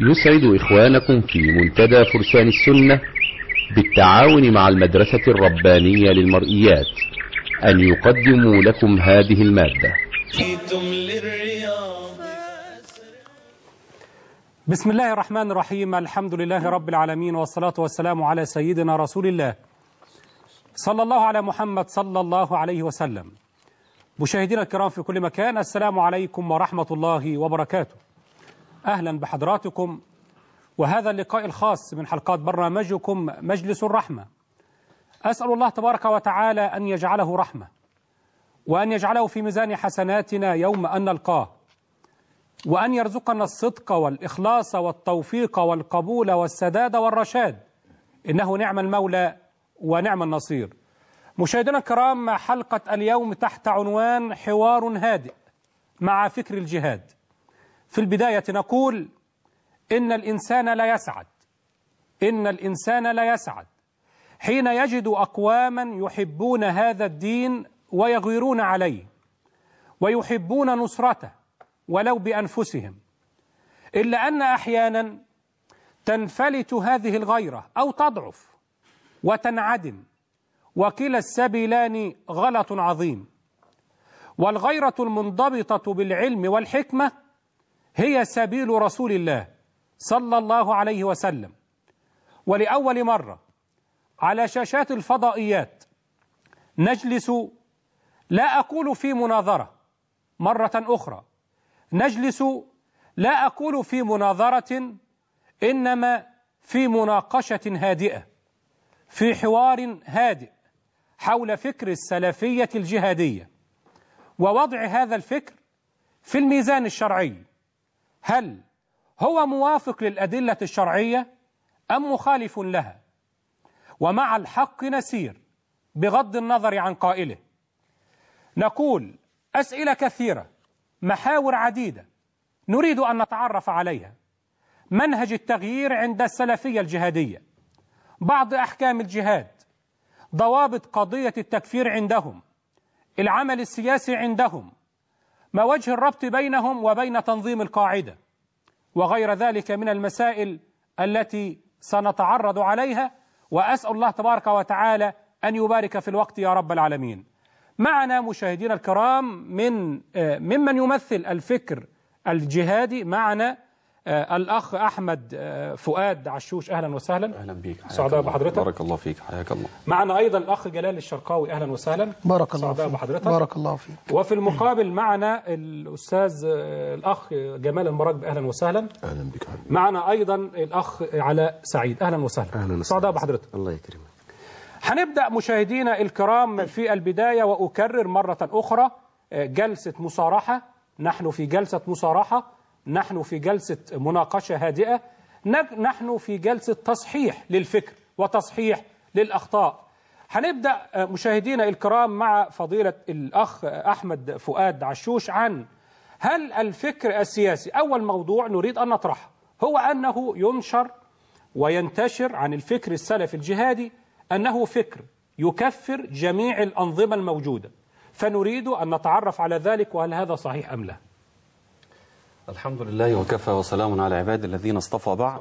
يسعد إخوانكم في منتدى فرسان السنة بالتعاون مع المدرسة الربانية للمرئيات أن يقدموا لكم هذه المادة. بسم الله الرحمن الرحيم. الحمد لله رب العالمين والصلاة والسلام على سيدنا رسول الله صلى الله على محمد صلى الله عليه وسلم. مشاهدينا الكرام في كل مكان السلام عليكم ورحمة الله وبركاته. أهلا بحضراتكم. وهذا اللقاء الخاص من حلقات برنامجكم مجلس الرحمة. أسأل الله تبارك وتعالى أن يجعله رحمة وأن يجعله في ميزان حسناتنا يوم أن نلقاه وأن يرزقنا الصدق والإخلاص والتوفيق والقبول والسداد والرشاد. إنه نعم المولى ونعم النصير. مشاهدينا الكرام حلقة اليوم تحت عنوان حوار هادئ مع فكر الجهاد. في البداية نقول إن الإنسان لا يسعد. إن الإنسان لا يسعد. حين يجد أقواما يحبون هذا الدين ويغيرون عليه ويحبون نصرته ولو بأنفسهم إلا أن أحيانا تنفلت هذه الغيرة أو تضعف وتنعدم. وكلا السبيلان غلط عظيم. والغيرة المنضبطة بالعلم والحكمة هي سبيل رسول الله صلى الله عليه وسلم. ولأول مرة على شاشات الفضائيات نجلس لا أقول في مناظرة مرة أخرى نجلس لا أقول في مناظرة إنما في مناقشة هادئة في حوار هادئ حول فكر السلفية الجهادية ووضع هذا الفكر في الميزان الشرعي. هل هو موافق للأدلة الشرعية أم مخالف لها؟ ومع الحق نسير بغض النظر عن قائله. نقول أسئلة كثيرة محاور عديدة نريد أن نتعرف عليها. منهج التغيير عند السلفية الجهادية بعض أحكام الجهاد ضوابط قضية التكفير عندهم العمل السياسي عندهم ما وجه الربط بينهم وبين تنظيم القاعدة. وغير ذلك من المسائل التي سنتعرض عليها وأسأل الله تبارك وتعالى أن يبارك في الوقت يا رب العالمين. معنا مشاهدينا الكرام من ممن يمثل الفكر الجهادي معنا الأخ أحمد فؤاد عشوش أهلا وسهلا. أهلا بيك. حياك سعداء. بحضرتك. بارك الله فيك. حياك الله. معنا أيضا الأخ جلال الشرقاوي أهلا وسهلا. بارك الله سعداء فيك. بحضرتك. بارك الله فيك. وفي المقابل معنا الأستاذ الأخ جمال المراكب أهلا وسهلا. أهلا بك. معنا أيضا الأخ علاء سعيد أهلا وسهلا. أهلاً وسهلاً. سعداء بحضرتك. الله يكرمك. هنبدأ مشاهدينا الكرام في البداية وأكرر مرة أخرى جلسة مصارحة. نحن في جلسة مصارحة. نحن في جلسة مناقشة هادئة نحن في جلسة تصحيح للفكر وتصحيح للأخطاء. هنبدأ مشاهدينا الكرام مع فضيلة الأخ أحمد فؤاد عشوش عن هل الفكر السياسي أول موضوع نريد أن نطرحه هو أنه ينشر وينتشر عن الفكر السلفي الجهادي أنه فكر يكفر جميع الأنظمة الموجودة. فنريد أن نتعرف على ذلك وهل هذا صحيح أم لا. الحمد لله وكفى وسلام على عباد الذين اصطفى بعد.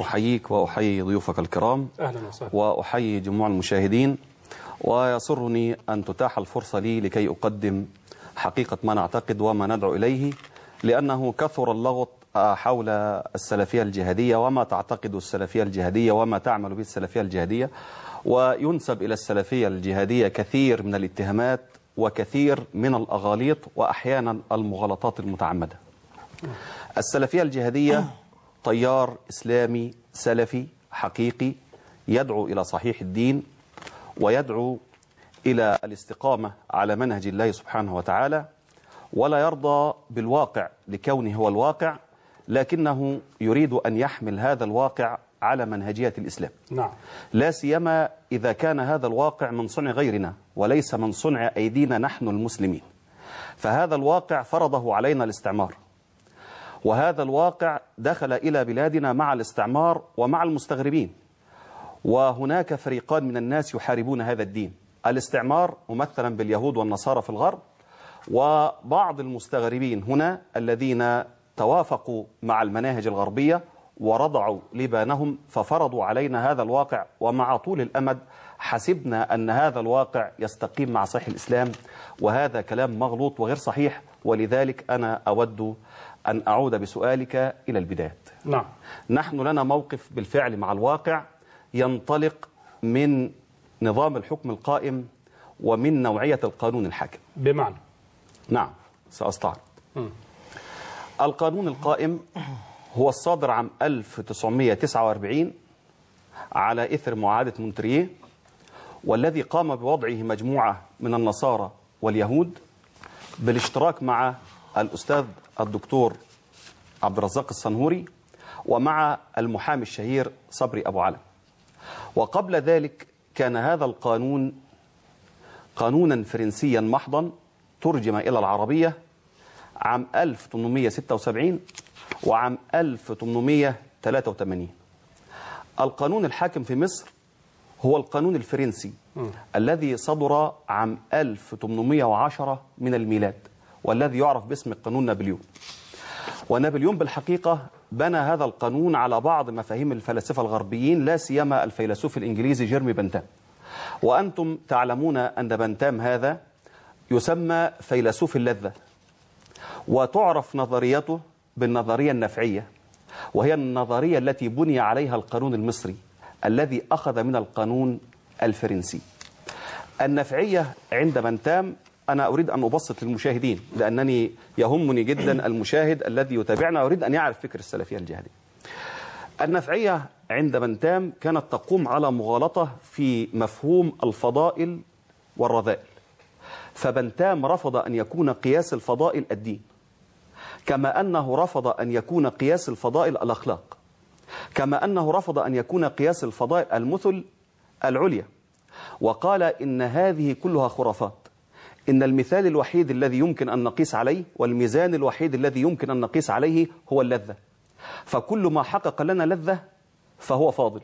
أحييك وأحيي ضيوفك الكرام. أهلا وسهلا. وأحيي جموع المشاهدين. ويسرني أن تتاح الفرصة لي لكي أقدم حقيقة ما نعتقد وما ندعو إليه لأنه كثر اللغط حول السلفية الجهادية وما تعتقد السلفية الجهادية وما تعمل به السلفية الجهادية. وينسب إلى السلفية الجهادية كثير من الاتهامات وكثير من الأغاليط واحيانا المغالطات المتعمدة. السلفية الجهادية تيار إسلامي سلفي حقيقي يدعو إلى صحيح الدين ويدعو إلى الاستقامة على منهج الله سبحانه وتعالى ولا يرضى بالواقع لكونه هو الواقع لكنه يريد أن يحمل هذا الواقع على منهجية الإسلام. نعم. لا سيما إذا كان هذا الواقع من صنع غيرنا وليس من صنع أيدينا نحن المسلمين. فهذا الواقع فرضه علينا الاستعمار. وهذا الواقع دخل إلى بلادنا مع الاستعمار ومع المستغربين. وهناك فريقان من الناس يحاربون هذا الدين. الاستعمار ممثلا باليهود والنصارى في الغرب وبعض المستغربين هنا الذين توافقوا مع المناهج الغربية ورضعوا لبانهم ففرضوا علينا هذا الواقع. ومع طول الأمد حسبنا أن هذا الواقع يستقيم مع صحيح الإسلام وهذا كلام مغلوط وغير صحيح. ولذلك أنا أود أن أعود بسؤالك إلى البداية. نعم. نحن لنا موقف بالفعل مع الواقع ينطلق من نظام الحكم القائم ومن نوعية القانون الحاكم. بمعنى؟ نعم سأستعرض. القانون القائم هو الصادر عام 1949 على إثر معاهدة مونتريه والذي قام بوضعه مجموعة من النصارى واليهود بالاشتراك مع الأستاذ الدكتور عبد الرزاق الصنهوري ومع المحامي الشهير صبري أبو علم وقبل ذلك كان هذا القانون قانونا فرنسيا محضا ترجم إلى العربية عام 1876 وعام 1883 القانون الحاكم في مصر هو القانون الفرنسي الذي صدر عام 1810 من الميلاد. والذي يعرف باسم قانون نابليون. ونابليون بالحقيقة بنى هذا القانون على بعض مفاهيم الفلاسفة الغربيين لا سيما الفيلسوف الإنجليزي جيرمي بنتام. وأنتم تعلمون أن بنتام هذا يسمى فيلسوف اللذة وتعرف نظريته بالنظرية النفعية وهي النظرية التي بني عليها القانون المصري الذي أخذ من القانون الفرنسي. النفعية عند بنتام أنا أريد أن أبسط للمشاهدين لأنني يهمني جدا المشاهد الذي يتابعنا ويريد أن يعرف فكر السلفية الجهادية النفعية عند بنتام كانت تقوم على مغالطة في مفهوم الفضائل والرذائل. فبنتام رفض أن يكون قياس الفضائل الدين كما أنه رفض أن يكون قياس الفضائل الأخلاق كما أنه رفض أن يكون قياس الفضائل المثل العليا. وقال إن هذه كلها خرافات. إن المثال الوحيد الذي يمكن أن نقيس عليه والميزان الوحيد الذي يمكن أن نقيس عليه هو اللذة. فكل ما حقق لنا لذة فهو فاضل.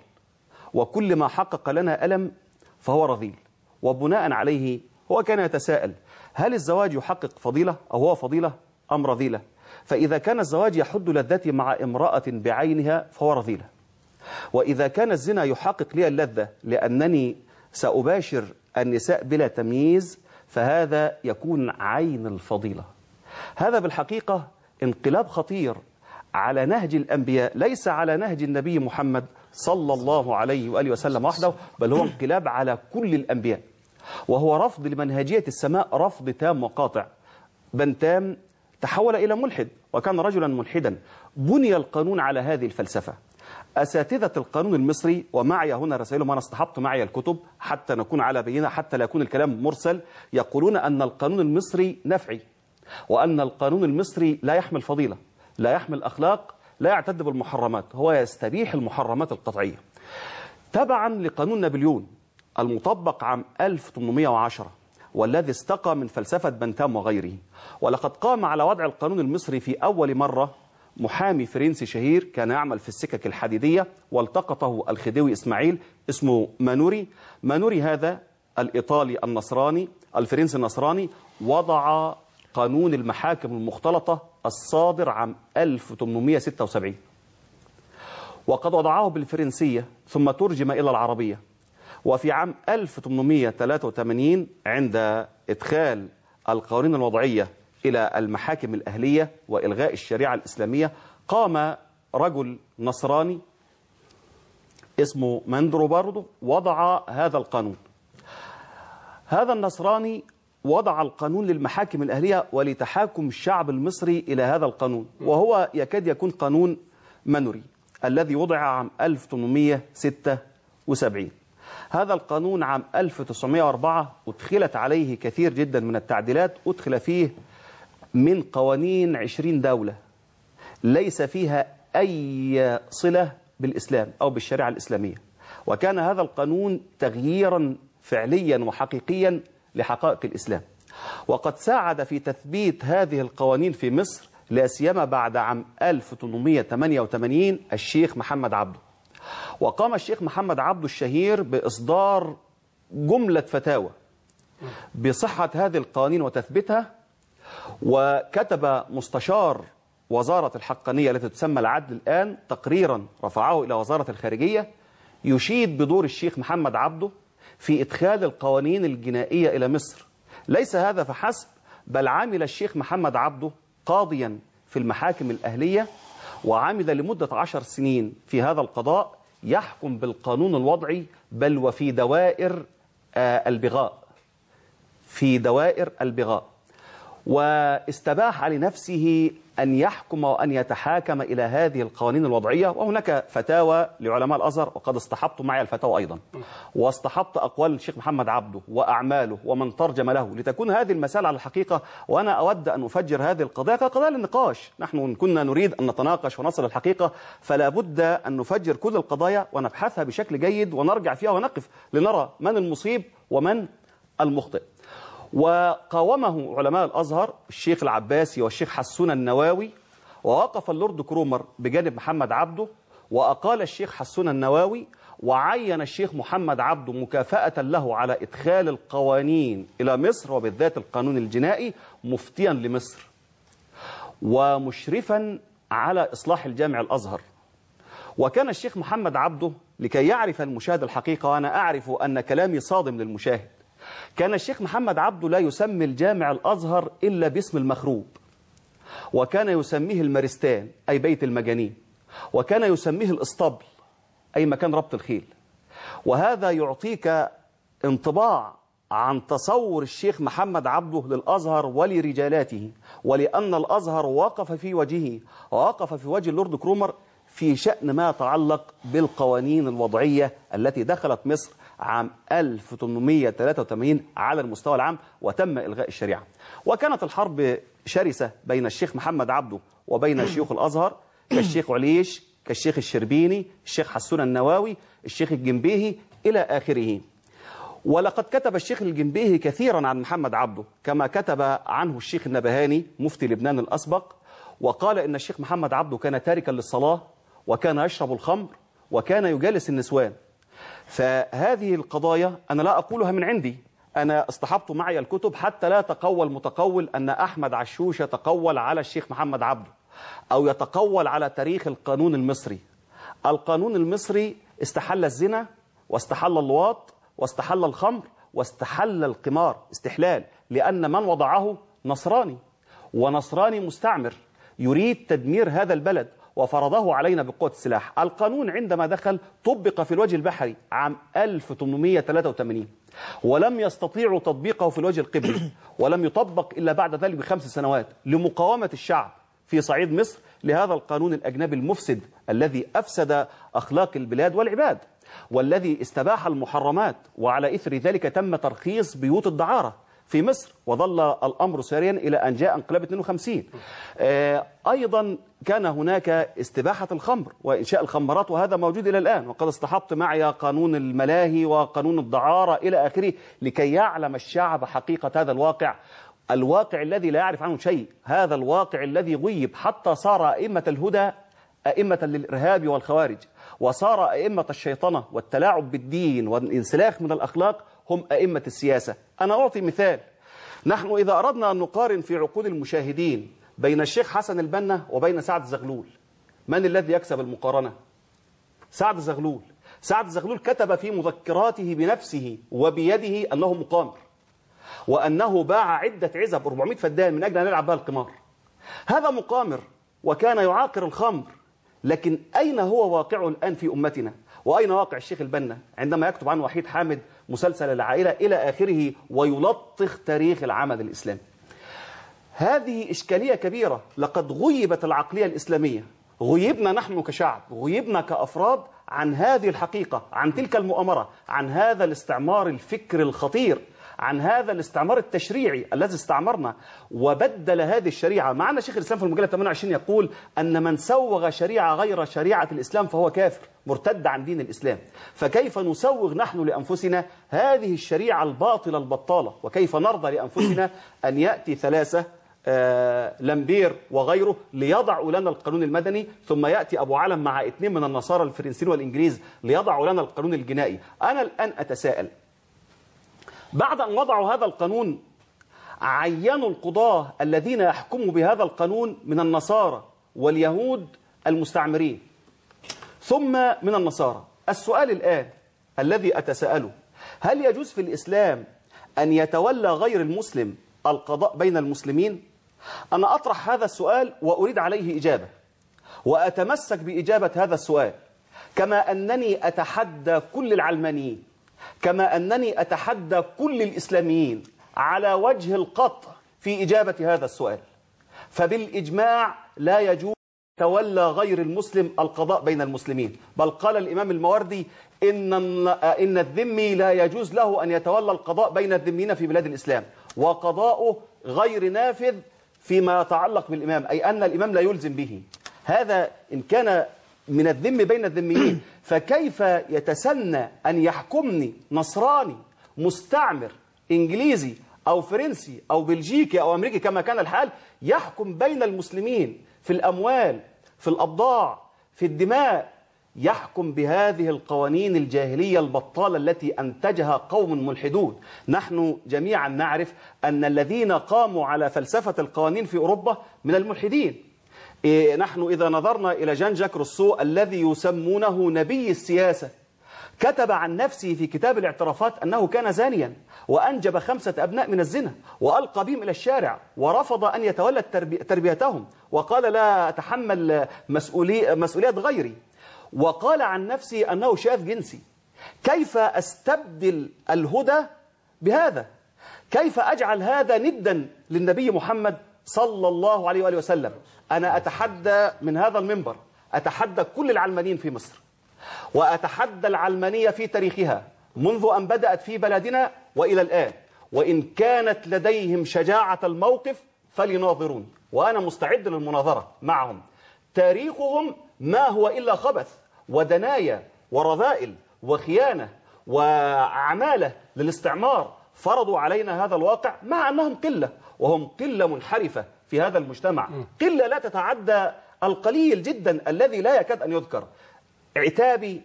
وكل ما حقق لنا ألم فهو رذيل. وبناء عليه هو كان يتساءل هل الزواج يحقق فضيلة أو هو فضيلة أم رذيلة؟ فإذا كان الزواج يحد لذتي مع امرأة بعينها فهو رذيلة. وإذا كان الزنا يحقق لي اللذة لأنني سأباشر النساء بلا تمييز فهذا يكون عين الفضيلة. هذا بالحقيقة انقلاب خطير على نهج الأنبياء ليس على نهج النبي محمد صلى الله عليه وآله وسلم وحده بل هو انقلاب على كل الأنبياء. وهو رفض لمنهجية السماء رفض تام وقاطع. بنتام تحول إلى ملحد وكان رجلا ملحدا. بني القانون على هذه الفلسفة. أساتذة القانون المصري ومعي هنا رسائلهم أنا اصطحبت معي الكتب حتى نكون على بينة حتى لا يكون الكلام مرسل. يقولون أن القانون المصري نفعي وأن القانون المصري لا يحمل فضيلة لا يحمل أخلاق لا يعتد بالمحرمات هو يستبيح المحرمات القطعية. تبعا لقانون نابليون المطبق عام 1810 والذي استقى من فلسفة بنتام وغيره ولقد قام على وضع القانون المصري في أول مرة محامي فرنسي شهير كان يعمل في السكك الحديدية والتقطه الخديوي إسماعيل اسمه مانوري. مانوري هذا الإيطالي النصراني الفرنسي النصراني وضع قانون المحاكم المختلطة الصادر عام 1876 وقد وضعه بالفرنسية ثم ترجم إلى العربية. وفي عام 1883 عند إدخال القوانين الوضعية إلى المحاكم الأهلية وإلغاء الشريعة الإسلامية قام رجل نصراني اسمه مندرو باردو وضع هذا القانون. هذا النصراني وضع القانون للمحاكم الأهلية ولتحاكم الشعب المصري إلى هذا القانون. وهو يكاد يكون قانون منوري الذي وضع عام 1876 هذا القانون عام 1904 أدخلت عليه كثير جدا من التعديلات أدخل فيه من قوانين 20 دولة ليس فيها أي صلة بالإسلام أو بالشريعة الإسلامية. وكان هذا القانون تغييرا فعليا وحقيقيا لحقائق الإسلام. وقد ساعد في تثبيت هذه القوانين في مصر لا سيما بعد عام 1888 الشيخ محمد عبده. وقام الشيخ محمد عبده الشهير بإصدار جملة فتاوى بصحة هذه القوانين وتثبيتها وكتب مستشار وزارة الحقانية التي تسمى العدل الآن تقريرا رفعه إلى وزارة الخارجية يشيد بدور الشيخ محمد عبده في إدخال القوانين الجنائية إلى مصر. ليس هذا فحسب بل عمل الشيخ محمد عبده قاضيا في المحاكم الأهلية وعمل لمدة عشر سنين في هذا القضاء يحكم بالقانون الوضعي بل وفي دوائر آه، البغاء. في دوائر البغاء. واستباح لنفسه أن يحكم وأن يتحاكم إلى هذه القوانين الوضعية وهناك فتاوى لعلماء الأزهر وقد اصطحبت معي الفتاوى أيضا. واصطحبت أقوال الشيخ محمد عبده وأعماله ومن ترجم له لتكون هذه المسألة على الحقيقة وأنا أود أن أفجر هذه القضايا كقضايا للنقاش. نحن إن كنا نريد أن نتناقش ونصل الحقيقة فلا بد أن نفجر كل القضايا ونبحثها بشكل جيد ونرجع فيها ونقف لنرى من المصيب ومن المخطئ. وقاومه علماء الأزهر الشيخ العباسي والشيخ حسون النواوي ووقف اللورد كرومر بجانب محمد عبده وأقال الشيخ حسون النواوي وعين الشيخ محمد عبده مكافأة له على إدخال القوانين إلى مصر وبالذات القانون الجنائي مفتيا لمصر ومشرفا على إصلاح الجامع الأزهر. وكان الشيخ محمد عبده لكي يعرف المشاهد الحقيقة وأنا أعرف أن كلامي صادم للمشاهد. كان الشيخ محمد عبده لا يسمي الجامع الأزهر إلا باسم المخروب وكان يسميه المرستان أي بيت المجانين وكان يسميه الإسطبل أي مكان ربط الخيل. وهذا يعطيك انطباع عن تصور الشيخ محمد عبده للأزهر ولرجالاته ولأن الأزهر وقف في وجهه ووقف في وجه اللورد كرومر في شأن ما يتعلق بالقوانين الوضعية التي دخلت مصر عام 1883 على المستوى العام وتم إلغاء الشريعة. وكانت الحرب شرسة بين الشيخ محمد عبده وبين شيوخ الأزهر كالشيخ عليش كالشيخ الشربيني الشيخ حسون النواوي الشيخ الجنبيهي إلى آخره. ولقد كتب الشيخ الجنبيهي كثيرا عن محمد عبده كما كتب عنه الشيخ النبهاني مفتي لبنان الأسبق وقال إن الشيخ محمد عبده كان تاركا للصلاة وكان يشرب الخمر وكان يجالس النسوان. فهذه القضايا أنا لا أقولها من عندي. أنا اصطحبت معي الكتب حتى لا يتقول متقول أن أحمد عشوش يتقول على الشيخ محمد عبده أو يتقول على تاريخ القانون المصري. القانون المصري استحل الزنا واستحل اللواط واستحل الخمر واستحل القمار استحلال لأن من وضعه نصراني. ونصراني مستعمر يريد تدمير هذا البلد. وفرضه علينا بقوة السلاح. القانون عندما دخل طبق في الوجه البحري عام 1883 ولم يستطيعوا تطبيقه في الوجه القبلي ولم يطبق إلا بعد ذلك بخمس سنوات لمقاومة الشعب في صعيد مصر لهذا القانون الأجنبي المفسد الذي أفسد أخلاق البلاد والعباد والذي استباح المحرمات وعلى إثر ذلك تم ترخيص بيوت الدعارة. في مصر وظل الأمر ساريا إلى أن جاء انقلاب 52 آه، أيضا كان هناك استباحة الخمر وإنشاء الخمرات وهذا موجود إلى الآن وقد اصطحبت معي قانون الملاهي وقانون الدعارة إلى آخره لكي يعلم الشعب حقيقة هذا الواقع. الواقع الذي لا يعرف عنه شيء هذا الواقع الذي غيب حتى صار أئمة الهدى أئمة للإرهاب والخوارج وصار أئمة الشيطنة والتلاعب بالدين والانسلاخ من الأخلاق هم أئمة السياسة. أنا أعطي مثال. نحن إذا أردنا أن نقارن في عقول المشاهدين بين الشيخ حسن البنا وبين سعد زغلول من الذي يكسب المقارنة؟ سعد زغلول. سعد زغلول كتب في مذكراته بنفسه وبيده أنه مقامر وأنه باع عدة عزب 400 فدان من أجل أن يلعب بها القمار. هذا مقامر وكان يعاقر الخمر لكن أين هو واقعه الآن في أمتنا؟ وأين واقع الشيخ البنا؟ عندما يكتب عن وحيد حامد مسلسل العائلة إلى آخره ويلطخ تاريخ العمل الإسلامي. هذه إشكالية كبيرة. لقد غيبت العقلية الإسلامية. غيبنا نحن كشعب غيبنا كأفراد عن هذه الحقيقة عن تلك المؤامرة عن هذا الاستعمار الفكر الخطير. عن هذا الاستعمار التشريعي الذي استعمرنا وبدل هذه الشريعة. معنا شيخ الإسلام في المجلة 28 يقول أن من سوغ شريعة غير شريعة الإسلام فهو كافر مرتد عن دين الإسلام. فكيف نسوغ نحن لأنفسنا هذه الشريعة الباطلة البطالة؟ وكيف نرضى لأنفسنا أن يأتي ثلاثة آه، لمبير وغيره ليضعوا لنا القانون المدني ثم يأتي أبو علم مع اثنين من النصارى الفرنسيين والإنجليز ليضعوا لنا القانون الجنائي؟ أنا الآن أتساءل بعد أن وضعوا هذا القانون عينوا القضاة الذين يحكموا بهذا القانون من النصارى واليهود المستعمرين. ثم من النصارى. السؤال الآن الذي أتساءله هل يجوز في الإسلام أن يتولى غير المسلم القضاء بين المسلمين؟ أنا أطرح هذا السؤال وأريد عليه إجابة وأتمسك بإجابة هذا السؤال. كما أنني أتحدى كل العلمانيين كما أنني أتحدى كل الإسلاميين على وجه القطع في إجابة هذا السؤال. فبالإجماع لا يجوز تولى غير المسلم القضاء بين المسلمين. بل قال الإمام الموردي إن إن الذمي لا يجوز له أن يتولى القضاء بين الذميين في بلاد الإسلام. وقضاؤه غير نافذ فيما يتعلق بالإمام أي أن الإمام لا يلزم به. هذا إن كان من الذم بين الذميين فكيف يتسنى أن يحكمني نصراني مستعمر إنجليزي أو فرنسي أو بلجيكي أو أمريكي كما كان الحال يحكم بين المسلمين في الأموال في الأبضاع في الدماء؟ يحكم بهذه القوانين الجاهلية البطالة التي أنتجها قوم ملحدون. نحن جميعا نعرف أن الذين قاموا على فلسفة القوانين في أوروبا من الملحدين. نحن إذا نظرنا إلى جان جاك روسو الذي يسمونه نبي السياسة كتب عن نفسه في كتاب الاعترافات أنه كان زانيا وأنجب خمسة أبناء من الزنا وألقى بهم إلى الشارع ورفض أن يتولى تربيتهم وقال لا أتحمل مسؤولي مسؤولية غيري. وقال عن نفسه أنه شاذ جنسي. كيف أستبدل الهدى بهذا؟ كيف أجعل هذا ندا للنبي محمد؟ صلى الله عليه وآله وسلم. أنا أتحدى من هذا المنبر أتحدى كل العلمانيين في مصر وأتحدى العلمانية في تاريخها منذ أن بدأت في بلدنا وإلى الآن. وإن كانت لديهم شجاعة الموقف فليناظروني وأنا مستعد للمناظرة معهم. تاريخهم ما هو إلا خبث ودنايا ورذائل وخيانة وعمالة للاستعمار فرضوا علينا هذا الواقع مع أنهم قلة. وهم قلة منحرفة في هذا المجتمع. قلة لا تتعدى القليل جدا الذي لا يكاد أن يذكر. عتابي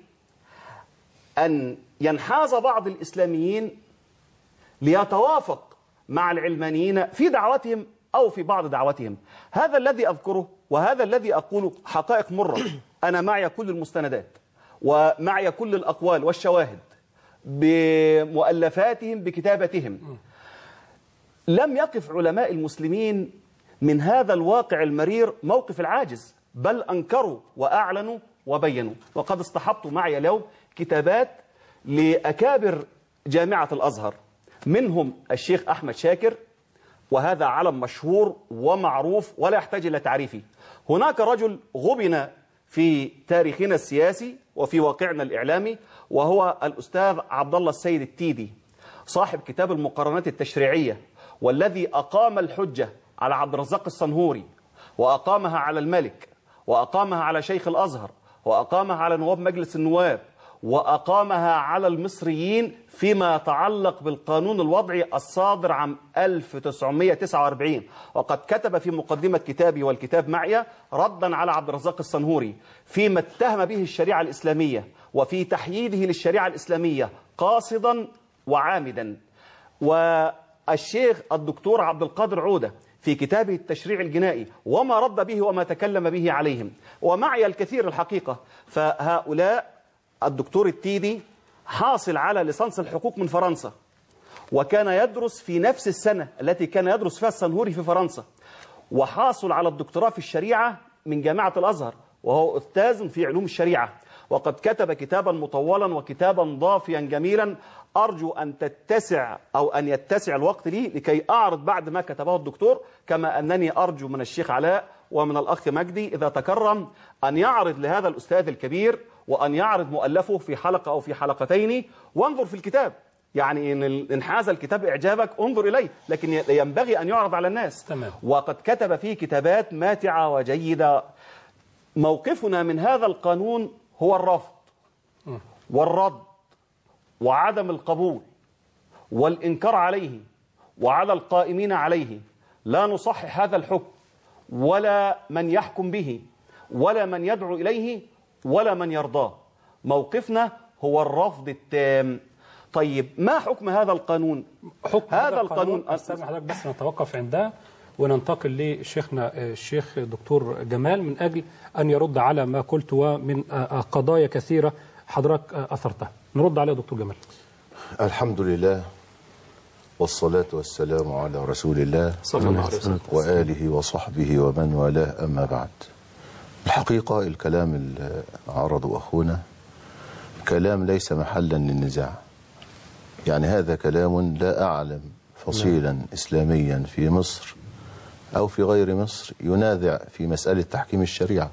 أن ينحاز بعض الإسلاميين ليتوافق مع العلمانيين في دعوتهم أو في بعض دعوتهم. هذا الذي أذكره وهذا الذي أقوله حقائق مرة. أنا معي كل المستندات ومعي كل الأقوال والشواهد بمؤلفاتهم بكتابتهم لم يقف علماء المسلمين من هذا الواقع المرير موقف العاجز بل أنكروا وأعلنوا وبينوا. وقد اصطحبت معي اليوم كتابات لأكابر جامعة الأزهر. منهم الشيخ أحمد شاكر وهذا علم مشهور ومعروف ولا يحتاج إلى تعريفه. هناك رجل غبن في تاريخنا السياسي وفي واقعنا الإعلامي وهو الأستاذ عبد الله السيد التيدي صاحب كتاب المقارنات التشريعية. والذي أقام الحجة على عبد الرزاق الصنهوري وأقامها على الملك وأقامها على شيخ الأزهر وأقامها على نواب مجلس النواب وأقامها على المصريين فيما يتعلق بالقانون الوضعي الصادر عام 1949 وقد كتب في مقدمة كتابي والكتاب معي ردا على عبد الرزاق الصنهوري فيما اتهم به الشريعة الإسلامية وفي تحييده للشريعة الإسلامية قاصدا وعامدا. والشيخ الدكتور عبد القادر عودة في كتابه التشريع الجنائي وما رد به وما تكلم به عليهم ومعي الكثير الحقيقة فهؤلاء الدكتور التيدي حاصل على ليسانس الحقوق من فرنسا وكان يدرس في نفس السنة التي كان يدرس فيها السنهوري في فرنسا وحاصل على الدكتوراه في الشريعة من جامعة الأزهر وهو أستاذ في علوم الشريعة. وقد كتب كتابا مطولا وكتابا ضافيا جميلا أرجو أن تتسع أو أن يتسع الوقت لي لكي أعرض بعد ما كتبه الدكتور كما أنني أرجو من الشيخ علاء ومن الأخ مجدي إذا تكرم أن يعرض لهذا الأستاذ الكبير وأن يعرض مؤلفه في حلقة أو في حلقتين. وانظر في الكتاب يعني إن انحاز الكتاب إعجابك انظر إليه لكن ينبغي أن يعرض على الناس. تمام. وقد كتب فيه كتابات ماتعة وجيدة. موقفنا من هذا القانون هو الرفض والرد وعدم القبول والإنكار عليه وعلى القائمين عليه. لا نصحح هذا الحكم ولا من يحكم به ولا من يدعو إليه ولا من يرضاه. موقفنا هو الرفض التام. طيب ما حكم هذا القانون؟ حكم هذا القانون؟ أستاذ حضرتك بس نتوقف عندها. وننتقل لشيخنا الشيخ دكتور جمال من أجل أن يرد على ما قلت ومن آه، آه، قضايا كثيرة حضرتك آه، أثرتها. نرد عليه يا دكتور جمال. الحمد لله والصلاة والسلام على رسول الله صلى الله عليه وسلم. وآله وصحبه ومن والاه أما بعد. الحقيقة الكلام اللي عرضه أخونا كلام ليس محلا للنزاع. يعني هذا كلام لا أعلم فصيلا إسلاميا في مصر أو في غير مصر ينازع في مسألة تحكيم الشريعة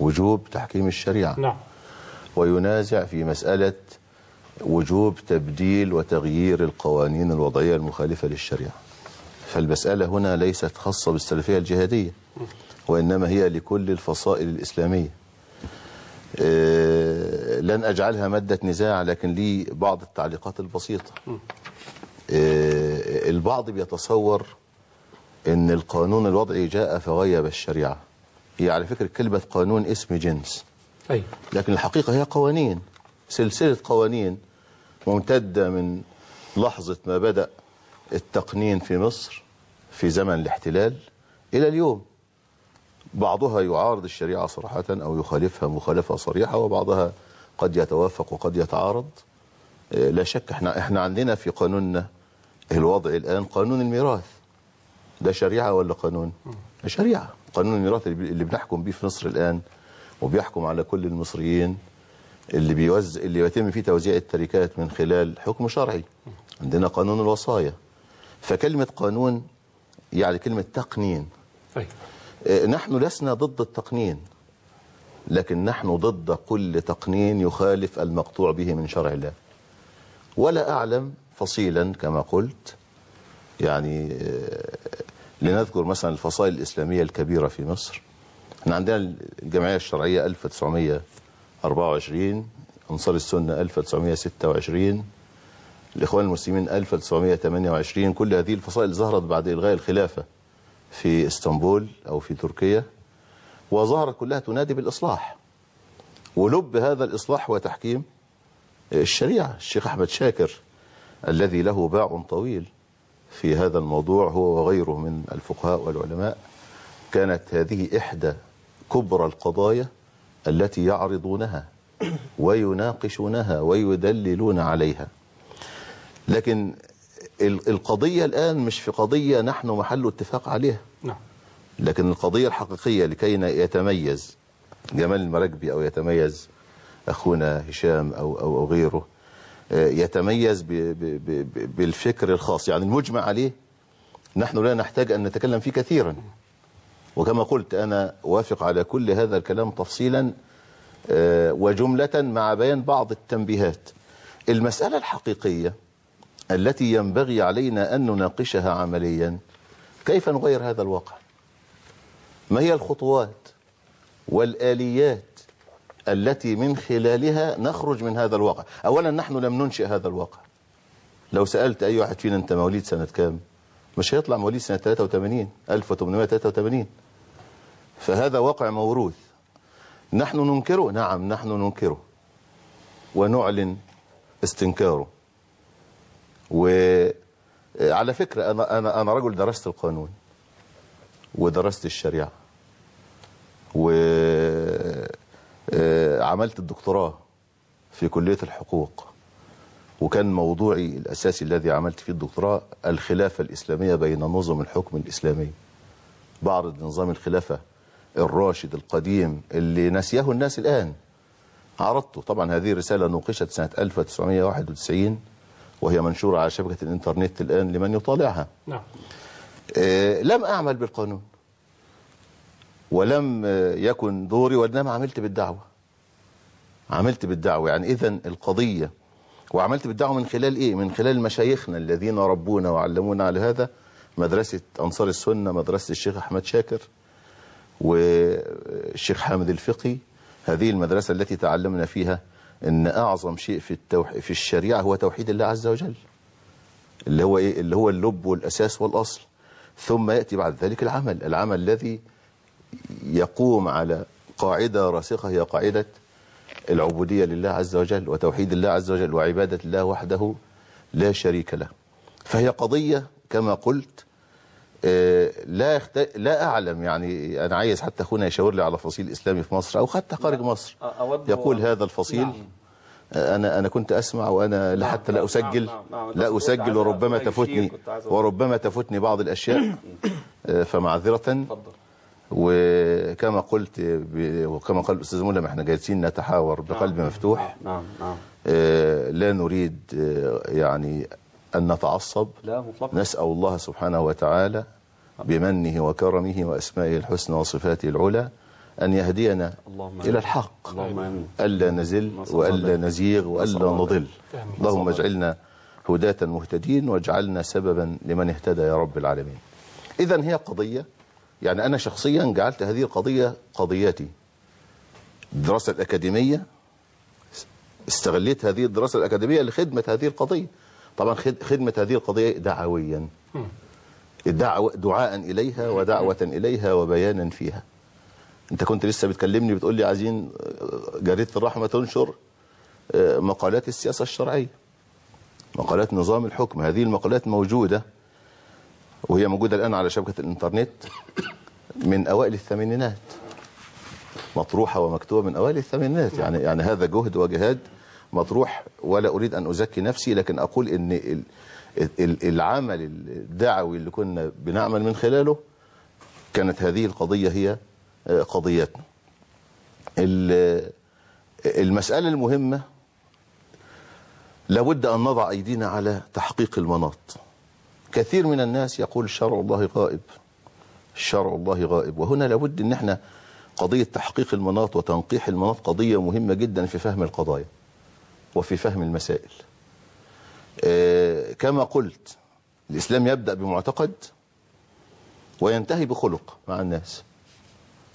وجوب تحكيم الشريعة. نعم. وينازع في مسألة وجوب تبديل وتغيير القوانين الوضعية المخالفة للشريعة. فالمسألة هنا ليست خاصة بالسلفية الجهادية وإنما هي لكل الفصائل الإسلامية. آه، لن أجعلها مادة نزاع لكن لي بعض التعليقات البسيطة. آه، البعض بيتصور أن القانون الوضعي جاء فغيب الشريعة. هي على فكرة كلمة قانون اسم جنس. أي. لكن الحقيقة هي قوانين. سلسلة قوانين ممتدة من لحظة ما بدأ التقنين في مصر في زمن الاحتلال إلى اليوم. بعضها يعارض الشريعة صراحة أو يخالفها مخالفة صريحة وبعضها قد يتوافق وقد يتعارض. آه، لا شك إحنا إحنا عندنا في قانوننا الوضع الآن قانون الميراث. ده شريعة ولا قانون؟ ده شريعة. قانون الميراث اللي بنحكم بيه في مصر الآن وبيحكم على كل المصريين اللي بيوزع اللي يتم فيه توزيع التركات من خلال حكم شرعي. عندنا قانون الوصايا. فكلمة قانون يعني كلمة تقنين. أي آه، نحن لسنا ضد التقنين لكن نحن ضد كل تقنين يخالف المقطوع به من شرع الله. ولا أعلم فصيلا كما قلت يعني آه، لنذكر مثلا الفصائل الإسلامية الكبيرة في مصر. إحنا عندنا الجمعية الشرعية 1924 أنصار السنة 1926 الإخوان المسلمين 1928 كل هذه الفصائل ظهرت بعد إلغاء الخلافة في إسطنبول أو في تركيا وظهرت كلها تنادي بالإصلاح. ولب هذا الإصلاح هو تحكيم الشريعة. الشيخ أحمد شاكر الذي له باع طويل. في هذا الموضوع هو وغيره من الفقهاء والعلماء كانت هذه إحدى كبرى القضايا التي يعرضونها ويناقشونها ويدللون عليها. لكن ال- القضية الآن مش في قضية نحن محل اتفاق عليها. نعم. لكن القضية الحقيقية لكي يتميز جمال المراكبي أو يتميز أخونا هشام أو, أو, أو غيره يتميز بالفكر الخاص. يعني المجمع عليه نحن لا نحتاج أن نتكلم فيه كثيرا. وكما قلت أنا وافق على كل هذا الكلام تفصيلا آه، وجملة مع بيان بعض التنبيهات. المسألة الحقيقية التي ينبغي علينا أن نناقشها عمليا كيف نغير هذا الواقع؟ ما هي الخطوات والآليات التي من خلالها نخرج من هذا الواقع. أولا نحن لم ننشئ هذا الواقع. لو سألت أي واحد فينا أنت مواليد سنة كام؟ مش هيطلع مواليد سنة 83 1883 فهذا واقع موروث. نحن ننكره. نعم نحن ننكره. ونعلن استنكاره. وعلى فكرة أنا, أنا, أنا رجل درست القانون ودرست الشريعة. وعملت الدكتوراه في كلية الحقوق. وكان موضوعي الأساسي الذي عملت فيه الدكتوراه الخلافة الإسلامية بين نظم الحكم الإسلامي. بعرض نظام الخلافة الراشد القديم اللي نسيه الناس الآن. عرضته. طبعا هذه الرسالة نوقشت سنة 1991 وهي منشورة على شبكة الإنترنت الآن لمن يطالعها. نعم. آه، لم أعمل بالقانون. ولم يكن دوري وإنما عملت بالدعوة. عملت بالدعوة. يعني إذا القضية وعملت بالدعوة من خلال إيه؟ من خلال مشايخنا الذين ربونا وعلمونا على هذا مدرسة أنصار السنة مدرسة الشيخ أحمد شاكر والشيخ حامد الفقي. هذه المدرسة التي تعلمنا فيها أن أعظم شيء في, التوح... في الشريعة هو توحيد الله عز وجل اللي هو إيه؟ اللي هو اللب والأساس والأصل. ثم يأتي بعد ذلك العمل. العمل الذي يقوم على قاعدة راسخة هي قاعدة العبودية لله عز وجل وتوحيد الله عز وجل وعبادة الله وحده لا شريك له. فهي قضية كما قلت آه، لا يخت... لا أعلم. يعني أنا عايز حتى أخونا يشاور لي على فصيل إسلامي في مصر أو حتى خارج مصر. يقول هذا الفصيل آه، أنا أنا كنت أسمع وأنا لا حتى لا نعم، أسجل. نعم، نعم. لا عايز وربما تفوتني. وربما تفوتني بعض الأشياء. آه، فمعذرة. اتفضل وكما قلت. وكما قال الأستاذ ملهم إحنا جالسين نتحاور بقلب مفتوح. نعم نعم. آه، لا نريد آه، يعني أن نتعصب. لا مطلقا. نسأل الله سبحانه وتعالى بمنه وكرمه وأسمائه الحسنى وصفاته العلى أن يهدينا إلى الحق. ألا نزل وألا نزيغ وألا نضل. اللهم اجعلنا هداة مهتدين واجعلنا سببا لمن اهتدى يا رب العالمين. إذا هي قضية يعني أنا شخصيا جعلت هذه القضية قضيتي الدراسة الأكاديمية استغليت هذه الدراسة الأكاديمية لخدمة هذه القضية. طبعا خد- خدمة هذه القضية دعويا. الدعوة دعاء إليها ودعوة إليها وبيانا فيها. أنت كنت لسه بتكلمني بتقول لي عايزين آه، جريدة الرحمة تنشر آه، مقالات السياسة الشرعية مقالات نظام الحكم. هذه المقالات موجودة. وهي موجودة الآن على شبكة الإنترنت من أوائل الثمانينات. مطروحة ومكتوبة من أوائل الثمانينات. يعني يعني هذا جهد وجهاد مطروح ولا أريد أن أزكي نفسي لكن أقول إن ال- ال- العمل الدعوي اللي كنا بنعمل من خلاله كانت هذه القضية هي آه، قضيتنا. ال- المسألة المهمة لابد أن نضع أيدينا على تحقيق المناط. كثير من الناس يقول شرع الله غائب. شرع الله غائب. وهنا لابد إن إحنا قضية تحقيق المناط وتنقيح المناط قضية مهمة جدا في فهم القضايا وفي فهم المسائل. آه، كما قلت الإسلام يبدأ بمعتقد وينتهي بخلق مع الناس.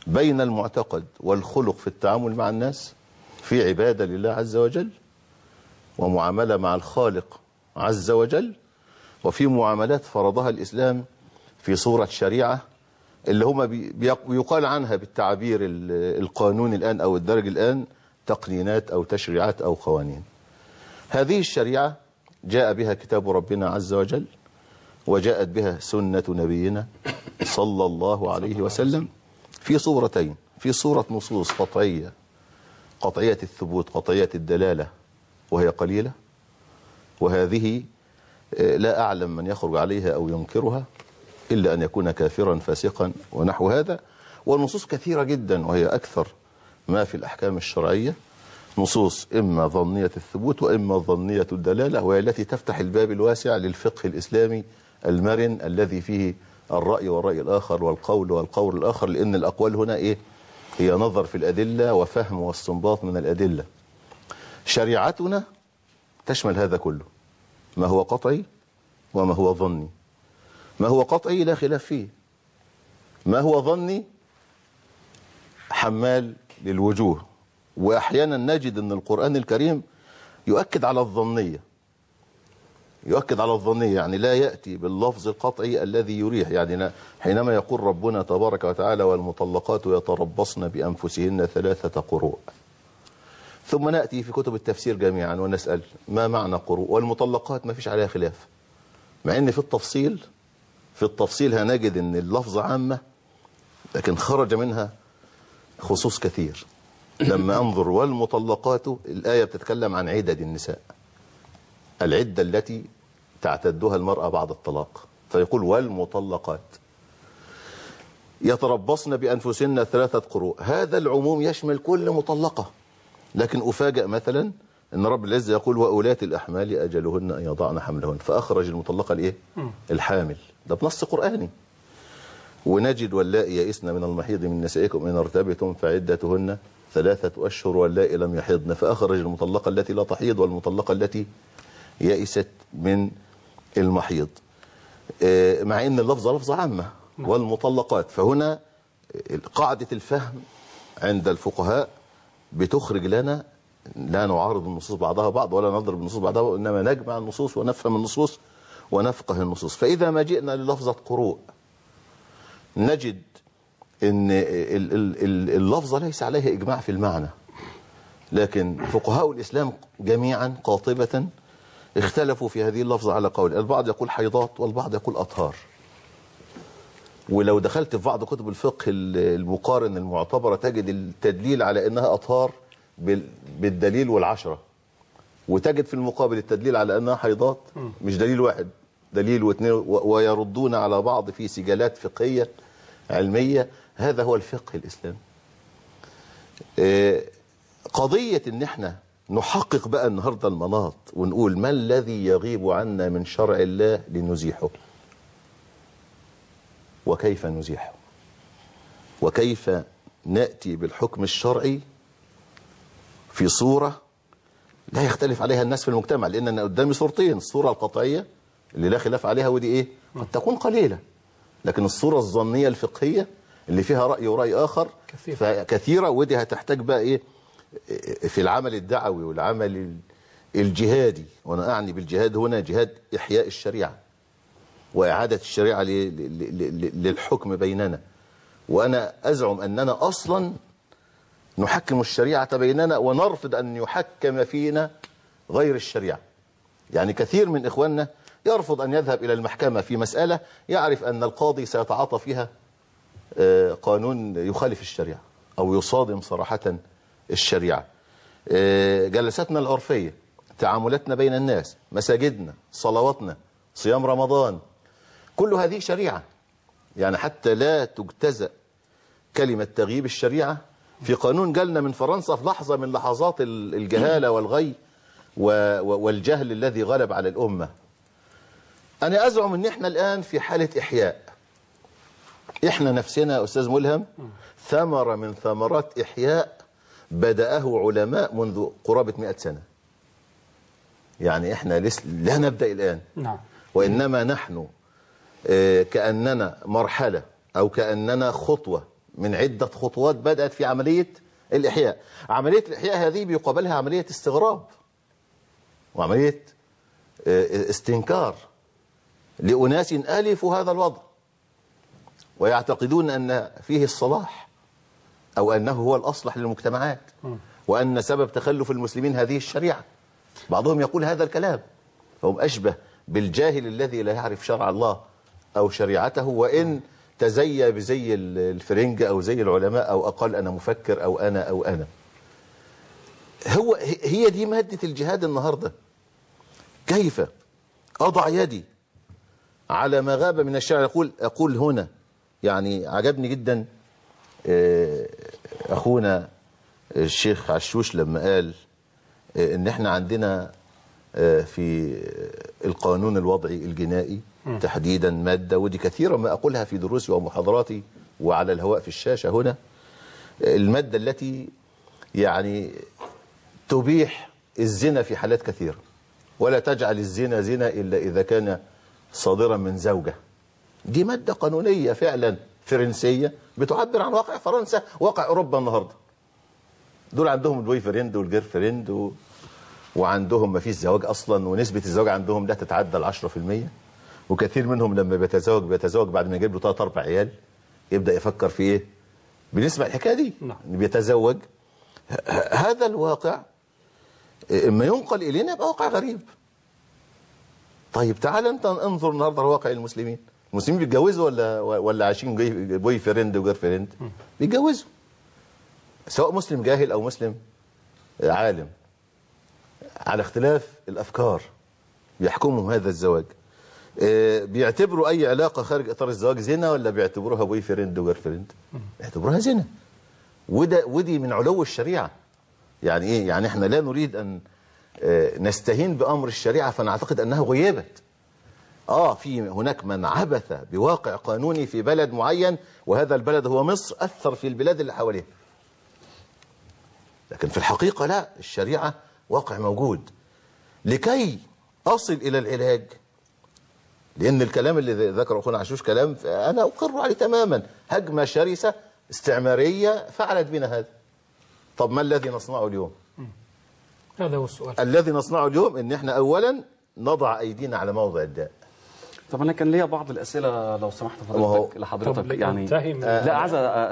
بين المعتقد والخلق في التعامل مع الناس في عبادة لله عز وجل ومعاملة مع الخالق عز وجل وفي معاملات فرضها الإسلام في صورة شريعة اللي هما بي- بيق- بيقال عنها بالتعبير ال- القانوني الآن أو الدرج الآن تقنينات أو تشريعات أو قوانين. هذه الشريعة جاء بها كتاب ربنا عز وجل وجاءت بها سنة نبينا صلى الله عليه وسلم في صورتين في صورة نصوص قطعية قطعية الثبوت قطعية الدلالة وهي قليلة وهذه لا أعلم من يخرج عليها أو ينكرها إلا أن يكون كافرا فاسقا ونحو هذا. والنصوص كثيرة جدا وهي أكثر ما في الأحكام الشرعية. نصوص إما ظنية الثبوت وإما ظنية الدلالة وهي التي تفتح الباب الواسع للفقه الإسلامي المرن الذي فيه الرأي والرأي الآخر والقول والقول الآخر لأن الأقوال هنا إيه؟ هي نظر في الأدلة وفهم واستنباط من الأدلة. شريعتنا تشمل هذا كله. ما هو قطعي وما هو ظني. ما هو قطعي لا خلاف فيه. ما هو ظني حمال للوجوه. وأحيانا نجد أن القرآن الكريم يؤكد على الظنية. يؤكد على الظنية يعني لا يأتي باللفظ القطعي الذي يريح. يعني حينما يقول ربنا تبارك وتعالى والمطلقات يتربصن بأنفسهن ثلاثة قروء. ثم نأتي في كتب التفسير جميعا ونسأل ما معنى قروء والمطلقات ما فيش عليها خلاف. مع إن في التفصيل في التفصيل هنجد إن اللفظ عامة لكن خرج منها خصوص كثير. لما أنظر والمطلقات الآية بتتكلم عن عدد النساء. العدة التي تعتدها المرأة بعد الطلاق. فيقول والمطلقات. يتربصن بأنفسهن ثلاثة قروء. هذا العموم يشمل كل مطلقة. لكن أفاجأ مثلا أن رب العزة يقول وأولات الأحمال أجلهن أن يضعن حملهن. فأخرج المطلقة الإيه؟ الحامل. ده بنص قرآني. ونجد واللائي يئسن من المحيض من نسائكم إن ارتبتم فعدتهن ثلاثة أشهر واللائي لم يحضن. فأخرج المطلقة التي لا تحيض والمطلقة التي يئست من المحيض. آه، مع إن اللفظ لفظة عامة والمطلقات. فهنا قاعدة الفهم عند الفقهاء بتخرج لنا لا نعارض النصوص بعضها بعض ولا نضرب النصوص بعضها بعض وإنما نجمع النصوص ونفهم النصوص ونفقه النصوص. فإذا ما جئنا للفظة قروء نجد ال- اللفظة ليس عليها إجماع في المعنى لكن فقهاء الإسلام جميعا قاطبة اختلفوا في هذه اللفظة على قول. البعض يقول حيضات والبعض يقول أطهار. ولو دخلت في بعض كتب الفقه المقارن المعتبرة تجد التدليل على أنها أطهار بال- بالدليل والعشرة. وتجد في المقابل التدليل على أنها حيضات مش دليل واحد دليل واثنين ويردون على بعض في سجالات فقهية علمية. هذا هو الفقه الإسلامي. آه، قضية إن إحنا نحقق بقى النهاردة المناط ونقول ما الذي يغيب عنا من شرع الله لنزيحه؟ وكيف نزيحه؟ وكيف نأتي بالحكم الشرعي في صورة لا يختلف عليها الناس في المجتمع لأن أنا قدامي صورتين الصورة القطعية اللي لا خلاف عليها ودي إيه؟ قد تكون قليلة. لكن الصورة الظنية الفقهية اللي فيها رأي ورأي آخر كثيرة. فكثيرة ودي هتحتاج بقى إيه؟ في العمل الدعوي والعمل ال- الجهادي. وأنا أعني بالجهاد هنا جهاد إحياء الشريعة. وإعادة الشريعة للحكم بيننا. وأنا أزعم أننا أصلا نحكم الشريعة بيننا ونرفض أن يحكم فينا غير الشريعة. يعني كثير من إخواننا يرفض أن يذهب إلى المحكمة في مسألة يعرف أن القاضي سيتعاطى فيها آه، قانون يخالف الشريعة أو يصادم صراحة الشريعة. آه، جلساتنا العرفية تعاملاتنا بين الناس مساجدنا صلواتنا صيام رمضان كل هذه شريعة. يعني حتى لا تجتزأ كلمة تغييب الشريعة. في قانون جالنا من فرنسا في لحظة من لحظات ال- الجهالة والغي والجهل الذي غلب على الأمة. أنا أزعم أن إحنا الآن في حالة إحياء. إحنا نفسنا أستاذ ملهم ثمرة من ثمرات إحياء بدأه علماء منذ قرابة مئة سنة. يعني إحنا لس- لا نبدأ الآن. نعم. وإنما نحن كأننا مرحلة أو كأننا خطوة من عدة خطوات بدأت في عملية الإحياء. عملية الإحياء هذه بيقابلها عملية استغراب وعملية آه، استنكار لأناس ألفوا هذا الوضع ويعتقدون أن فيه الصلاح أو أنه هو الأصلح للمجتمعات وأن سبب تخلف المسلمين هذه الشريعة. بعضهم يقول هذا الكلام فهم أشبه بالجاهل الذي لا يعرف شرع الله أو شريعته وإن تزي بزي الفرنج أو زي العلماء أو أقل أنا مفكر أو أنا أو أنا. هو هي دي مادة الجهاد النهاردة. كيف؟ أضع يدي على ما غاب من الشرع يقول أقول هنا يعني عجبني جدا آه، أخونا الشيخ عشوش لما قال آه، إن إحنا عندنا آه، في القانون الوضعي الجنائي تحديدا مادة ودي كثيرا ما أقولها في دروسي ومحاضراتي وعلى الهواء في الشاشة هنا. المادة التي يعني تبيح الزنا في حالات كثيرة. ولا تجعل الزنا زنا إلا إذا كان صادرا من زوجة. دي مادة قانونية فعلا فرنسية بتعبر عن واقع فرنسا واقع أوروبا النهاردة. دول عندهم ال boyfriend وال girlfriend و... وعندهم ما فيش زواج أصلا ونسبة الزواج عندهم لا تتعدى ال 10% وكثير منهم لما بيتزوج بيتزوج بعد ما يجيب له ثلاث أربع عيال يبدأ يفكر في إيه؟ بنسمع الحكاية دي. نعم. بيتزوج. هذا الواقع إما ينقل إلينا يبقى واقع غريب. طيب تعال أنت انظر النهارده لواقع المسلمين. المسلمين بيتجوزوا ولا ولا عايشين boyfriend و girlfriend؟ بيتجوزوا. سواء مسلم جاهل أو مسلم عالم. على اختلاف الأفكار بيحكمهم هذا الزواج. بيعتبروا أي علاقة خارج إطار الزواج زنا ولا بيعتبروها boyfriend و girlfriend بيعتبروها زنا. وده ودي من علو الشريعة. يعني إيه؟ يعني إحنا لا نريد أن آه، نستهين بأمر الشريعة فنعتقد أنها غيبت آه في هناك من عبث بواقع قانوني في بلد معين وهذا البلد هو مصر أثر في البلاد اللي حواليه. لكن في الحقيقة لا الشريعة واقع موجود. لكي اصل إلى العلاج لأن الكلام اللي ذكره أخونا عشوش كلام أنا أقر عليه تماما. هجمة شرسة استعمارية فعلت بنا هذا. طب ما الذي نصنعه اليوم؟ هذا هو السؤال. الذي نصنعه اليوم إن إحنا اولا نضع أيدينا على موضع الداء. طب أنا كان ليا بعض الأسئلة لو سمحت فضيلتك لحضرتك يعني لا عايز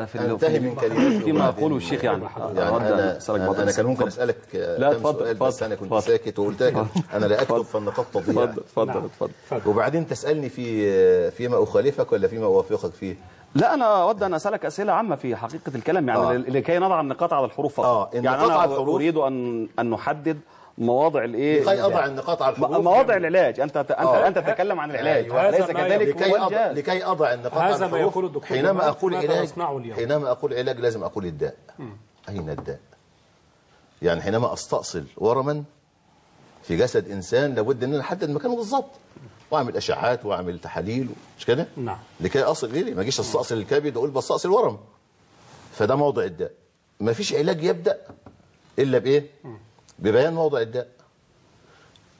في انتهي من كلماتي فيما يقوله الشيخ يعني يعني أنا أسألك بعض أنا, أنا. كان ممكن. أسألك آه، لا، كم اتفضل، سؤال بس أنا كنت. ساكت وقلت لك أنا لا أكتب فالنقاط تضيع اتفضل اتفضل نعم. اتفضل وبعدين تسألني في فيما أخالفك ولا فيما أوافقك فيه لا أنا أود أن أسألك أسئلة عامة في حقيقة الكلام يعني آه. لكي نضع النقاط على الحروف فقط آه، يعني أنا على الحروف. أريد أن أن نحدد مواضع الايه؟ لكي أضع النقاط على الحروف. مواضع العلاج. أنت أنت آه. أنت تتكلم عن العلاج. أيوة. ما كذلك. لكي أضع, لكي أضع النقاط هذا على ما الحروف. يقول الدكتور حينما أقول علاج؟ حينما أقول علاج لازم أقول الداء. أين الداء؟ يعني حينما أستأصل ورما في جسد إنسان لابد أن أنا أحدد مكانه بالظبط وأعمل اشعاعات وأعمل تحاليل. مش كده؟ نعم. لكي أصل غيري. ما اجيش أستأصل الكبد وأقول بستأصل ورم. فده موضع الداء. ما فيش علاج يبدأ إلا بإيه؟ ببيان موضع الداء.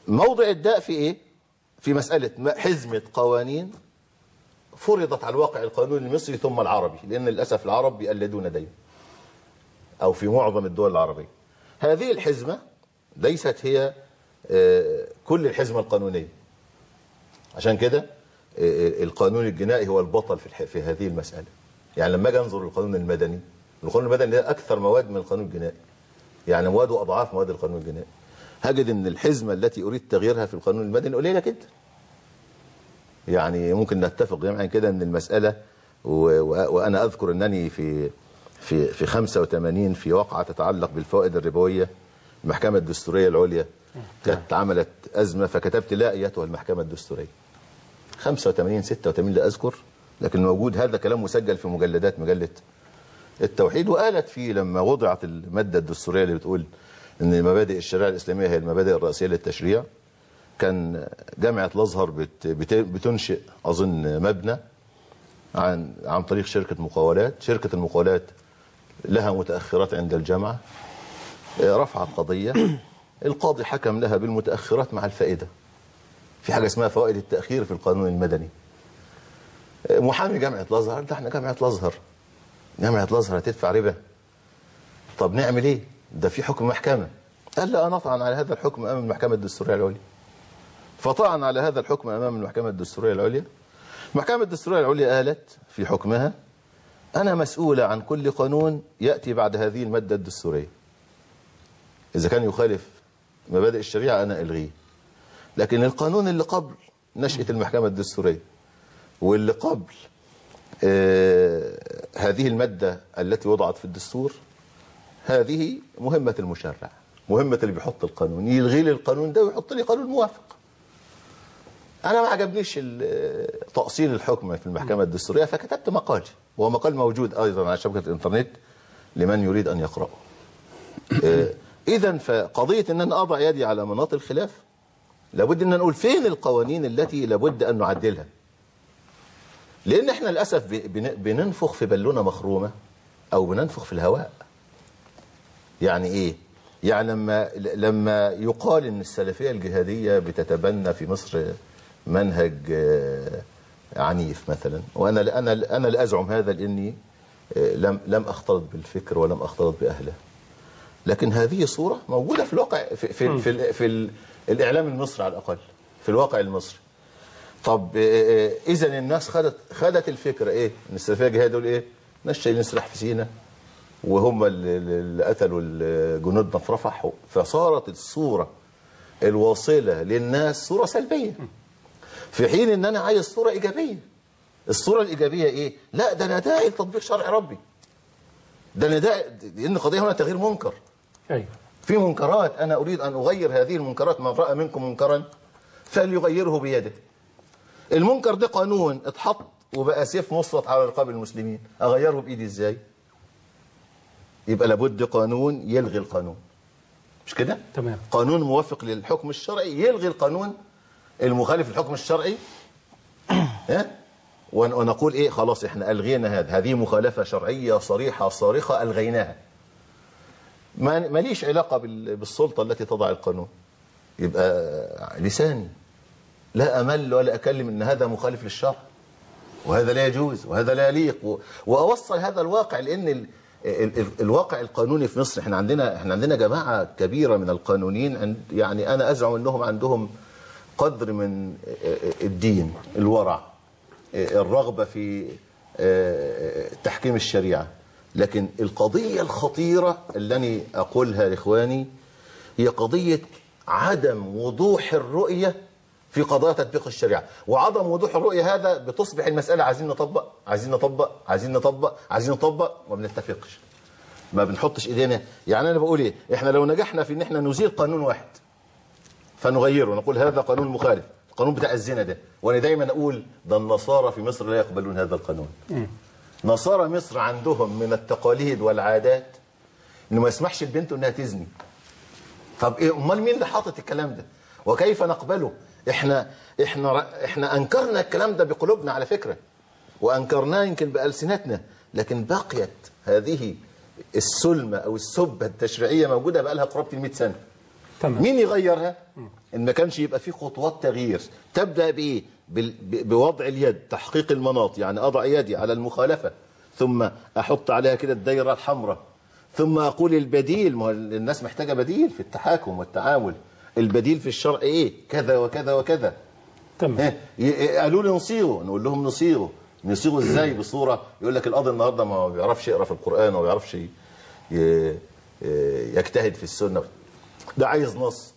موضع الداء في إيه؟ في مسألة ما- حزمة قوانين فرضت على الواقع القانوني المصري ثم العربي لأن للأسف العرب بيقلدون دايما. أو في معظم الدول العربية. هذه الحزمة ليست هي آه، كل الحزمة القانونية. عشان كده آه، القانون الجنائي هو البطل في في هذه المسألة. يعني لما أجي أنظر للقانون المدني القانون المدني ده أكثر مواد من القانون الجنائي. يعني مواده اضعاف مواد القانون الجنائي. هجد إن الحزمة التي أريد تغييرها في القانون المدني قليلة جدا. يعني ممكن نتفق جميعا كده إن المسألة و... و... وأنا أذكر إنني في في في 85 في واقعة تتعلق بالفوائد الربوية المحكمة الدستورية العليا كانت عملت أزمة فكتبت لا أيتها المحكمة الدستورية. 85 86 لا أذكر لكن موجود هذا كلام مسجل في مجلدات مجلة التوحيد. وقالت فيه لما وضعت المادة الدستورية اللي بتقول إن مبادئ الشريعة الإسلامية هي المبادئ الرئيسية للتشريع كان بت بت بتنشئ أظن مبنى عن عن طريق شركة مقاولات. شركة المقاولات لها متأخرات عند الجامعة آه، رفعت قضيه القاضي حكم لها بالمتأخرات مع الفائدة. في حاجة اسمها فوائد التأخير في القانون المدني. آه، محامي جامعة الأزهر ده إحنا جامعة الأزهر. جامعه الأزهر هتدفع ربا. طب نعمل إيه؟ ده في حكم محكمة. قال لا نطعن على هذا الحكم أمام المحكمة الدستورية العليا. فطعن على هذا الحكم أمام المحكمة الدستورية العليا. المحكمة الدستورية العليا قالت في حكمها أنا مسؤوله عن كل قانون يأتي بعد هذه المادة الدستورية. إذا كان يخالف مبادئ الشريعة أنا ألغيه. لكن القانون اللي قبل نشأة المحكمة الدستورية واللي قبل هذه المادة التي وضعت في الدستور هذه مهمة المشرع مهمة اللي بيحط القانون يلغي لي القانون ده ويحط لي قانون موافق. أنا ما عجبنيش ال- تأصيل الحكم في المحكمة الدستورية فكتبت مقال وهو مقال موجود أيضا على شبكة الإنترنت لمن يريد أن يقرأه. اذا فقضية إن أنا أضع يدي على مناط الخلاف لابد إن نقول فين القوانين التي لابد أن نعدلها؟ لأن إحنا بن- بننفخ في بالونة مخرومة أو بننفخ في الهواء. يعني إيه؟ يعني لما لما يقال إن السلفية الجهادية بتتبنى في مصر منهج آه، عنيف مثلا. وأنا أنا أنا لا ازعم هذا لأني آه، لم لم أختلط بالفكر ولم أختلط بأهله. لكن هذه صورة موجودة في الواقع في في في, في ال- الإعلام المصري على الأقل في الواقع المصري. طب اذا الناس خدت خدت الفكرة إيه؟ ان السلفيه الجهاديه دول إيه ناس شايلين سلاح في سينا. وهم اللي قتلوا جنودنا في رفح فصارت الصورة الواصلة للناس صورة سلبية. في حين إن أنا عايز صورة إيجابية. الصورة الإيجابية إيه؟ لا ده أنا داعي لتطبيق شرع ربي. ده أنا داعي لأن القضية هنا تغيير منكر. أيوه. في منكرات أنا أريد أن أغير هذه المنكرات من راى منكم منكرا فليغيره بيده. المنكر ده قانون اتحط وبقى سيف مسلط على رقاب المسلمين. أغيره بإيدي إزاي؟ يبقى لابد قانون يلغي القانون. مش كده؟ تمام. قانون موافق للحكم الشرعي يلغي القانون المخالف للحكم الشرعي. ها؟ ون- ونقول إيه؟ خلاص إحنا ألغينا هذا. هذه مخالفة شرعية صريحة صارخة ألغيناها. ما ماليش علاقة بال- بالسلطة التي تضع القانون. يبقى لساني. لا أمل ولا أكلم إن هذا مخالف للشرع وهذا لا يجوز وهذا لا يليق و... وأوصل هذا الواقع. ال... الواقع القانوني في مصر إحنا عندنا إحنا عندنا جماعة كبيرة من القانونيين يعني أنا أزعم إنهم عندهم قدر من الدين الورع الرغبة في تحكيم الشريعة لكن القضية الخطيرة اللي أنا أقولها لإخواني هي قضية عدم وضوح الرؤية في قضايا تطبيق الشريعة. وعدم وضوح الرؤية هذا بتصبح المسألة عايزين نطبق عايزين نطبق عايزين نطبق عايزين نطبق وما بنتفقش. ما بنحطش إيدينا. يعني أنا بقول إيه؟ إحنا لو نجحنا في إن إحنا نزيل قانون واحد فنغيره نقول هذا قانون مخالف. القانون بتاع الزنا ده. وأنا دايما أقول ده النصارى في مصر لا يقبلون هذا القانون. نصارى مصر عندهم من التقاليد والعادات إنه ما يسمحش البنت إنها تزني. طب إيه؟ أمال مين اللي حاطط الكلام ده؟ وكيف نقبله؟ إحنا إحنا إحنا أنكرنا الكلام ده بقلوبنا على فكرة وأنكرناه يمكن بألسنتنا لكن بقيت هذه السلمة أو السبة التشريعية موجودة بقى لها قرابة ال 100 سنة. تمام. مين يغيرها؟ إن ما كانش يبقى في خطوات تغيير. تبدأ بايه بوضع اليد تحقيق المناط يعني أضع يدي على المخالفة ثم أحط عليها كده الدايرة الحمراء ثم أقول البديل ما الناس محتاجة بديل في التحاكم والتعامل. البديل في الشرع إيه؟ كذا وكذا وكذا. تمام. قالوا لي نصيغه نقول لهم نصيغه نصيغه إزاي؟ بصورة يقول لك القاضي النهارده ما بيعرفش يقرأ في القرآن وما بيعرفش ي- يجتهد في السنة. ده عايز نص.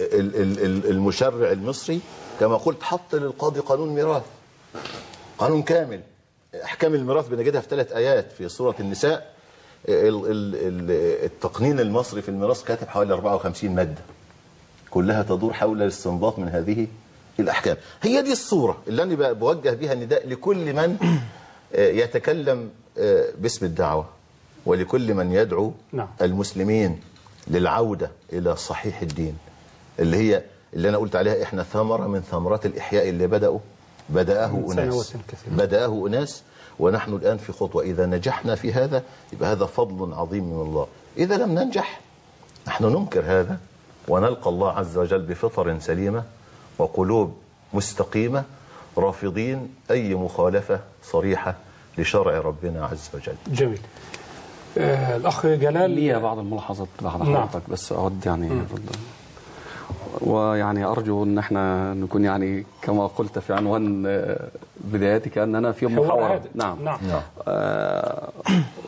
ال- ال- ال- المشرع المصري كما قلت حط للقاضي قانون ميراث. قانون كامل. أحكام الميراث بنجدها في ثلاث آيات. في سورة النساء ال- ال- ال- التقنين المصري في الميراث كاتب حوالي 54 مادة. كلها تدور حول الاستنباط من هذه الأحكام. هي دي الصورة اللي أنا بوجه بها النداء لكل من آه، يتكلم آه، باسم الدعوة ولكل من يدعو نعم. المسلمين للعودة إلى صحيح الدين. اللي هي اللي أنا قلت عليها إحنا ثمرة من ثمرات الإحياء اللي بدأوا بدأه أناس. بدأه أناس ونحن الآن في خطوة. إذا نجحنا في هذا يبقى هذا فضل عظيم من الله. إذا لم ننجح نحن ننكر هذا. ونلقى الله عز وجل بفطر سليمة وقلوب مستقيمة رافضين أي مخالفة صريحة لشرع ربنا عز وجل جميل آه الأخ جلال لي بعض الملاحظات بعد نعم. حضرتك بس أود يعني. ويعني أرجو أن إحنا نكون يعني كما قلت في عنوان آه، بدايتك أننا في هادئ. نعم. نعم. نعم. آه،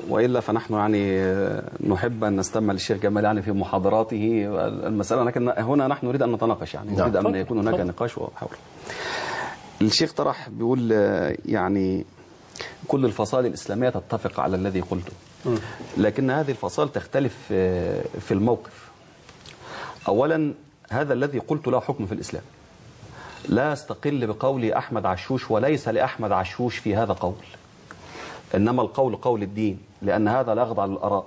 وإلا فنحن يعني آه، نحب أن نستمع للشيخ جمال يعني في محاضراته المسألة لكن هنا نحن نريد أن نتناقش يعني. نعم. نريد أن اتفضل، يكون هناك. نقاش وحوار. الشيخ طرح بيقول يعني كل الفصائل الإسلامية تتفق على الذي قلته. لكن هذه الفصائل تختلف في الموقف. أولا هذا الذي قلت له حكم في الإسلام. لا أستقل بقول أحمد عشوش وليس لأحمد عشوش في هذا قول. إنما القول قول الدين لأن هذا لا يخضع للآراء.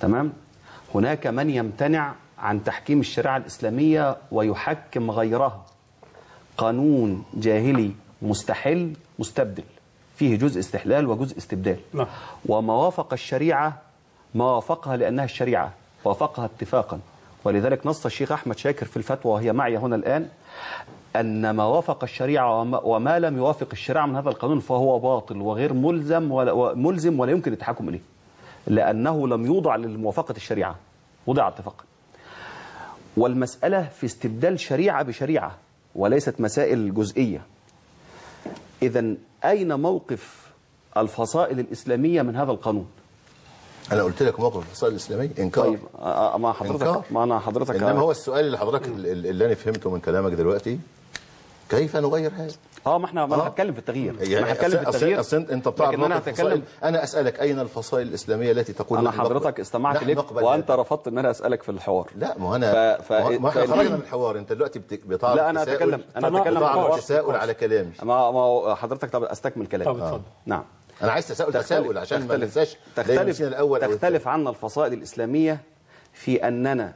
تمام؟ هناك من يمتنع عن تحكيم الشريعة الإسلامية ويحكم غيرها. قانون جاهلي مستحل مستبدل. فيه جزء استحلال وجزء استبدال. نعم. وما وافق الشريعة ما وافقها لأنها الشريعة. وافقها اتفاقا. ولذلك نص الشيخ أحمد شاكر في الفتوى وهي معي هنا الآن أن ما وافق الشريعة وما, لم يوافق الشريعة من هذا القانون فهو باطل وغير ملزم ولا ملزم ولا يمكن التحكم إليه لأنه لم يوضع لموافقة الشريعة وضع اتفاقا والمسألة في استبدال شريعة بشريعة وليست مسائل جزئية إذا أين موقف الفصائل الإسلامية من هذا القانون؟ أنا قلت لك موقف الفصائل الإسلامية إنكار. طيب آه، آه، ما حضرتك. إنكار. ما أنا حضرتك. إنما هو السؤال اللي حضرتك اللي أنا فهمته من كلامك دلوقتي كيف نغير هذا؟ آه ما إحنا ما آه. أنا هتكلم في التغيير. يعني أنا هتكلم في التغيير. أصل انت بتعرف أنا. هتكلم أنا أسألك أين الفصائل الإسلامية التي تقول أنا حضرتك استمعت لك وأنت. رفضت إن أنا أسألك في الحوار. لا ما أنا ف- ف- ما إحنا خرجنا من الحوار. أنت دلوقتي بت- بتعرض لا أنا اتكلم أنا. أتكلم تساؤل على كلامي. ما حضرتك طب أستكمل طب كلامي اتفضل نعم. أنا عايز تساؤل تساؤل عشان ما تختلف. ننساش لا تختلف. الأول تختلف عنا الفصائل الإسلامية في أننا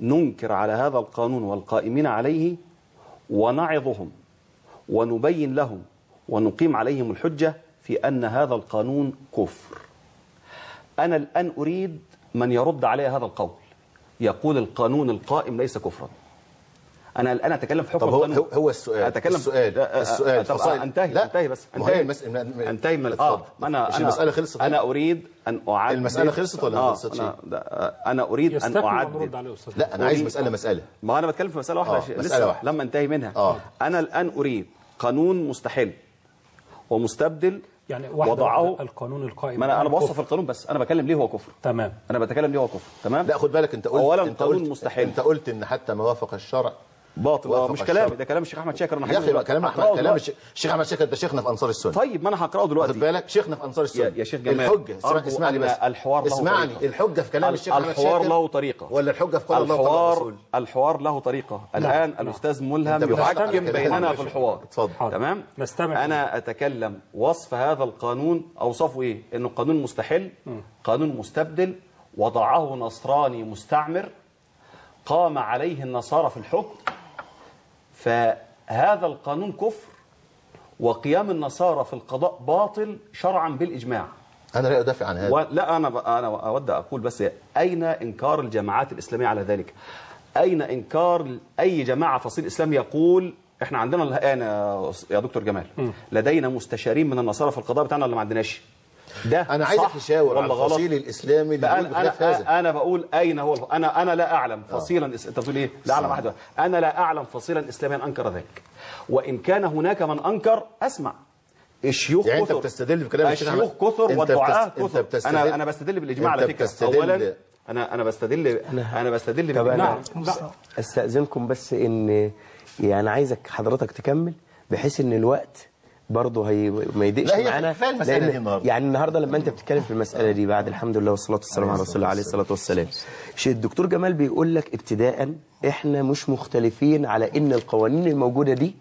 ننكر على هذا القانون والقائمين عليه ونعظهم ونبين لهم ونقيم عليهم الحجة في أن هذا القانون كفر. أنا الآن أريد من يرد علي هذا القول. يقول القانون القائم ليس كفرا. أنا الآن أتكلم في حكم طب هو القانون هو, هو السؤال اتكلم السؤال لا، السؤال طب فصائل- انتهي لا انتهي بس انتهي المس... انتهي من. آه ما أنا مش أنا المسألة خلصت أنا أريد أن اعدد المسألة خلصت ولا ما آه، خلصتش؟ أنا, ده- أنا أريد أن أستاذ لا أنا عايز مسألة مسألة ما أنا بتكلم في مسألة واحدة آه،. مسألة لسه واحدة. لما انتهي منها آه. أنا الآن أريد قانون مستحل ومستبدل يعني وضعه القانون القائم ما أنا أنا الآن بوصف. القانون بس أنا بتكلم ليه هو كفر تمام أنا بتكلم ليه هو كفر تمام لا خد بالك أنت قلت أولاً أنت قانون قلت مستحيل. أنت قلت إن حتى ما وافق الشرع باطل آه، مش. كلامي ده كلام الشيخ أحمد شاكر أنا يا أخي. كلام احمد كلام الشيخ أحمد شاكر ده شيخنا في أنصار السنة. طيب ما أنا هقرأه دلوقتي. بالك؟ شيخنا في أنصار السنة. يا- يا شيخ جمال، الحجة. اسمعني بس. الحوار له اسمعني. طريقة. الحجة في كلام ال- الشيخ أحمد الحوار شاكر له طريقة. ولا الحجة في قول الله الحوار الحوار له طريقة. الآن الأستاذ ملهم أنت بتحكم يحكم بيننا في الحوار. اتفضل. تمام؟ نستمع. أنا أتكلم. وصف هذا القانون أوصفه إيه؟ إنه قانون مستحل قانون مستبدل وضعه نصراني مستعمر قام عليه النصارى في الحكم فهذا القانون كفر وقيام النصارى في القضاء باطل شرعا بالإجماع أنا لا أدافع عن هذا و... لا أنا ب... أنا أود أقول بس أين إنكار الجماعات الإسلامية على ذلك؟ أين إنكار أي جماعة فصيل اسلامي يقول إحنا عندنا الآن يا دكتور جمال لدينا مستشارين من النصارى في القضاء بتاعنا ولا ما عندناش؟ ده أنا عايزك تشاور على ولا غلط؟ الفصيل الإسلامي اللي بخلاف هذا. أنا بقول أين هو؟ الف... أنا أنا لا أعلم فصيلا إس... أنت بتقول إيه؟ لا أعلم أحد. أنا لا أعلم فصيلا اسلاميا أنكر ذلك. وإن كان هناك من أنكر أسمع. الشيوخ يعني أنت كثر. بتستدل بكلام الشيخ الشيوخ. كثر أنت والدعاء انت كثر. بتستدل- أنا أنا بستدل بالإجماع على انت فكره اولا أنا أنا بستدل أنا بستدل طب بالإجماع. أنا أستأذنكم بس إن يعني عايزك حضرتك تكمل بحيث إن الوقت برضه هي ما يضيقش لا، هي معانا النهاردة. يعني النهارده لما أنت بتتكلم في المسألة دي بعد الحمد لله والصلاة والسلام على رسول الله عليه الصلاة والسلام. شيء الدكتور جمال بيقول لك ابتداء إحنا مش مختلفين على إن القوانين الموجودة دي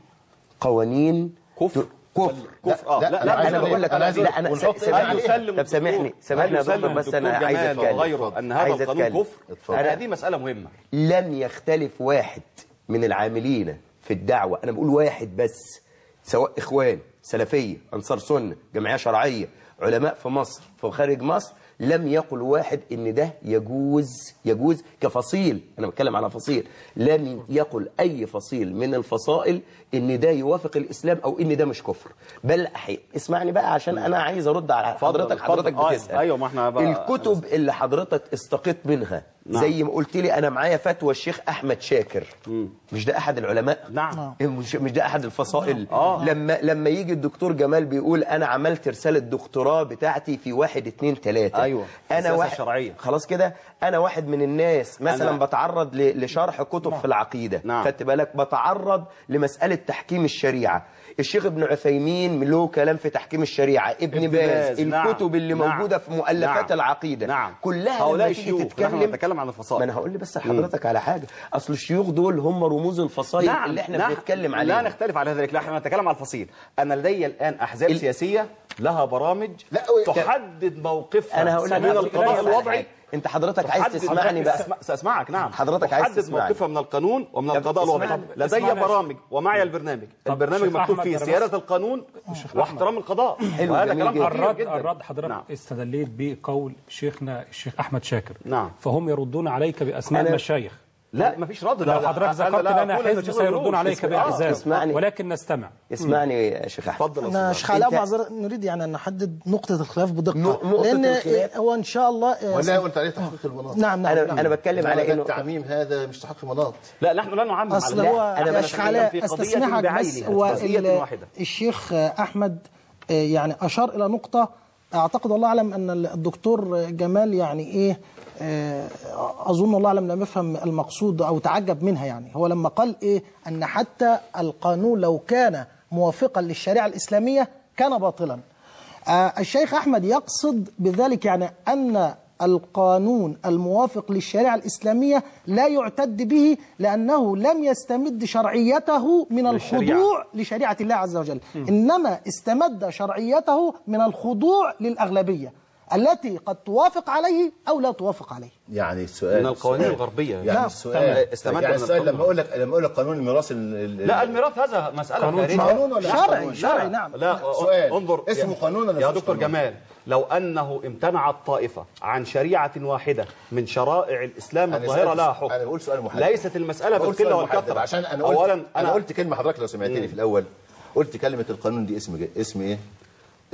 قوانين كفر. كفر. كفر. آه لا، لا لا، أنا بقول لك عايز لا أنا سامحني. طب سامحني. سامحني يا دكتور بس أنا عايز أتكلم. غيره ان هذا القانون. كفر. اتفضل. أنا دي مسألة مهمة. لم يختلف واحد من العاملين في الدعوة. أنا بقول واحد بس سواء إخوان. سلفية أنصار سنة جمعية شرعية علماء في مصر في خارج مصر لم يقل واحد إن ده يجوز يجوز كفصيل أنا بتكلم على فصيل لم يقل أي فصيل من الفصائل إن ده يوافق الإسلام أو إن ده مش كفر بل أحي... اسمعني بقى عشان أنا عايز أرد على حضرتك. حضرتك بتسأل أيوة، ما إحنا بقى- الكتب اللي حضرتك استقيت منها نعم. زي ما قلت لي أنا معايا فتوى الشيخ أحمد شاكر مش ده أحد العلماء نعم. مش مش ده أحد الفصائل آه. لما لما يجي الدكتور جمال بيقول أنا عملت رسالة دكتوراه بتاعتي في واحد اتنين تلاتة أيوة. أنا واحد الشرعية. خلاص كده أنا واحد من الناس مثلا أنا- بتعرض لشرح كتب في العقيدة نعم. خدت بالك بتعرض لمسألة تحكيم الشريعة الشيخ ابن عثيمين له كلام في تحكيم الشريعة ابن, ابن باز نعم. الكتب اللي نعم. موجودة في مؤلفات نعم. العقيدة نعم. كلها هؤلاء الشيوخ، تتكلم نتكلم عن الفصائل. ما أنا هقول لي بس لحضرتك على حاجة أصل الشيوخ دول هم رموز الفصائل اللي إحنا بنتكلم عليها لا نختلف على ذلك لا إحنا نتكلم على الفصيل أنا لدي الآن أحزاب ال- سياسية لها برامج لا، تحدد موقفها أنا هقول لك من القضاء الوضعي. انت حضرتك عايز تسمعني بقى. سأسمعك نعم. حضرتك عايز تسمعني. موقفها من القانون ومن القضاء الوضعي اسمعني. لدي. برامج ومعي البرنامج. البرنامج مكتوب فيه سياده القانون واحترام القضاء. حلو، وهذا جميل كلام الرد جدا. الرد حضرتك نعم. استدليت بقول شيخنا الشيخ أحمد شاكر. نعم. فهم يردون عليك بأسماء المشايخ. لا مفيش رد لو حضرتك أنا ذكرت أقول هذا حزب سيردون. عليك آه، اسمعني. ولكن نستمع اسمعني يا شيخ أحمد اتفضل أستاذ. شيخ علاء معذرة نريد يعني أن نحدد نقطة الخلاف نقطة لأن الخلاف. هو إن شاء الله ولا قلت عليه تحقيق المناط نعم نعم أنا نعم. أنا بتكلم على انه التعميم هذا مش تحقيق مناط لا نحن لا نعمم أصل على هو أنا بس شيخ علاء أستسمحك بس هو. الشيخ أحمد آه، يعني أشار إلى نقطة أعتقد والله أعلم أن الدكتور جمال يعني إيه آه، أظن الله اعلم لم يفهم المقصود أو تعجب منها يعني. هو لما قال إيه؟ أن حتى القانون لو كان موافقا للشريعة الإسلامية كان باطلا. آه، الشيخ أحمد يقصد بذلك يعني أن القانون الموافق للشريعة الإسلامية لا يعتد به لأنه لم يستمد شرعيته من للشريعة. الخضوع لشريعة الله عز وجل. إنما استمد شرعيته من الخضوع للأغلبية. التي قد توافق عليه أو لا توافق عليه يعني السؤال من القوانين السؤال- الغربية. يعني نعم. السؤال. استمد يعني السؤال. لما أقول لك لما أقول لك قانون الميراث ال- ال- لا الميراث هذا مسألة قانون قانون ولا شرعي قانون؟ شرعي نعم لا سؤال. انظر اسمه يا- قانون ولا يا دكتور؟ جمال لو أنه امتنعت طائفه عن شريعة واحدة من شرائع الإسلام الظاهرة لها حكم أنا بقول سؤال محدد. ليست المسألة بالقلة والكثرة عشان أنا قلت اولا أنا قلت كلمة حضرتك لو سمعتني في الأول قلت كلمة القانون دي اسم اسم إيه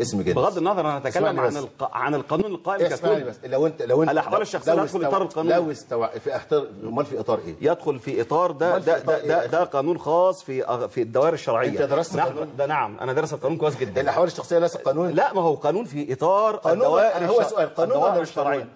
اسم جنس. بغض النظر أنا أتكلم عن. الق... عن القانون القائم اسمعني ككل. بس. لو انت لو انت الأحوال لو- الشخصية لو تدخل استوى- إطار القانون. لو استوى في اختار أمال في إطار إيه؟ يدخل في إطار ده ده ده, إيه ده, ده قانون خاص في في الدوائر الشرعية. أنت درست نعم قانون؟ ده نعم أنا درست القانون كويس جدا. الاحوال الشخصية ليس قانون؟ لا ما هو قانون في إطار قانون؟ الدوائر هو الش- سؤال. قانون الدوائر الشرعية؟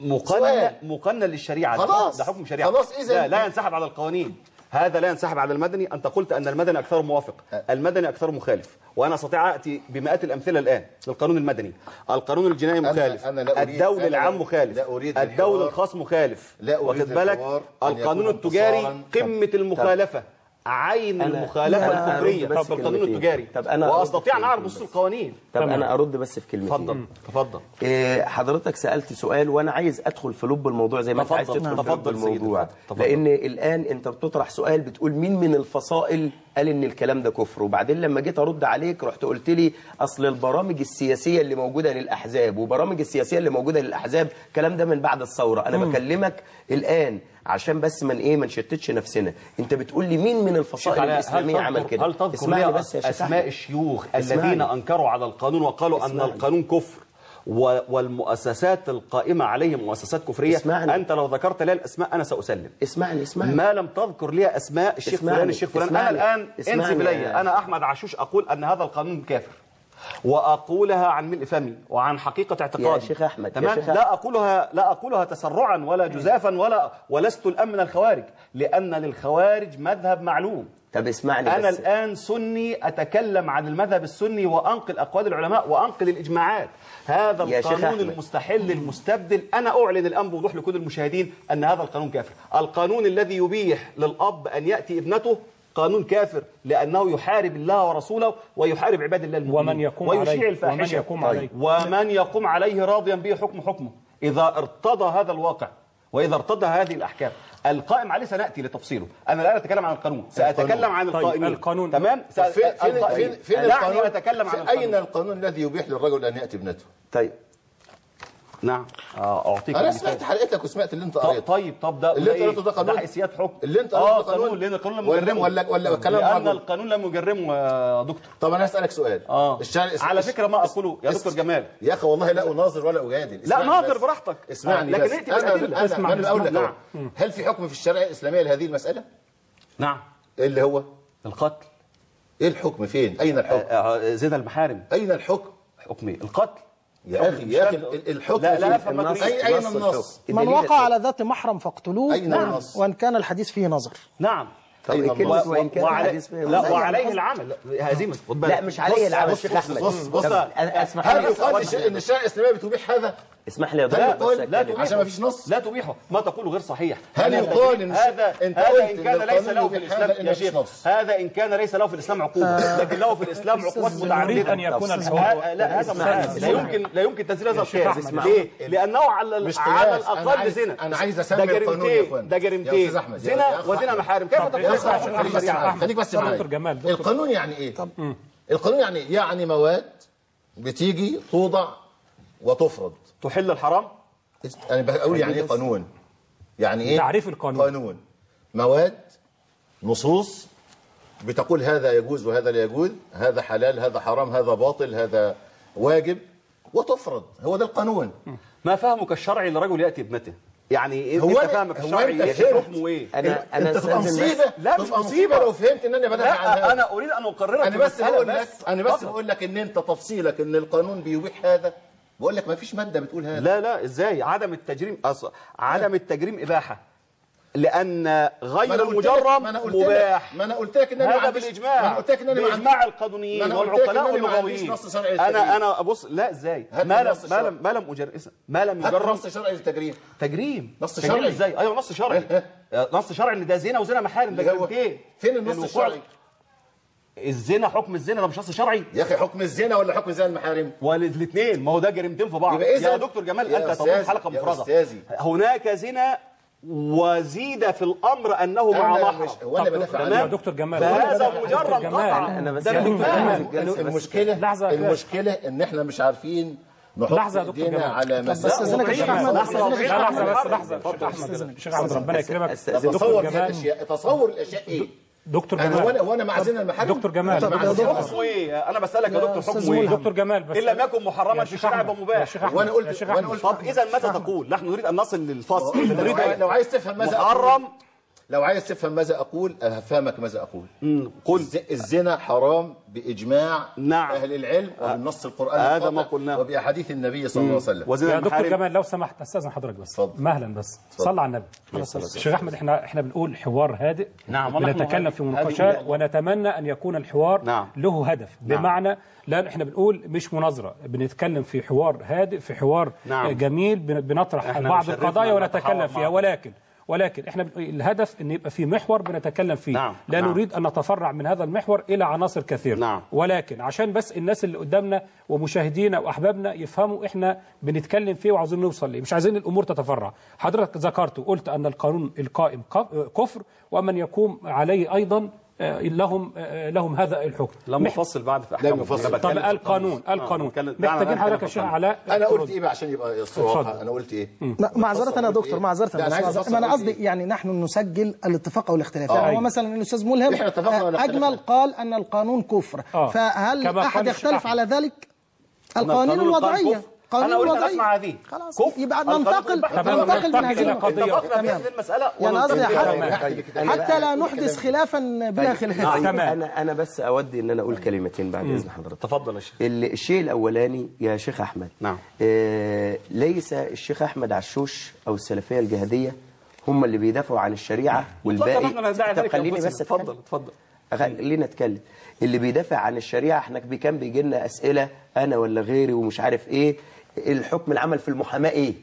مقنن. مقنن للشريعة. خلاص. ده حكم شريعة. خلاص إذا- لا لا ينسحب على القوانين. هذا لا ينسحب على المدني. أنت قلت أن المدني أكثر موافق. المدني أكثر مخالف. وأنا أستطيع أتي بمئات الأمثلة الآن للقانون المدني. القانون الجنائي مخالف. أنا أنا العام مخالف. لا أريد الدول الحوار. الخاص مخالف. واخد بالك؟ أن القانون التجاري انتصاراً. قمة المخالفة. عين المخالفة الكفرية في القانون. التجاري طب أرد وأستطيع أن أعرف بس. القوانين طب أنا أرد بس في كلمتين تفضل تفضل إيه، حضرتك سألت سؤال وأنا عايز أدخل في لب الموضوع زي ما أنت. عايز تدخل في لب الموضوع. لأن الآن أنت بتطرح سؤال بتقول مين من الفصائل قال إن الكلام ده كفر وبعدين لما جيت أرد عليك رحت قلت لي أصل البرامج السياسية اللي موجودة للأحزاب وبرامج السياسية اللي موجودة للأحزاب الكلام ده من بعد الثورة أنا بكلمك الآن عشان بس من إيه ما نشتتش نفسنا أنت بتقول لي مين من الفصائل الاسلاميه عمل كده هل تذكر بس يا أسماء. الشيوخ. الذين أنكروا على القانون وقالوا أن اسمعني. القانون كفر والمؤسسات القائمة عليه مؤسسات كفرية. اسمعني. أنت لو ذكرت لي الأسماء أنا سأسلم. اسمعني اسمعني. ما لم تذكر لي أسماء الشيخ اسمعني. فلان الشيخ فلان. أنا اسمعني. الآن اسمعني انسب يا- الي أنا أحمد عاشوش أقول أن هذا القانون كافر. وأقولها عن ملء فمي وعن حقيقة اعتقادي. شيخ أحمد، يا تمام؟ شيخ أحمد. لا أقولها لا أقولها تسرعا ولا جزافا ولا ولست الآن من الخوارج لأن للخوارج مذهب معلوم. طب اسمعني أنا بس الآن سني أتكلم عن المذهب السني وأنقل أقوال العلماء وأنقل الإجماعات. هذا يا شيخ القانون. المستحل المستبدل. أنا أعلن الآن بوضوح لكل المشاهدين أن هذا القانون كافر. القانون الذي يبيح للأب أن يأتي ابنته قانون كافر لأنه يحارب الله ورسوله ويحارب عباد الله المؤمنين. ومن يقوم ويشيع عليه الفاحشة. ومن يقوم عليه. ومن يقوم عليه راضيا به حكم حكمه. إذا ارتضى هذا الواقع وإذا ارتضى هذه الأحكام القائم عليه سنأتي لتفصيله. أنا الآن أتكلم عن القانون. سأتكلم عن طيب، القائمين. القانون. تمام؟ طب فين فين. فين, القانون؟ أتكلم عن القانون. القانون الذي يبيح للرجل أن يأتي ابنته طيب. نعم. آه، أعطيك أنا. سمعت حلقتك وسمعت اللي أنت قريته. طيب طب ده اللي أنت إيه؟ قريته ده قانون؟ ده حيثيات حكم اللي أنت قريته ده قانون؟ لأن القانون لم ولا- يجرمه ولا ولا كلام لأن القانون لم يجرمه يا دكتور. طب أنا هسألك سؤال. آه. الشارع على فكرة ما أقوله يا دكتور جمال. يا أخي والله لا أناظر ولا أجادل. لا ناظر. براحتك. اسمعني لكن ائتي بالادله اسمع، أنا بقول لك. أهو. هل في حكم في الشريعه الاسلاميه لهذه المسألة؟ نعم. إيه اللي هو؟ القتل. إيه الحكم؟ فين؟ أين الحكم؟ آه، آه، زنا المحارم. أين الحكم؟ حكم إيه؟ القتل. يا أخي يا أخي ال- الحكم لا لا ما النص- تريد. أي- أين نص النص؟ الحكم. من وقع الحكم. على ذات محرم فاقتلوه أين النص؟ وإن كان الحديث فيه نظر نعم كلمة النص؟ وإن كان وعلي... لا نظر؟ وعليه العمل لا، هزيمة خد بالك لا مش عليه العمل بص- بص- بص- بص- اسمح هل لي يقال الش- إن الشريعه الاسلاميه بتبيح هذا اسمح لي يا هل دكتور يقال لا أتكلم. تبيحه عشان ما فيش نص لا تبيحه ما تقوله غير صحيح هل هذا يقال إن هذا أنت هذا إن إن كان ليس له في الإسلام هذا إن يا شيخ. هذا إن كان ليس له في الإسلام عقوبة لكن له في الإسلام عقوبات متعدده أن يكون الحوار لا هذا لا. يمكن لا يمكن تنزيل هذا القياس اسمع. ليه؟ لأنه على على الأقل زنا أنا عايز ده أسمي القانون يا جريمتين. ده جريمتين زنا وزنا. محارم كيف تقول أحمد، خليك بس دكتور جمال،. القانون يعني إيه؟ القانون يعني إيه؟ يعني مواد بتيجي توضع وتفرض. تحل الحرام؟ أنا بقول يعني إيه قانون؟ يعني إيه؟ تعريف القانون. قانون. مواد نصوص بتقول هذا يجوز وهذا لا يجوز هذا حلال هذا حرام هذا باطل هذا واجب وتفرض. هو ده القانون. ما فهمك الشرعي لرجل يأتي ابنته يعني إيه هو أنت هو الشرعي أنت إيه؟ حكمه إيه؟ أنا أنا إنت تبقى مصيبة. لا، مش مصيبة. لو فهمت إن أنا بدافع عن لا هذا. أنا أريد أن أقررك أنا بس بقول لك أنا بس. بقول لك إن أنت تفصيلك إن القانون بيبيح هذا. بقول لك ما فيش مادة بتقول هذا. لا لا إزاي؟ عدم التجريم أص... عدم التجريم إباحة. لأن ما غير أنا المجرم مباح. ما أنا قلت لك ان أنا ما هذا بالإجماع. ما قلت لك القانونيين أنا قلت لك إن والعقلاء أنا ما عنديش واللغويين نص شرعي للتجريم. أنا أنا ابص لا إزاي؟ هات ما لم ما. لم ما لم اجر ما لم يجرم نص شرعي للتجريم تجريم. نص شرعي. إزاي؟ أيوه نص شرعي. نص شرعي إن ده زنا وزنا محارم. ده جريمتين فين؟ النص الشرعي؟ الزنا حكم الزنا ده مش نص شرعي؟ يا أخي حكم الزنا ولا حكم زنا المحارم؟ والاثنين ما هو ده جريمتين في بعض. يا دكتور جمال أنت أستاذ- تقول حلقة مفردة. هناك زنا وزيد في الامر انه مع أنا محرم مش هو أنا طب بدافع دكتور- عنه يا دكتور جمال فهذا جمال، قطعا أنا بس المشكلة فندم. المشكلة ان إحنا مش عارفين نحط لحظة يا دكتور جمال. على بس استاذنك يا شيخ احمد لا استاذنك يا شيخ لحظة احمد بس لحظة شيخ أحمد ربنا يكرمك تصور الاشياء تصور الاشياء إيه دكتور أنا وأنا جمال وأنا دكتور جمال. طب يا دكتور- حكمه إيه أنا بسالك يا دكتور حكمه إيه. دكتور جمال بس ان لم يكن محرما في يبقى مباح. وأنا قلت وأنا قلت طب إذا ماذا تقول؟ نحن نريد أن نصل للفصل. لو عايز- لو عايز تفهم ماذا محرم لو عايز تفهم ماذا أقول افهمك ماذا أقول. قل. الز- الزنا حرام بإجماع نعم. أهل العلم وبالنص القراني هذا ما قلناه. وبأحاديث النبي صلى الله عليه وسلم. وزن يا دكتور جمال لو سمحت استاذن حضرتك بس. اتفضل. مهلا بس. صلى على النبي. شيخ أحمد إحنا إحنا بنقول حوار هادئ. نعم، بنتكلم هادئ. في مناقشات ونتمنى أن يكون الحوار نعم. له هدف. بمعنى لا إحنا بنقول مش مناظرة. بنتكلم في حوار هادئ في حوار نعم. جميل بن- بنطرح بعض القضايا أن ونتكلم فيها. ولكن ولكن إحنا الهدف إن يبقى في محور بنتكلم فيه نعم، لا نعم. نريد أن نتفرع من هذا المحور إلى عناصر كثيرة نعم. ولكن عشان بس الناس اللي قدامنا ومشاهدينا وأحبابنا يفهموا إحنا بنتكلم فيه وعاوزين نوصل ليه مش عايزين الأمور تتفرع حضرتك ذكرت وقلت أن القانون القائم كفر ومن يقوم عليه أيضا لهم آه، لهم هذا الحكم لم نفصل بعد في أحكام يفصل. أنا طب القانون آه، القانون محتاجين حضرتك يا شيخ علاء أنا قلت إيه بقى عشان يبقى اتفضل. أنا قلت إيه لا، معذرة يا دكتور معذرة لا، أنا عايز بس أفصل ما أنا قلت قصدي إيه؟ يعني نحن نسجل الاتفاق أو الاختلاف آه. يعني هو أيوة. مثلا الاستاذ ملهم أجمل؟ قال أن القانون كفر آه. فهل أحد يختلف. على ذلك القوانين القانون قال الوضعية كفر. قانون أن الوضعية. أسمع هذه. خلاص. يبقى ننتقل ننتقل من هذه. اتفقنا تمام. المسألة يعني قصدي حتى, طيب. حتى لا نحدث خلافا بلا خلاف تمام. أنا أنا بس أودي إن أنا أقول كلمتين بعد إذن حضرتك تفضل يا شيخ ال- الشيء الأولاني يا شيخ أحمد نعم. آه ليس الشيخ أحمد عشوش أو السلفية الجهادية هم اللي بيدافعوا عن الشريعة والباقي إحنا ندعي طب خليني. بس اتفضل. اتفضل خلينا أتكلم اللي بيدافع عن الشريعة إحنا كان بيجي لنا أسئلة أنا ولا غيري ومش عارف إيه الحكم العمل في المحاماة إيه؟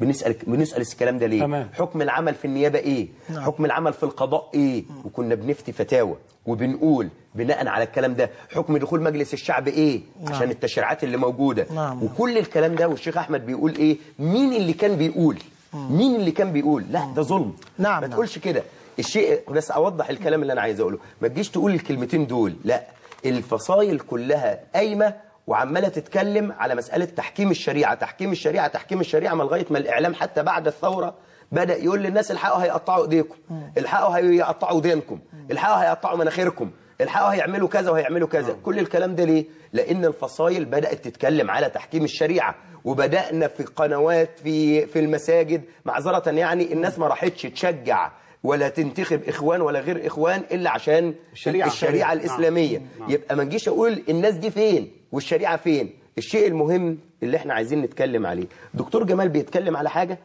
بنسال بنسأل الكلام ده ليه؟ تمام. حكم العمل في النيابة إيه؟ حكم العمل في القضاء إيه؟ وكنا بنفتي فتاوى وبنقول بناء على الكلام ده حكم دخول مجلس الشعب إيه؟ عشان التشريعات اللي موجودة. نعم. وكل الكلام ده والشيخ أحمد بيقول إيه؟ مين اللي كان بيقول؟ مين اللي كان بيقول؟ لا ده ظلم. نعم، ما نعم. تقولش كده. الشيء بس أوضح الكلام اللي أنا عايز أقوله. ما تجيش تقول الكلمتين دول لا. الفصائل كلها قايمة وعمالة تتكلم على مسألة تحكيم الشريعة تحكيم الشريعة تحكيم الشريعة ما لغايه ما الإعلام حتى بعد الثورة بدأ يقول للناس الحقوا هيقطعوا إيديكم الحقوا هيقطعوا دينكم الحقوا هيقطعوا مناخيركم الحقوا هيعملوا كذا وهيعملوا كذا. كل الكلام ده ليه؟ لأن الفصائل بدأت تتكلم على تحكيم الشريعة وبدأنا في قنوات في في المساجد معذرة يعني الناس ما راحتش تشجع ولا تنتخب إخوان ولا غير إخوان إلا عشان الشريعة. الشريعة نعم. الإسلامية نعم. يبقى ما نجيش أقول الناس دي فين والشريعة فين الشيء المهم اللي إحنا عايزين نتكلم عليه دكتور جمال بيتكلم على حاجة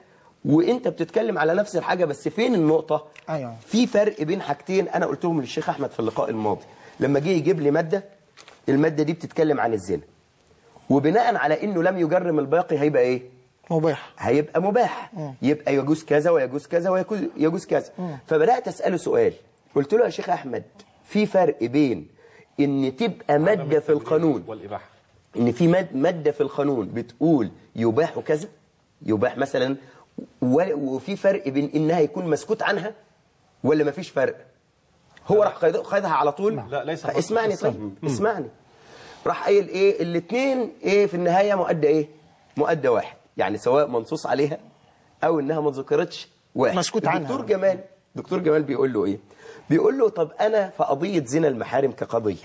وإنت بتتكلم على نفس الحاجة بس فين النقطة أيوة. في فرق بين حاجتين أنا قلتهم للشيخ أحمد في اللقاء الماضي لما جه يجيب لي مادة المادة دي بتتكلم عن الزنا وبناء على إنه لم يجرم الباقي هيبقى إيه مباح. هيبقى مباح. يبقى يجوز كذا ويجوز كذا ويجوز يجوز كذا. فبدأت أسأله سؤال. قلت له يا شيخ أحمد في فرق بين إن تبقى مادة في القانون والإباحة. إن في ماد- مادة في القانون بتقول يباح كذا يباح مثلا وفي فرق بين إنها يكون مسكوت عنها ولا مفيش فرق؟ هو راح خايضها على طول؟ لا، ليس فرق. اسمعني طيب. اسمعني. راح قايل إيه؟ الاثنين إيه في النهاية مؤدى إيه؟ مؤدى واحد. يعني سواء منصوص عليها أو إنها ما ذكرتش واحد. مسكوت عنها. دكتور جمال دكتور جمال بيقول له إيه؟ بيقول له طب أنا في قضيه زنا المحارم كقضية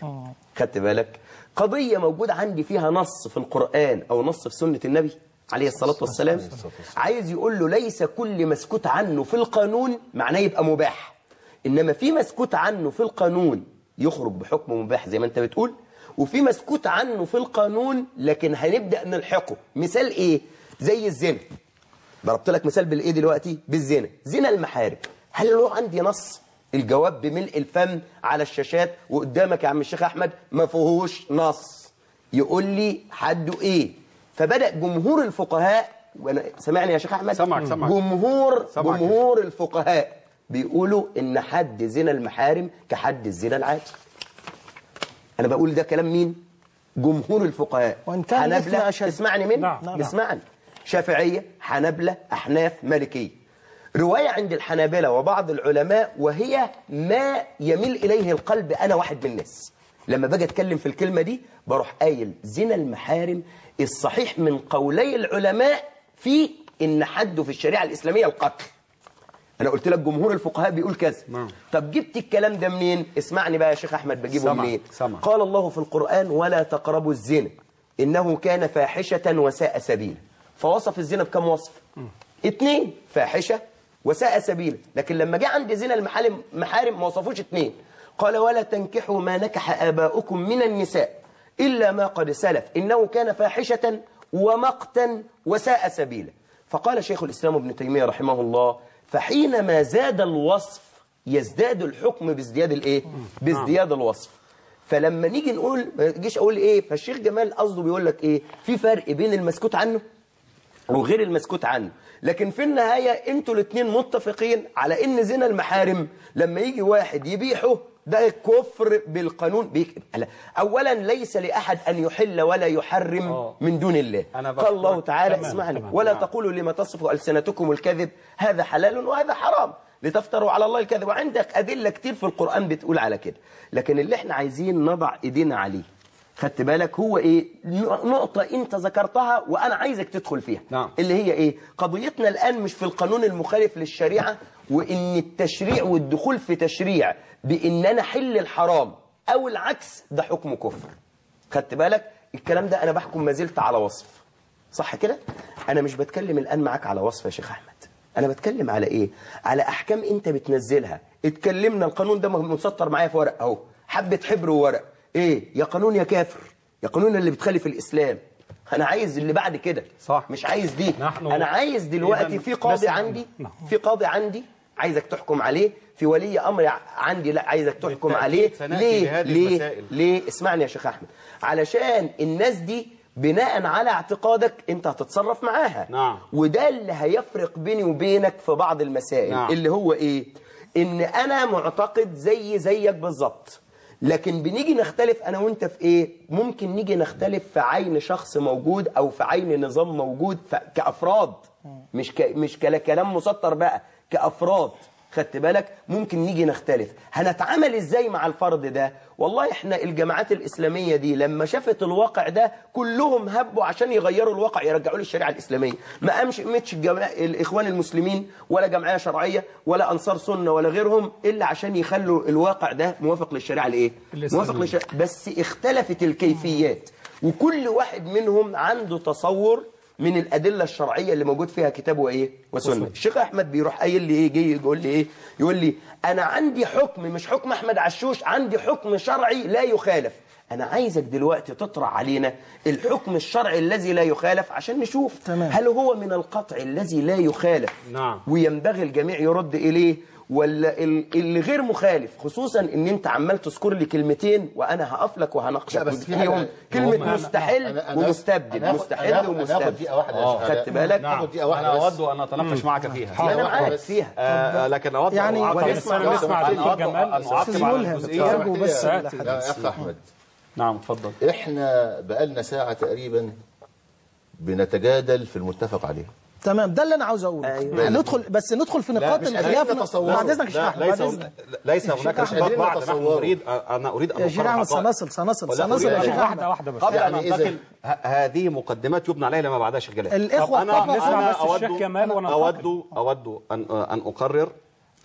خدت بالك؟ قضية موجود عندي فيها نص في القرآن أو نص في سنة النبي عليه الصلاة والسلام. عايز يقول له ليس كل مسكوت عنه في القانون معناه يبقى مباح. إنما في مسكوت عنه في القانون يخرج بحكم مباح زي ما أنت بتقول وفي مسكوت عنه في القانون لكن هنبدأ نلحقه. مثال إيه؟ زي الزنا. ضربت لك مثال بالإيه دلوقتي؟ بالزنا. زنا المحارم هل له عندي نص الجواب بملء الفم على الشاشات وقدامك يا عم الشيخ أحمد؟ ما فيهوش نص. يقول لي حده إيه؟ فبدأ جمهور الفقهاء وأنا سامعني يا شيخ أحمد؟ سامعك، سامعك. جمهور سامعك. جمهور الفقهاء بيقولوا إن حد زنا المحارم كحد الزنا العادي. أنا بقول ده كلام مين؟ جمهور الفقهاء. حنابلة. اسمعني من نعم، نعم. اسمعني. شافعية حنبلة أحناف مالكية. رواية عند الحنابلة وبعض العلماء وهي ما يميل إليه القلب أنا واحد من الناس. لما باجي أتكلم في الكلمة دي بروح قايل زنا المحارم الصحيح من قولي العلماء في إن حده في الشريعة الإسلامية القتل. أنا قلت لك جمهور الفقهاء بيقول كذا. نعم. طب جبت الكلام ده منين؟ اسمعني بقى يا شيخ أحمد بجيبه سمع، منين؟ سمع. قال الله في القرآن ولا تقربوا الزنا إنه كان فاحشة وساء سبيلا. فوصف الزنا بكم وصف؟ اتنين فاحشة وساء سبيلا لكن لما جه عند زنا المحارم محارم ما وصفوش اتنين. قال ولا تنكحوا ما نكح آباؤكم من النساء إلا ما قد سلف. إنه كان فاحشة ومقتا وساء سبيلا فقال شيخ الإسلام ابن تيمية رحمه الله فحينما زاد الوصف يزداد الحكم بازدياد الإيه؟ بازدياد الوصف. فلما نيجي نقول ما تجيش أقول إيه؟ فالشيخ جمال قصده بيقول لك إيه؟ في فرق بين المسكوت عنه وغير المسكوت عنه لكن في النهاية أنتوا الاثنين متفقين على إن زنا المحارم لما يجي واحد يبيحه ده كفر بالقانون بيك... لا. اولا ليس لأحد أن يحل ولا يحرم آه. من دون الله قال الله تعالى تمام، اسمعني تمام. ولا نعم. تقولوا لما تصف ألسنتكم الكذب هذا حلال وهذا حرام لتفتروا على الله الكذب وعندك أدلة كتير في القرآن بتقول على كده لكن اللي إحنا عايزين نضع إيدينا عليه خدت بالك هو إيه؟ نقطة أنت ذكرتها وأنا عايزك تدخل فيها. نعم. اللي هي إيه؟ قضيتنا الآن مش في القانون المخالف للشريعة وإن التشريع والدخول في تشريع بان أنا احل الحرام أو العكس ده حكم كفر. خدت بالك؟ الكلام ده أنا بحكم ما زلت على وصف. صح كده؟ أنا مش بتكلم الآن معاك على وصف يا شيخ أحمد. أنا بتكلم على إيه؟ على أحكام أنت بتنزلها. اتكلمنا القانون ده مسطر معايا في ورق أهو. حبة حبر وورق. إيه يا قانون يا كافر. يا قانون اللي بتخالف الإسلام. أنا عايز اللي بعد كده. صح. مش عايز دي. نحن- أنا عايز دلوقتي في قاضي عندي نعم. في قاضي عندي عايزك تحكم عليه. في ولي أمر عندي لا عايزك تحكم عليه. ليه؟ ليه؟ المسائل. ليه؟ اسمعني يا شيخ أحمد. علشان الناس دي بناء على اعتقادك أنت هتتصرف معاها. نعم. وده اللي هيفرق بيني وبينك في بعض المسائل. نعم. اللي هو إيه؟ إن أنا معتقد زي زيك بالظبط. لكن بنيجي نختلف أنا وأنت في إيه؟ ممكن نيجي نختلف في عين شخص موجود أو في عين نظام موجود. كأفراد. مش ك... مش كلا- كلام مسطر بقى كأفراد. خدت بالك؟ ممكن نيجي نختلف. هنتعامل إزاي مع الفرد ده؟ والله إحنا الجماعات الإسلامية دي لما شافت الواقع ده كلهم هبوا عشان يغيروا الواقع يرجعوا للشريعه الإسلامية. ما قامش قامتش الإخوان المسلمين ولا جمعيه شرعية ولا أنصار سنة ولا غيرهم إلا عشان يخلوا الواقع ده موافق للشريعة الايه الإسلامية. موافق للشريعة. بس اختلفت الكيفيات وكل واحد منهم عنده تصور من الأدلة الشرعية اللي موجود فيها كتاب وإيه؟ وسنة. الشيخ أحمد بيروح قايل لي إيه؟ جاي يقول لي إيه؟ يقول لي أنا عندي حكم مش حكم أحمد عشوش عندي حكم شرعي لا يخالف. أنا عايزك دلوقتي تطرح علينا الحكم الشرعي الذي لا يخالف عشان نشوف تمام. هل هو من القطع الذي لا يخالف. نعم. وينبغي الجميع يرد إليه ولا ال- اللي غير مخالف خصوصا إن أنت عمال تذكر لي كلمتين وأنا هقف لك وهناقشك لا، بس في فيهم حاجة- كلمة أنا- ومستبدل. هاخد ومستبدل. آه. خدت بالك؟ أنا. أود أن أتناقش معك فيها. أنا معاك. فيها. آه لكن أود يعني- ولسه أنا نسمع جمال. أستاذ على بس. يا أخ أحمد. نعم اتفضل. إحنا بقالنا ساعة تقريبا بنتجادل في المتفق عليه تمام ده اللي أنا عاوز أقوله أيوة. ندخل بس ندخل في نقاط الخلاف. بعد إذنك يا شيخ بعد إذنك ليس هناك قادرين بعد نحن نتصوره. نريد أنا أريد أن يا شيخ احمد. سنصل سنصل سنصل أريد يا أن شيخ واحدة واحدة بس قبل أن يعني إذا- أنتقل هذه مقدمات يبنى عليها لما بعدها شيخ جلال الإخوة طب أنا أنا بس الشيخ اود. اود أود ان أن أقرر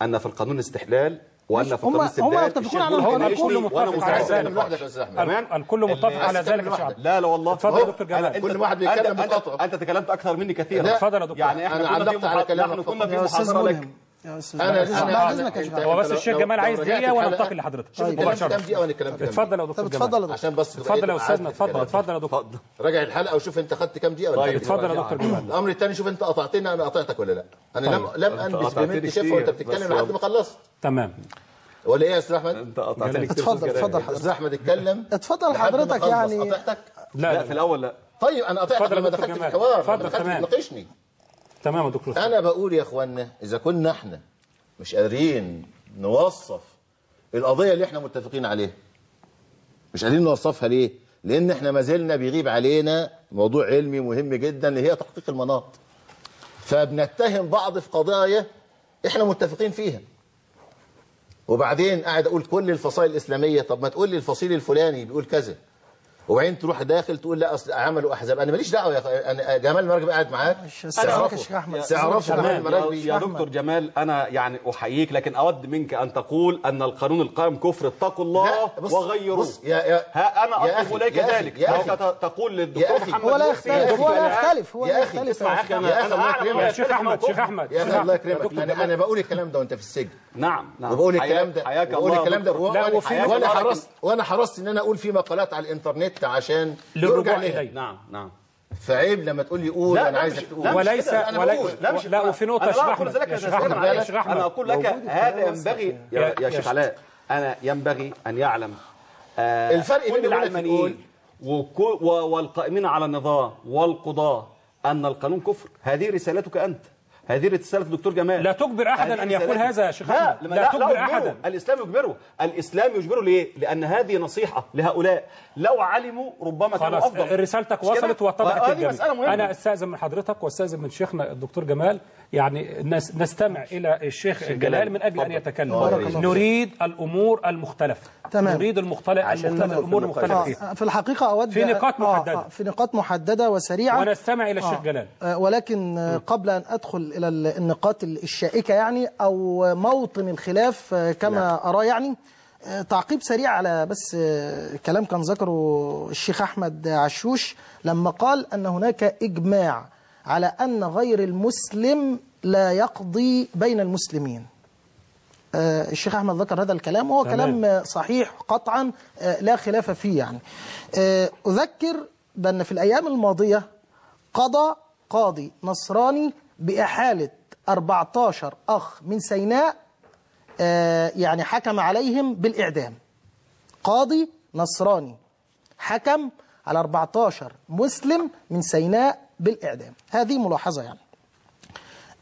أن في القانون استحلال وأن في هم- القانون هم الشيخ على الكل متفق على. ذلك. تمام الكل متفق على ذلك يا لا لا والله اتفضل يا دكتور جمال. كل واحد أنت- بيتكلم أنت- بقطعه. أنت تكلمت أكثر مني كثيرا لا. اتفضل يا دكتور يعني في علقت على كلامك نحن كنا. في محاضرة لك يا أستاذ بعد إذنك يا شيخ احمد هو بس الشيخ جمال عايز دقيقة الحلقة- وننتقل لحضرتك شوف الكلام اتفضل يا دكتور. اتفضل يا دكتور عشان بس اتفضل يا استاذنا اتفضل. اتفضل يا دكتور. راجع الحلقة وشوف أنت خدت كام دقيقة ولا طيب،. اتفضل يا دكتور جمال. الأمر الثاني شوف أنت قطعتني أنا قطعتك ولا لا. أنا لم لم أنت أنبس قطعتني بمنت شفة كتير، وأنت بس بتتكلم لحد ما خلصت. تمام. ولا إيه يا أستاذ أحمد؟ أنت قطعتني كتير اتفضل اتفضل. حضرتك. أستاذ أحمد اتكلم اتفضل حضرتك. يعني. قطعتك؟ لا لا في الأول لا. طيب أنا قطعتك يا لما دخلت في. الحوار اتفضل، تمام. تناقشني تمام يا دكتور أنا بقول يا إخوانا إذا كنا إحنا مش قادرين نوصف القضية اللي إحنا متفقين عليها مش قادرين نوصفها ليه؟ لأن إحنا ما زلنا بيغيب علينا موضوع علمي مهم جدا اللي هي تحقيق المناط. فبنتهم بعض في قضايا إحنا متفقين فيها. وبعدين قاعد أقول كل الفصائل الإسلامية طب ما تقول لي الفصيل الفلاني بيقول كذا. وبعدين تروح داخل تقول لا أصل عملوا أحزاب. أنا ماليش دعوة يا أخي. أنا جمال مرجب قاعد معاك. مش هسألك يا تعرفه. جمال يا, يا دكتور جمال أنا يعني أحييك لكن أود منك أن تقول أن القانون القائم كفر. اتقوا الله لا، بص- وغيروه. بص، يا- يا- ها أنا أطلب إليك ذلك. يا أخي. تقول للدكتور. محمد هو لا يختلف. هو لا. يختلف. هو يا لا يختلف. اسمع يا أخي أنا الله يكرمك. يا شيخ أحمد. شيخ أحمد. يا شيخ أخي الله أحمد. يكرمك أنا. أنا بقول الكلام ده وأنت في السجن. نعم نعم. وبقول الكلام ده. حياك بقول الله الكلام ده. وأنا حرصت وأنا حرصت إن أنا أقول في مقالات على الإنترنت عشان للرجوع إليه. نعم نعم فعيب لما تقول لي قول أنا عايزك تقول وليس كده. أنا ولي- بقول. لا، مش- لا وفي. يا شيخ أحمد أنا أقول لك هذا ينبغي يا, شيخ. علاء أنا ينبغي أن يعلم آه الفرق بين العلمانيين والقائمين على النظام والقضاة أن القانون كفر هذه رسالتك أنت هذه رسالة الدكتور جمال لا تجبر أحدا أن يقول. هذا يا شيخ لا لا لا تجبر. أحدا. الإسلام يجبره الإسلام يجبره ليه لأن هذه نصيحة لهؤلاء لو علموا ربما كانوا خلاص أفضل رسالتك؟ وصلت واتضحت مهمة أنا أستأذن من حضرتك وأستأذن من شيخنا الدكتور جمال يعني نس- نستمع إلى الشيخ جلال. من أجل أن اتفضل. يتكلم بارك الله نريد الأمور المختلفة تمام. نريد المختلف عشان المختلف ندخل في الأمور المختلفة النقاش. فيها في الحقيقة أود في نقاط آه، محددة. آه، في نقاط محددة وسريعة ونستمع إلى الشيخ آه. جلال آه، ولكن آه، قبل أن أدخل إلى ال- النقاط الشائكة يعني أو موطن الخلاف آه، كما أرى يعني آه، تعقيب سريع على بس آه، كلام كان ذكره الشيخ أحمد عشوش لما قال أن هناك إجماع على أن غير المسلم لا يقضي بين المسلمين. آه، الشيخ أحمد ذكر هذا الكلام وهو تمام. كلام آه، صحيح قطعا آه، لا خلاف فيه يعني. أذكر بأن في الأيام الماضية قضى قاضي نصراني بإحالة 14 أخ من سيناء يعني حكم عليهم بالإعدام. قاضي نصراني حكم على 14 مسلم من سيناء بالإعدام. هذه ملاحظة يعني.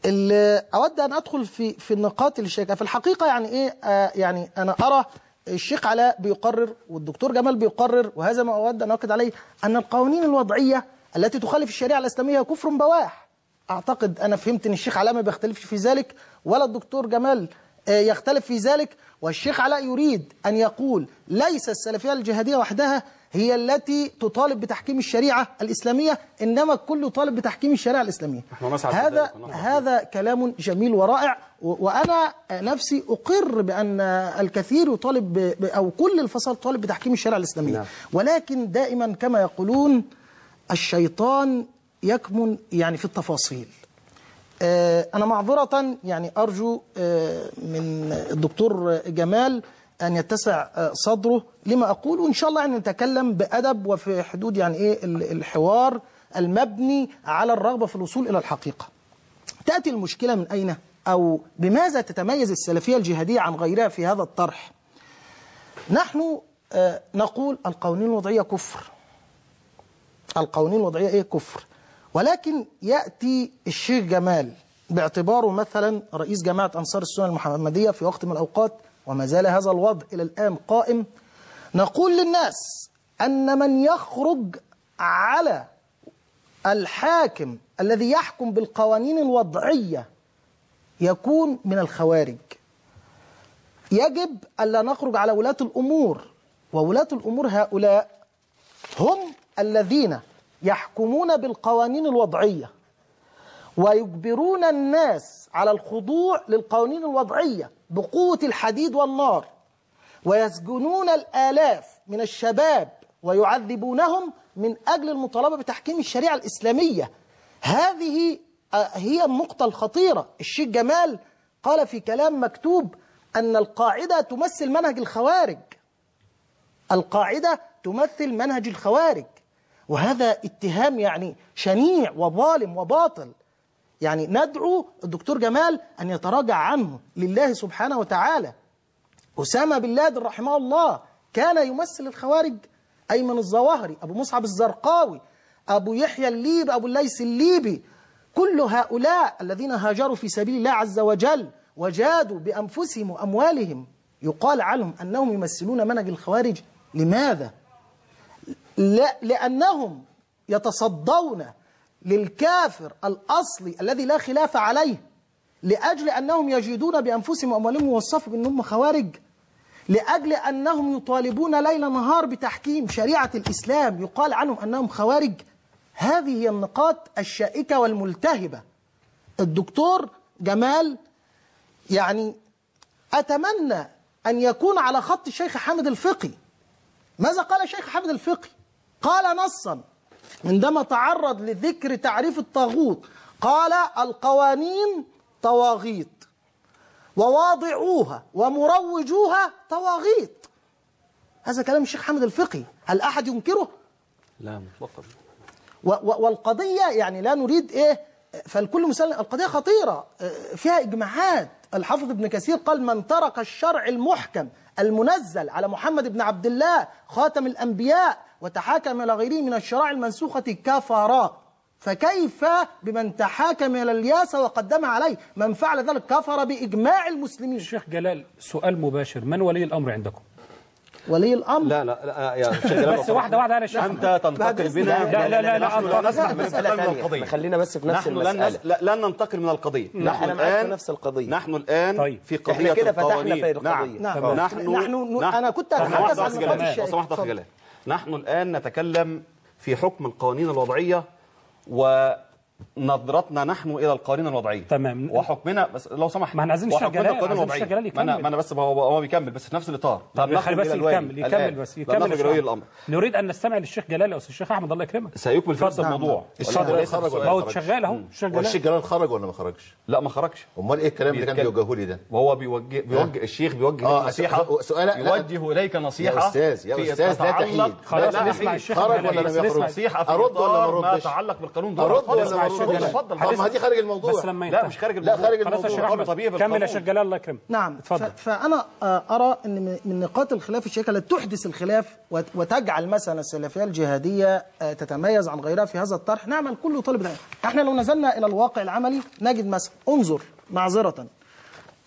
اللي أود أن أدخل في في النقاط الشائكه في الحقيقة يعني إيه؟ آه يعني أنا أرى الشيخ علاء بيقرر والدكتور جمال بيقرر وهذا ما أود أن أؤكد عليه أن القوانين الوضعية التي تخالف الشريعة الإسلامية كفر بواح أعتقد أنا فهمت إن الشيخ علاء ما بيختلفش في ذلك ولا الدكتور جمال آه، يختلف في ذلك والشيخ علاء يريد أن يقول ليس السلفية الجهادية وحدها هي التي تطالب بتحكيم الشريعة الإسلامية إنما الكل يطالب بتحكيم الشريعة الإسلامية. نحن نسعد هذا هذا كلام جميل ورائع و- وأنا نفسي أقر بأن الكثير يطالب أو كل الفصائل تطالب بتحكيم الشريعة الإسلامية. نعم. ولكن دائما كما يقولون الشيطان يكمن يعني في التفاصيل. آه، أنا معذرة يعني أرجو آه، من الدكتور جمال أن يتسع آه، صدره لما أقول وإن شاء الله يعني نتكلم بأدب وفي حدود يعني إيه ال- الحوار المبني على الرغبة في الوصول إلى الحقيقة تأتي المشكلة من أين؟ أو بماذا تتميز السلفية الجهادية عن غيرها في هذا الطرح؟ نحن آه، نقول القوانين الوضعية كفر القوانين الوضعية إيه كفر ولكن يأتي الشيخ جمال باعتباره مثلا رئيس جماعة أنصار السنة المحمدية في وقت من الأوقات وما زال هذا الوضع إلى الآن قائم. نقول للناس أن من يخرج على الحاكم الذي يحكم بالقوانين الوضعية يكون من الخوارج. يجب ألا نخرج على ولاة الأمور وولاة الأمور هؤلاء هم الذين يحكمون بالقوانين الوضعية ويجبرون الناس على الخضوع للقوانين الوضعية. بقوة الحديد والنار ويسجنون الآلاف من الشباب ويعذبونهم من أجل المطالبة بتحكيم الشريعة الإسلامية. هذه آه، هي النقطة الخطيرة. الشيخ جمال قال في كلام مكتوب أن القاعدة تمثل منهج الخوارج. القاعدة تمثل منهج الخوارج. وهذا اتهام يعني شنيع وظالم وباطل. يعني ندعو الدكتور جمال أن يتراجع عنه لله سبحانه وتعالى. أسامة بن لادن رحمه الله كان يمثل الخوارج أيمن الظواهري أبو مصعب الزرقاوي أبو يحيى الليبي أبو الليث الليبي. كل هؤلاء الذين هاجروا في سبيل الله عز وجل وجادوا بأنفسهم وأموالهم. يقال عنهم أنهم يمثلون منهج الخوارج. لماذا؟ لا لأنهم يتصدون للكافر الأصلي الذي لا خلاف عليه لأجل أنهم يجدون بأنفسهم وأموالهم وصفوا بأنهم خوارج لأجل أنهم يطالبون ليل نهار بتحكيم شريعة الإسلام يقال عنهم أنهم خوارج. هذه هي النقاط الشائكة والملتهبة. الدكتور جمال يعني أتمنى أن يكون على خط الشيخ حامد الفقي. ماذا قال الشيخ حامد الفقي؟ قال نصا عندما تعرض لذكر تعريف الطاغوت قال القوانين طواغيت وواضعوها ومروجوها طواغيت. هذا كلام الشيخ حامد الفقي هل أحد ينكره؟ لا مطلقا. والقضية يعني لا نريد إيه فالكل مسلم القضية خطيرة آه، فيها إجماعات. الحافظ ابن كثير قال من ترك الشرع المحكم المنزل على محمد بن عبد الله خاتم الأنبياء وتحاكم إلى غيره من الشرائع المنسوخة كفر فكيف بمن تحاكم إلى الياس وقدم عليه؟ من فعل ذلك كفر بإجماع المسلمين. الشيخ جلال سؤال مباشر. من ولي الأمر عندكم؟ ولي الأمر لا لا, لا يا بس واحدة واحدة أنا شيخ أنت تنتقل بنا لا لا لا لا لا نسمح من. القضية خلينا بس في نفس المسألة. لا لن ننتقل من القضية نحن الآن نفس القضية. نحن الآن طيب. في قضية القوانين. نعم نعم. نحن نحن- أنا كنت أتحدث عن نقاط سمحت أخي. جلال نحن الآن نتكلم في حكم القوانين الوضعية ونظرتنا نحن إلى القوانين الوضعية تمام. وحكمنا بس لو سمحت ما إحنا عايزين الشيخ وحكمنا جلال، القوانين عايزين الشيخ جلال ما يكمل. ما أنا بس هو هو بيكمل بس في نفس الإطار طب نخرج بس يكمل. يكمل بس يكمل شيخ. الأمر نريد أن نستمع للشيخ جلال أستاذ الشيخ أحمد الله يكرمك سيكمل في نفس. الموضوع الشيخ خرج ما هو خرجش؟ شغال أهو الشيخ جلال والشيخ جلال خرج ولا ما خرجش؟ لا ما خرجش أمال إيه الكلام اللي كان. بيوجهه لي ده؟ وهو بيوجه بيوجه الشيخ بيوجه آه، إليك نصيحة سؤال-. يوجه إليك نصيحة يا أستاذ، يا في أستاذ، لا تحيد. خلاص لا، نسمع الشيخ خرج جلال، ولا؟ نصيحة في أرد ولا ما ما؟ يتعلق بالقانون أرد اتفضل. ما دي خارج الموضوع. بس لما لا. مش خارج لا، الموضوع. خارج خلاص يا شيخ الموضوع. طبيعي كمل يا. شيخ جلال الله يكرمك. نعم. اتفضل. فأنا آه، أرى أن من- نقاط الخلاف الشائكة التي تحدث الخلاف وت- وتجعل مثلا السلفية الجهادية آه، تتميز عن غيرها في هذا الطرح. نعم الكل يطالب ذلك إحنا لو نزلنا إلى الواقع العملي نجد مثلا انظر معذرة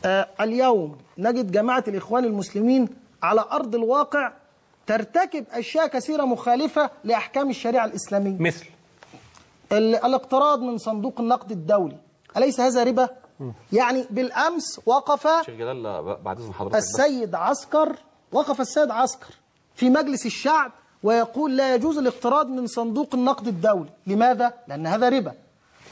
آه، اليوم نجد جماعة الإخوان المسلمين على أرض الواقع ترتكب أشياء كثيرة مخالفة لأحكام الشريعة الإسلامية. مثل. الاقتراض من صندوق النقد الدولي. أليس هذا ربا؟ يعني بالأمس وقف بعد حضرتك السيد عسكر وقف السيد عسكر في مجلس الشعب ويقول لا يجوز الاقتراض من صندوق النقد الدولي. لماذا؟ لأن هذا ربا.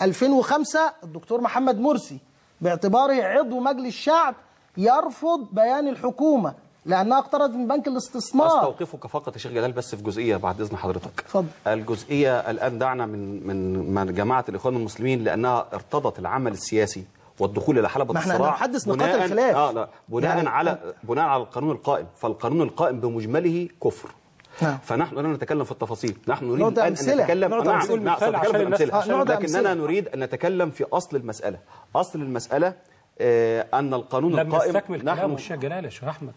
2005 الدكتور محمد مرسي باعتباره عضو مجلس الشعب يرفض بيان الحكومة. لأنها اقترضت من بنك الاستثمار أستوقفك فقط يا شيخ جلال بس في جزئية بعد إذن حضرتك اتفضل. الجزئية الآن دعنا من من من جماعة الإخوان المسلمين لأنها ارتضت العمل السياسي والدخول إلى حلبة ما إحنا الصراع هنحدث نقاط بناء- الخلاف. آه لا بناء يعني- على بناء على القانون القائم فالقانون القائم بمجمله كفر نعم. فنحن لا نتكلم في التفاصيل نحن نريد أن أمثلة. نتكلم نعم نعم سأتكلم عشان في الأمثلة. لكننا. نريد أن نتكلم في أصل المسألة أصل المسألة آه، أن القانون لم القائم يستكمل كلامه الشيخ جلال يا شيخ أحمد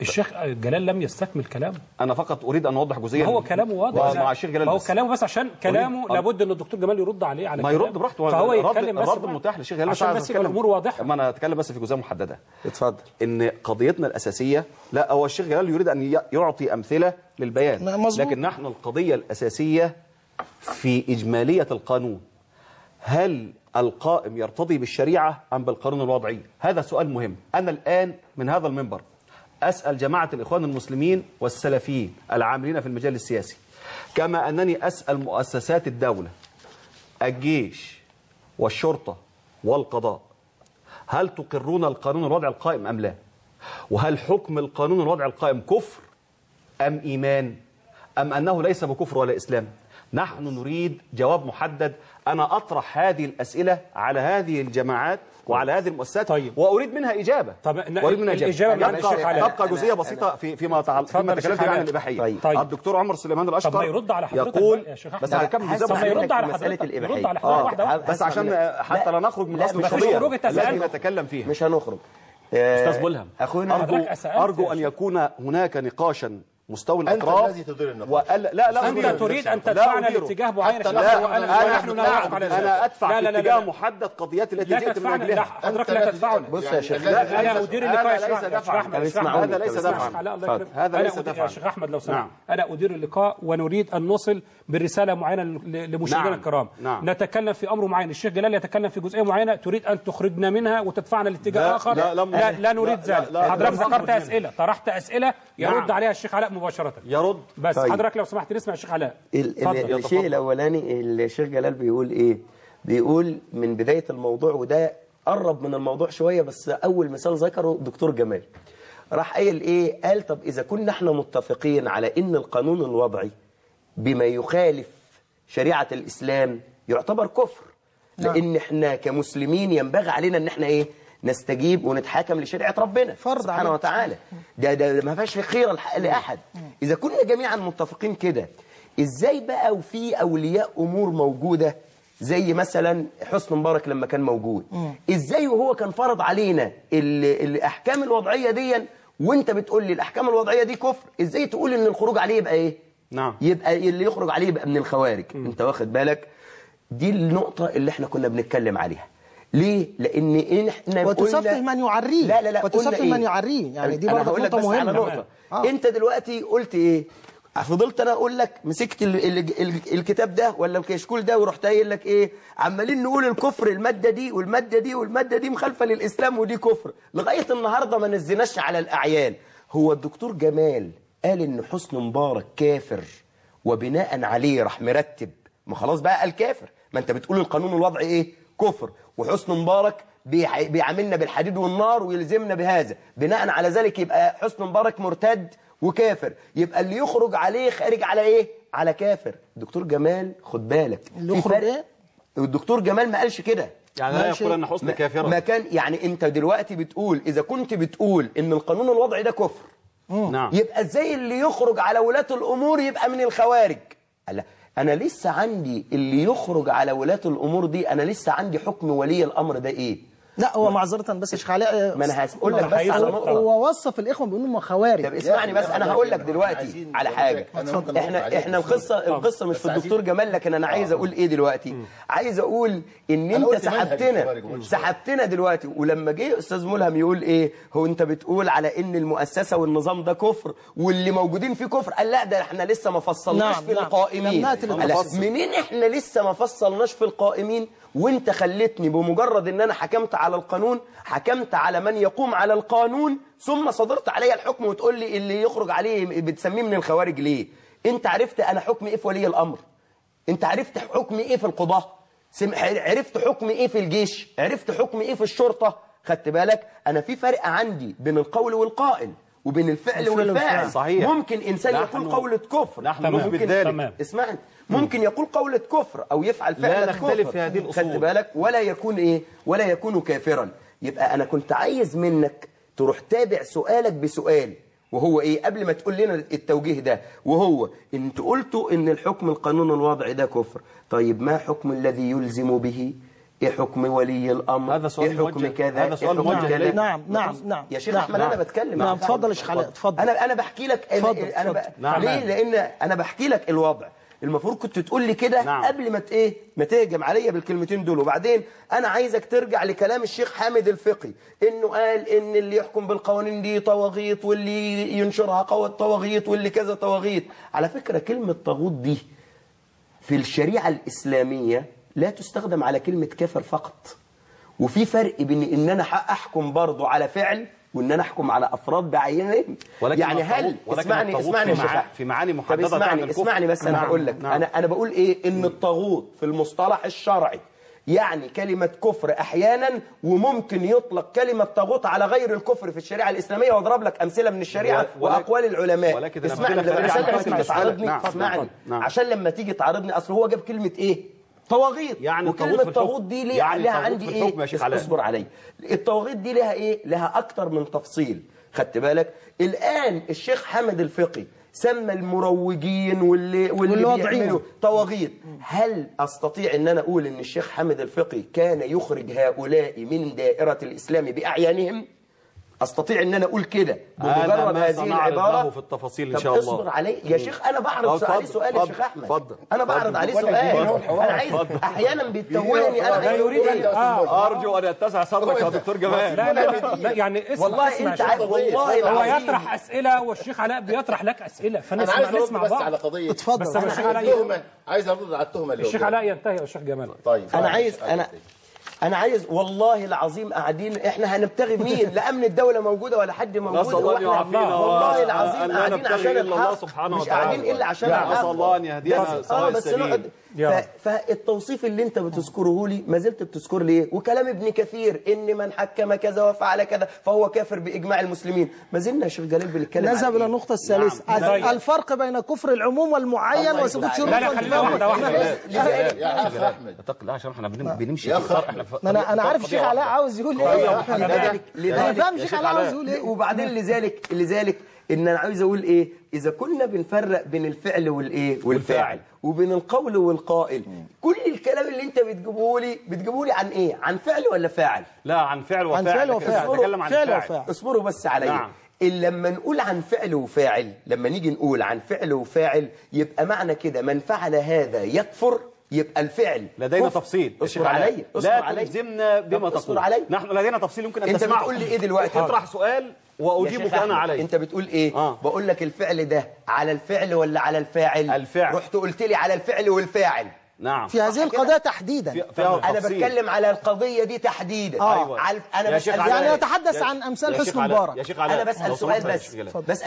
الشيخ جلال لم يستكمل كلامه. أنا فقط أريد أن أوضح جزئيه هو كلامه واضح. مع الشيخ جلال هو بس. كلامه بس عشان كلامه أريد- لابد إن الدكتور جمال يرد عليه على ما. يرد براحته. فهو يتكلم بس الرد. المتاح للشيخ جلال. عشان بس الأمور واضحة. ما أنا هتكلم بس في جزئية محددة. اتفضل. إن قضيتنا الأساسية لا هو الشيخ جلال يريد أن يعطي أمثلة للبيان. مظبوط. لكن نحن القضية الأساسية في إجمالية القانون. هل القائم يرتضي بالشريعة أم بالقانون الوضعي؟ هذا سؤال مهم. أنا الآن من هذا المنبر. أسأل جماعة الإخوان المسلمين والسلفيين العاملين في المجال السياسي كما أنني أسأل مؤسسات الدولة الجيش والشرطة والقضاء هل تقرون القانون الوضع القائم أم لا؟ وهل حكم القانون الوضع القائم كفر أم إيمان؟ أم أنه ليس بكفر ولا إسلام؟ نحن نريد جواب محدد. أنا أطرح هذه الأسئلة على هذه الجماعات وعلى هذه المؤسسات طيب. وأريد منها إجابة طب وأريد منها إجابة مع الشيخ علاء. تبقى جزئية بسيطة في فيما فيما تكلمت عن علاء. الإباحية طيب. طيب. الدكتور عمر سليمان الأشقر طب ما يرد على حضرتك يقول بس طب ما بسيطة. يرد على حضرتك الإباحية. يرد على آه، حضرتك واحدة واحدة بس عشان حتى لا نخرج من خروج، أنت التي. نتكلم فيها مش هنخرج أستاذ ملهم أخونا يا أن شيخ. يكون هناك نقاشا مستوي أنت الأطراف الذي تدير النقاش. وقال لا لا أديره. تريد أن لا تدفعنا. لاتجاه معين لا شيخ، وأنا- أنا ونحن لا نوافق على ذلك. أنا أدفع لا، لا، لا، اتجاه لا. محدد قضيات التي لا جئت من لا أجلها حضرتك لا لا تدفعنا بص يا شيخ لا، لا أنا أدير اللقاء يا هذا شيخ. احمد هذا ليس دفعا. لا. هذا ليس دفعا. يا شيخ أحمد لو سمحت نعم. أنا أدير اللقاء ونريد أن نصل برساله معينة ل- لمشاهدينا نعم. الكرام نعم. نتكلم في أمر معين الشيخ جلال يتكلم في جزئية معينة تريد أن تخرجنا منها وتدفعنا لاتجاه لا، آخر لا، لا, لا نريد لا، ذلك لا، لا، حضرتك لا، ذكرت لا، اسئله طرحت اسئله يرد. عليها الشيخ علاء مباشرة. يرد. بس طيب. حضرتك لو سمحت نسمع الشيخ علاء. الشيء الأولاني الشيخ جلال بيقول إيه؟ بيقول من بداية الموضوع وده قرب من الموضوع شوية بس أول مثال ذكره الدكتور جمال. راح قايل إيه؟ قال طب إذا كنا إحنا متفقين على إن القانون الوضعي بما يخالف شريعة الإسلام يعتبر كفر. لأن إحنا كمسلمين ينبغي علينا إن إحنا إيه؟ نستجيب ونتحاكم لشريعة ربنا فرض سبحانه علينا. وتعالى. ده ده ما فيهاش خيره الح- لأحد. إذا كنا جميعا متفقين كده إزاي بقى وفي أولياء أمور موجودة؟ زي مثلا حسن مبارك لما كان موجود. إزاي وهو كان فرض علينا ال- الأحكام الوضعية دي وأنت بتقول لي الأحكام الوضعية دي كفر إزاي تقول إن الخروج عليه يبقى إيه؟ نعم. يبقى اللي يخرج عليه يبقى من الخوارج. أنت واخد بالك؟ دي النقطة اللي إحنا كنا بنتكلم عليها. ليه؟ لأن إحنا قلنا- من يعريه. لا لا لا قلنا إيه؟ من يعريه. يعني دي برضه نقطة مهمة. نقطة. آه. أنت دلوقتي قلت إيه؟ فضلت أنا أقول لك مسكت ال ال ال الكتاب ده ولا الكشكول ده ورحت قايل لك إيه؟ عمالين نقول الكفر المادة دي والمادة دي والمادة دي مخالفة للإسلام ودي كفر. لغاية النهارده ما نزلناش على الأعيان. هو الدكتور جمال قال إن حسن مبارك كافر وبناء عليه راح مرتب. ما خلاص بقى قال كافر. ما أنت بتقول القانون الوضعي إيه؟ كفر. وحسن مبارك بيع- بيعاملنا بالحديد والنار ويلزمنا بهذا. بناء على ذلك يبقى حسن مبارك مرتد وكافر. يبقى اللي يخرج عليه خارج على إيه؟ على كافر. دكتور جمال خد بالك. اللي في يخرج. إيه؟ الدكتور جمال ما قالش كده. يعني لا. يقول أن حسن ما- كافرا. ما كان يعني أنت دلوقتي بتقول إذا كنت بتقول إن القانون الوضعي ده كفر نعم. يبقى إزاي اللي يخرج على ولاة الأمور يبقى من الخوارج؟ لا. أنا لسه عندي اللي يخرج على ولاة الأمور دي أنا لسه عندي حكم ولي الأمر ده إيه؟ لا هو معذرة بس يا شيخ علاء ما أنا هقول لك بس على نقطه هو وصف الإخوة بيقولوا هم خوارج. طب اسمعني بس أنا هقول لك دلوقتي على حاجة. إحنا إحنا القصة القصة مش في الدكتور جمال لكن أنا عايز أقول إيه دلوقتي؟ عايز أقول إن أنت سحبتنا سحبتنا دلوقتي ولما جه أستاذ ملهم يقول إيه هو أنت بتقول على إن المؤسسة والنظام ده كفر واللي موجودين فيه كفر؟ قال لا ده إحنا لسه ما فصلناش نعم، في نعم. القائمين. منين إحنا لسه ما فصلناش في القائمين؟ وأنت خلتني بمجرد إن أنا حكمت على القانون حكمت على من يقوم على القانون ثم صدرت علي الحكم وتقول لي اللي يخرج عليه بتسميه من الخوارج ليه؟ انت عرفت أنا حكم إيه في ولي الامر. انت عرفت حكم إيه في القضاة. سم- عرفت حكم إيه في الجيش. عرفت حكم إيه في الشرطة. خدت بالك؟ أنا في فرق عندي بين القول والقائل وبين الفعل والفاعل. والفعل. صحيح. ممكن إنسان يقول قولة كفر. نحن ممكن ذلك تمام. اسمعني. ممكن يقول قولة كفر أو يفعل لا فعل نختلف كفر في هذه الأصول. خدت بالك ولا يكون إيه؟ ولا يكون كافرا. يبقى أنا كنت عايز منك تروح تابع سؤالك بسؤال وهو إيه؟ قبل ما تقول لنا التوجيه ده وهو أنت قلتوا إن الحكم القانون الوضعي ده كفر. طيب ما حكم الذي يلزم به؟ إيه حكم ولي الأمر؟ هذا سؤال إيه حكم موجه. كذا؟ هذا سؤال إيه حكم موجه. كذا؟ نعم نعم نعم. يا شيخ نعم. احمد أنا بتكلم. نعم اتفضل يا شيخ علاء اتفضل أنا أنا بحكي لك اتفضل، أنا ب... نعم. ليه؟ لأن أنا بحكي لك الوضع. المفروض كنت تقول لي كده نعم. قبل ما إيه ما تهجم عليا بالكلمتين دول. وبعدين أنا عايزك ترجع لكلام الشيخ حامد الفقي إنه قال إن اللي يحكم بالقوانين دي طواغيت واللي ينشرها قوة طواغيت واللي كذا طواغيت. على فكرة كلمة طاغوت دي في الشريعة الإسلامية لا تستخدم على كلمة كافر فقط. وفي فرق بين إن أنا أحكم برضه على فعل وإن أنا أحكم على أفراد بعينهم يعني هل اسمعني اسمعني في أحمد. في معاني طب محددة اسمعني. اسمعني بس أنا نعم، هقول لك نعم. أنا أنا بقول إيه إن الطاغوت في المصطلح الشرعي يعني كلمة كفر أحيانا وممكن يطلق كلمة طاغوت على غير الكفر في الشريعة الإسلامية وأضرب لك أمثلة من الشريعة وأقوال العلماء ولكن اسمعني عشان لما نعم، اسمعني نعم. عشان لما تيجي تعارضني أصل هو جاب كلمة إيه طواغيت. يعني وكلمة. طاغوت دي ليه يعني لها عندي علاء. اصبر علي. الطواغيت دي لها إيه؟ لها أكتر من تفصيل. خدت بالك؟ الآن الشيخ حمد الفقي سمى المروجين واللي واللي. بيعملوا طواغيت. هل أستطيع إن أنا أقول إن الشيخ حامد الفقي كان يخرج هؤلاء من دائرة الإسلام باعيانهم أستطيع إن أنا أقول كده هذا بمجرد هذه العبارة؟ له في التفاصيل إن شاء الله. اصبر عليه يا شيخ أنا بعرض عليه سؤال يا شيخ أحمد. اتفضل، أنا بعرض. عليه. سؤال. أنا عايز أحيانا بيتوهني أنا لا عايز يريد أرجو أن يتسع صدرك يا دكتور جمال. لا لا يعني اسمع والله اسمع أنت عايز شيخ. والله هو يطرح أسئلة والشيخ علاء بيطرح لك أسئلة. فنسمع عايز أرد نسمع بس بعض. على قضية. اتفضل. بس الشيخ عايز علاء عايز أرد على التهمة الشيخ. علاء ينتهي يا شيخ جمال. طيب. أنا عايز أنا أنا عايز والله العظيم قاعدين إحنا هنبتغي مين لا امن الدولة موجوده ولا حد موجود يعافينا والله العظيم لا قاعدين عشان الله سبحانه مش وتعالى. قاعدين الا عشان لا، الحق نسأل الله أن يهدينا آه بس. نقعد فالتوصيف اللي انت بتذكره لي ما زلت بتذكر لي إيه وكلام ابن كثير ان من حكم كذا وفعل كذا فهو كافر باجماع المسلمين ما زلنا يا شيخ جلال بنتكلم نذهب إلى إيه؟ النقطه الثالثه نعم. طيب. الفرق بين كفر العموم والمعين يفتح شروط لا لا خلينا واحدة واحدة يا اخ احمد الله عشان إحنا بنم- بنمشي. إحنا ما أنا أنا عارف الشيخ علاء واحدة. عاوز يقول إيه لذلك أنا فاهم الشيخ شيخ علاء علاء. عاوز يقول إيه وبعدين لذلك لذلك إن أنا عايز أقول إيه إذا كنا بنفرق بين الفعل والايه والفاعل وبين القول والقائل كل الكلام اللي أنت بتجيبه لي بتجيبه لي عن إيه عن فعل ولا فاعل لا عن فعل عن وفاعل فعل لكن وفاعل. نتكلم عن فعل فاعل وفاعل. اصبروا بس عليا نعم. لما نقول عن فعل وفاعل لما نيجي نقول عن فعل وفاعل يبقى معنى كده من فعل هذا يكفر يبقى الفعل لدينا كفر. تفصيل أصبر. عليا لا تلزمنا بما تقول عليا نحن لدينا تفصيل يمكن ان أنت تسمعه بتقول لي إيه دلوقتي اطرح سؤال واجيبك أنا عليه أنت بتقول إيه آه. بقول لك الفعل ده على الفعل ولا على الفاعل الفعل. رحت قلت لي على الفعل والفاعل نعم في هذه القضية تحديدا في- أنا تفصيل. بتكلم على القضية دي تحديدا آه. أيوة. على أنا يا بسأل شيخ علاء. يعني يا- عن أمثال علاء، مبارك بسأل لو سؤال بس.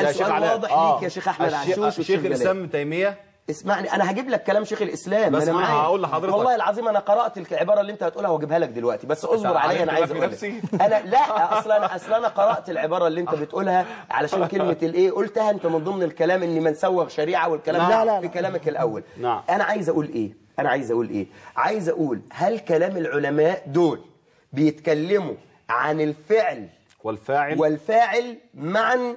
شيخ سؤال. واضح آه. ليك يا شيخ أحمد الشيخ- عشوش والشيخ شيخ جلال. الإسلام ابن تيمية اسمعني أنا هجيب لك كلام شيخ الإسلام بس أنا ما هقول لحضرتك. والله العظيم أنا قرأت العبارة اللي أنت هتقولها وأجيبها لك دلوقتي بس اصبر عليا أنا عايز أقول في. أنا لا أصلا أنا أصلا أنا قرأت العبارة اللي أنت بتقولها علشان كلمة الإيه قلتها أنت من ضمن الكلام ان من سوغ شريعة والكلام لا، ده لا، في لا. كلامك الأول نعم. أنا عايز أقول إيه أنا عايز أقول إيه عايز أقول هل كلام العلماء دول بيتكلموا عن الفعل والفاعل والفاعل معا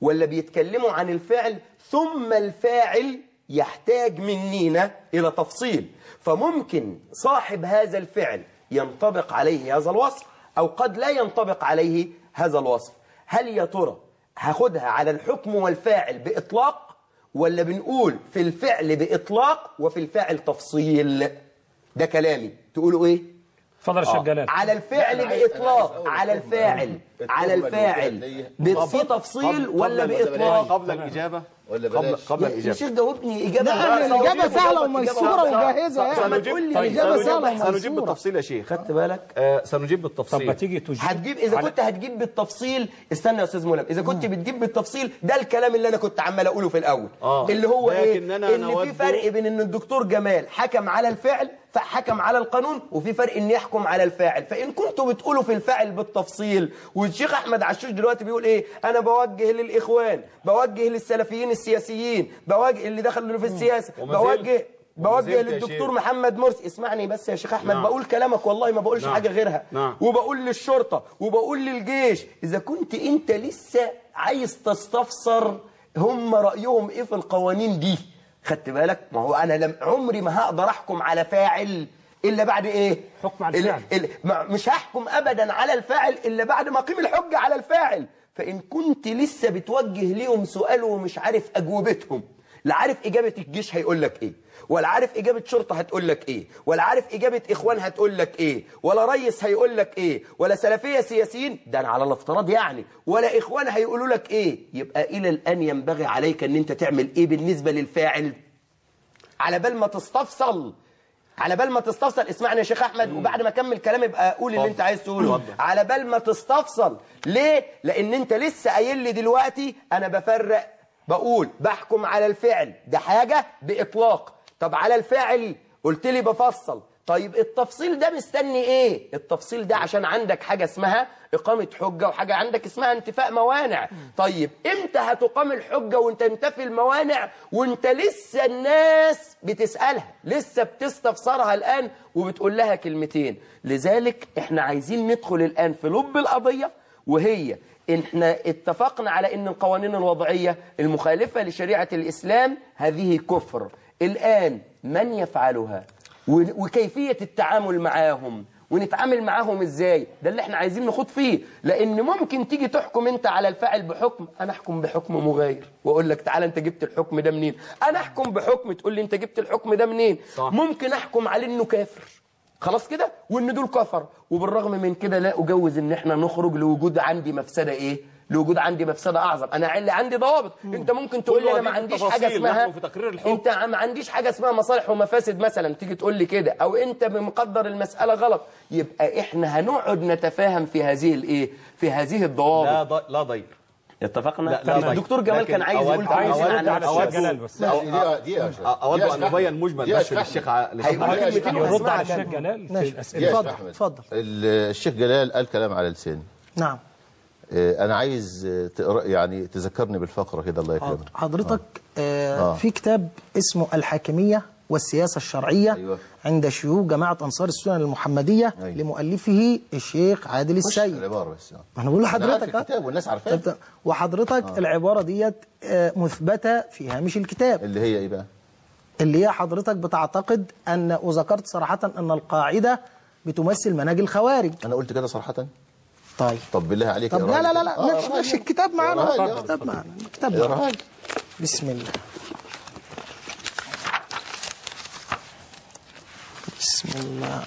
ولا بيتكلموا عن الفعل ثم الفاعل يحتاج منينا إلى تفصيل فممكن صاحب هذا الفعل ينطبق عليه هذا الوصف أو قد لا ينطبق عليه هذا الوصف هل يا ترى هاخدها على الحكم والفاعل بإطلاق ولا بنقول في الفعل بإطلاق وفي الفعل تفصيل ده كلامي تقولوا إيه شيخ جلال على الفعل بإطلاق على. الفاعل على الفاعل قلت ب- في تفصيل قبل- ولا بإطلاق قبل الاجابه ولا قبل بلاش. قبل يا الإجابة. شيخ جاوبني جاوبني سهلة إجابة وميسورة غير- وجاهزة. يعني. تقول لي طيب، الإجابة سنجيب- سهلة سنجيب. بالتفصيل يا شيخ. خدت بالك؟ آه سنجيب طب ما بالتفصيل تيجي تجيب. هتجيب إذا كنت هتجيب بالتفصيل استنى يا أستاذ ملهم. إذا كنت بتجيب بالتفصيل ده الكلام اللي أنا كنت عمال أقوله في الأول. آه. اللي هو إيه؟ إن في فرق بين إن الدكتور جمال حكم على الفعل فحكم على القانون وفي فرق إن يحكم على الفاعل فإن كنتوا بتقولوا في الفاعل بالتفصيل والشيخ أحمد عشوش دلوقتي بيقول إيه أنا بوجه للإخوان بوجه للسلفيين السياسيين بوجه اللي دخلوا في السياسة بوجه بوجه للدكتور. محمد مرسي اسمعني بس يا شيخ أحمد نعم. بقول كلامك والله ما بقولش نعم. حاجة غيرها نعم. وبقول للشرطة وبقول للجيش إذا كنت أنت لسه عايز تستفسر هم رأيهم إيه في القوانين دي خدت بالك؟ ما هو أنا لم عمري ما هقدر أحكم على فاعل إلا بعد إيه؟ حكم على ال- الفعل. ال- ما- مش هحكم أبدا على الفاعل إلا بعد ما أقيم الحجة على الفاعل. فإن كنت لسه بتوجه ليهم سؤال ومش عارف أجوبتهم لا عارف إجابة الجيش هيقول لك إيه. ولا عارف إجابة شرطة هتقول لك إيه ولا عارف إجابة إخوان هتقول لك إيه ولا ريس هيقول لك إيه ولا سلفية سياسيين ده أنا على الافتراض يعني ولا إخوان هيقولوا لك إيه. يبقى إلى الآن ينبغي عليك أن أنت تعمل إيه بالنسبة للفاعل؟ على بال ما تستفصل على بال ما تستفصل اسمعني يا شيخ أحمد وبعد ما أكمل كلام يبقى قول اللي أنت عايز تقوله. على بال ما تستفصل. ليه؟ لأن أنت لسه قايل لي دلوقتي أنا بفرق بقول بحكم على الفعل. ده حاجة بإطلاق. طب على الفاعل قلت لي بفصل. طيب التفصيل ده مستني إيه؟ التفصيل ده عشان عندك حاجة اسمها إقامة حجة وحاجة عندك اسمها انتفاء موانع. طيب إمتى هتقام الحجة وأنت انتفي الموانع وأنت لسه الناس بتسألها لسه بتستفسرها الآن وبتقول لها كلمتين؟ لذلك إحنا عايزين ندخل الآن في لب القضية وهي إحنا اتفقنا على إن القوانين الوضعية المخالفة لشريعة الإسلام هذه كفر. الآن من يفعلها؟ وكيفية التعامل معاهم؟ ونتعامل معاهم إزاي؟ ده اللي إحنا عايزين نخوض فيه. لأن ممكن تيجي تحكم أنت على الفاعل بحكم أنا أحكم بحكم مغاير. وأقول لك تعالى أنت جبت الحكم ده منين؟ أنا أحكم بحكم تقول لي أنت جبت الحكم ده منين؟ صح. ممكن أحكم عليه إنه كافر. خلاص كده؟ وإن دول كفر. وبالرغم من كده لا أجوز إن إحنا نخرج لوجود عندي مفسدة إيه؟ لوجود عندي مفسدة أعظم. أنا اللي عندي ضوابط. أنت ممكن تقول لي أنا ما دي عنديش حاجة اسمها في تقرير الحكم. أنت ما عنديش حاجة اسمها مصالح ومفاسد مثلا. تيجي تقول لي كده. أو أنت مقدر المسألة غلط. يبقى إحنا هنقعد نتفاهم في هذه الايه في هذه الضوابط. لا ضي... لا ضير اتفقنا؟ لا، لا،. الدكتور جمال كان عايز يقول عايز عن. الشيخ جلال بس. أود دقيقة ان ابين. مجمل بس للشيخ أحمد. ع- للشيخ هيقول علي. كلمتين يرد واسمعها على الشيخ. جلال. اتفضل الشيخ جلال قال كلام على لساني. نعم. أنا عايز آه، تقرا يعني تذكرني بالفقرة كده الله يكرمك حضرتك آه آه. في كتاب اسمه الحاكمية والسياسة الشرعية أيوة. عند شيوخ جماعة أنصار السنن المحمدية أيوة. لمؤلفه الشيخ عادل السيد العبارة بس آه. ما أنا بقول لحضرتك آه. الكتاب والناس عارفاه وحضرتك آه. العبارة ديت آه، مثبتة في هامش الكتاب اللي هي إيه بقى اللي هي حضرتك بتعتقد أن وذكرت صراحة أن القاعدة بتمثل منهج الخوارج أنا قلت كده صراحة طيب طب بالله عليك طب لا لا لا. لا آه، مش مش. الكتاب معانا. الكتاب معانا الكتاب معانا. بسم الله بسم الله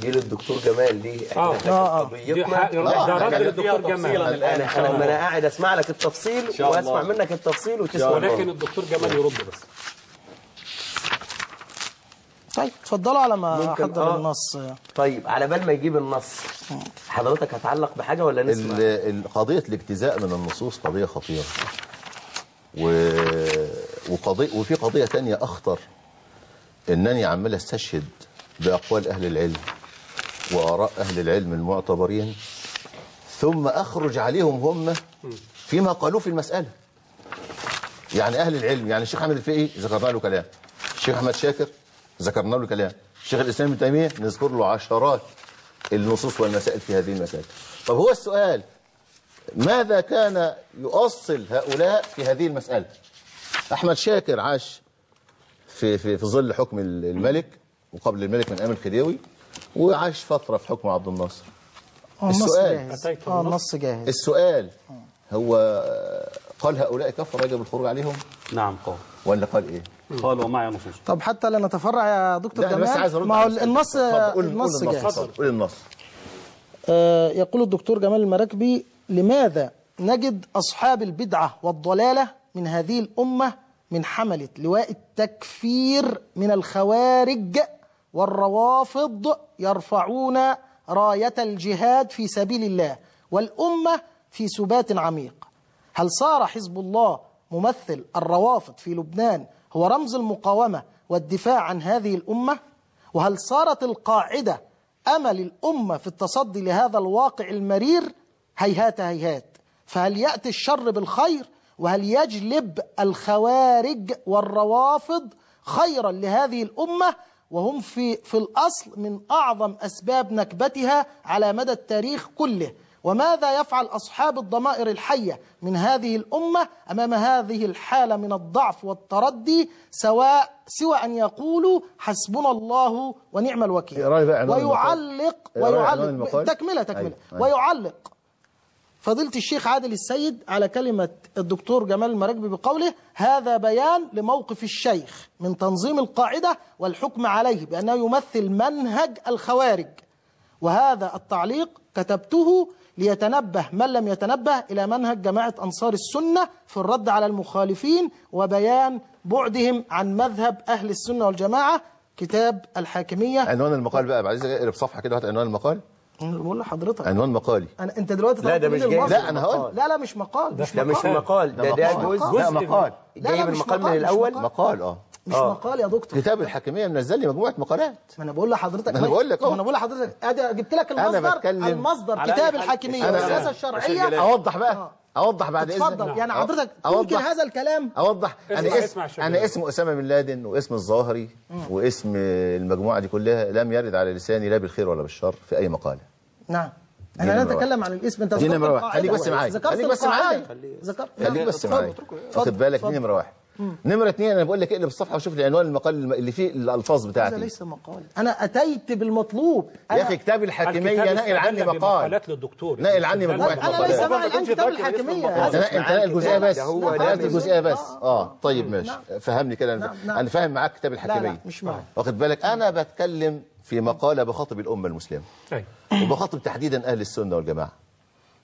دي للدكتور جمال دي آه. آه، آه. دي قضيتنا حق- ده رد للدكتور تفصيلا جمال الآن إن أنا قاعد اسمع لك التفصيل واسمع. منك التفصيل وتسمع ولكن. الدكتور جمال يرد بس طيب اتفضلوا على ما احضر آه. النص. طيب على بال ما يجيب النص حضرتك هتعلق بحاجة ولا نسمع؟ قضية الاجتزاء من النصوص قضية خطيرة. و... وقضية وفي قضية تانية أخطر إنني عمال أستشهد بأقوال أهل العلم وآراء أهل العلم المعتبرين ثم أخرج عليهم هم فيما قالوه في المسألة. يعني أهل العلم يعني الشيخ احمد الفقي ذكرنا له كلام. الشيخ أحمد شاكر ذكرنا له كلام. الشيخ الإسلام ابن تيمية نذكر له عشرات النصوص والمسائل في هذه المسائل. طب هو السؤال ماذا كان يؤصل هؤلاء في هذه المسألة؟ أحمد شاكر عاش في, في, في ظل حكم الملك وقبل الملك من أيام الخديوي وعاش فترة في حكم عبد الناصر. آه النص السؤال. آه بالنص. النص جاهز. السؤال هو قال هؤلاء كفر يجب الخروج عليهم؟ نعم قال ولا قال إيه؟ قال ومعي نصوص. طب حتى لا نتفرع يا دكتور أنا بس عايز جمال ما هو. النص النص قول جاهز. قول النص. آه، يقول الدكتور جمال المراكبي لماذا نجد أصحاب البدعة والضلالة من هذه الأمة من حملة لواء التكفير من الخوارج والروافض يرفعون راية الجهاد في سبيل الله والأمة في سبات عميق؟ هل صار حزب الله ممثل الروافض في لبنان هو رمز المقاومة والدفاع عن هذه الأمة؟ وهل صارت القاعدة أمل الأمة في التصدي لهذا الواقع المرير؟ هيهات هيهات. فهل يأتي الشر بالخير؟ وهل يجلب الخوارج والروافض خيرا لهذه الأمة؟ وهم في, في الأصل من أعظم أسباب نكبتها على مدى التاريخ كله. وماذا يفعل أصحاب الضمائر الحية من هذه الأمة أمام هذه الحالة من الضعف والتردي سواء سوى أن يقولوا حسبنا الله ونعم الوكيل المقال. ويعلق عنوان ويعلق. تكملة تكملة أيوة، أيوة. ويعلق فضيلة الشيخ عادل السيد على كلمة الدكتور جمال المراكبي بقوله هذا بيان لموقف الشيخ من تنظيم القاعدة والحكم عليه بأنه يمثل منهج الخوارج وهذا التعليق كتبته ليتنبه من لم يتنبه إلى منهج جماعة أنصار السنة في الرد على المخالفين وبيان بعدهم عن مذهب أهل السنة والجماعة كتاب الحاكمية عنوان المقال بقى بعد إذنك اقلب صفحة كده هات عنوان المقال أنا بقول لحضرتك عنوان مقالي أنا أنت دلوقتي لا، ده مش. المصدر. لا، أنا هقول. لا لا مش مقال مش ده مش مقال مقال ده ده مقال. جزء لا مقال جايب مش المقال مقال، من الأول مقال. مقال آه مش آه. مقال يا دكتور كتاب الحاكمية منزل لي مجموعة مقالات ما أنا بقول لحضرتك ما أنا بقول لك. ما أنا بقول لحضرتك ادي جبت لك أنا المصدر بتكلم المصدر كتاب. الحاكمية والسياسة الشرعية. أوضح بقى آه. أوضح بعد اذنك اتفضل يعني حضرتك. ممكن هذا الكلام أوضح أنا اسمع- اسم. أنا اسم أسامة بن لادن واسم الظاهري واسم المجموعة دي كلها لم يرد على لساني لا بالخير ولا بالشر في أي مقالة نعم إحنا لا نتكلم عن الاسم أنت دي ذكرت. خليك بس معايا. خليك بس. معايا. ذكرت خليك بس معايا. واخد بالك. دي نمره واحد نمره اثنين أنا بقول لك اقلب الصفحه وشوف لي عنوان المقال الم- اللي فيه الالفاظ هذا بتاعتي ليس مقال أنا اتيت بالمطلوب يا أنا- أخي كتاب الحاكميه الكتاب نقل عني مقال بمقالات للدكتور نقل عني مجموعه لا، أنا ليس مقالات معي الان كتاب هذا انت نقل جزئيه بس نقلت جزئيه بس آه، آه طيب ماشي فهمني كده نعم، أنا نعم. أنا فاهم معاك كتاب لا مش معي واخد بالك أنا بتكلم في مقاله بخاطب الامه المسلمه أيوة. وبخاطب تحديدا أهل السنة والجماعه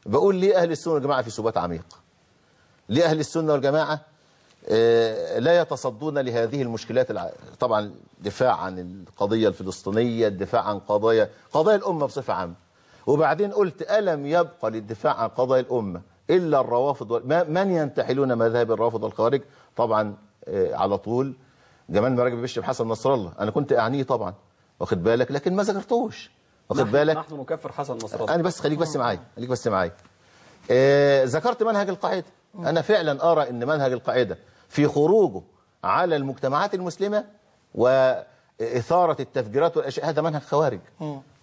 بقول ليه أهل السنة والجماعه في سبات عميق ليه أهل السنة والجماعه آه، لا يتصدون لهذه المشكلات الع... طبعا الدفاع عن القضية الفلسطينية الدفاع عن قضايا قضايا الأمة بصفة عامة. وبعدين قلت ألم يبقى للدفاع عن قضايا الأمة إلا الروافض وال... ما- من ينتحلون مذاهب الروافض والخوارج طبعا آه، على طول. جمال مراجب بيشتم حسن نصر الله. أنا كنت أعنيه طبعا. واخد بالك؟ لكن ما ذكرتوش. واخد بالك؟ نحن نكفر حسن نصر الله. أنا بس خليك بس معايا خليك بس معايا آه ذكرت منهج القاعدة؟ أنا فعلا أرى إن منهج القاعدة في خروجه على المجتمعات المسلمة وإثارة التفجيرات والأشياء. هذا منهج خوارج.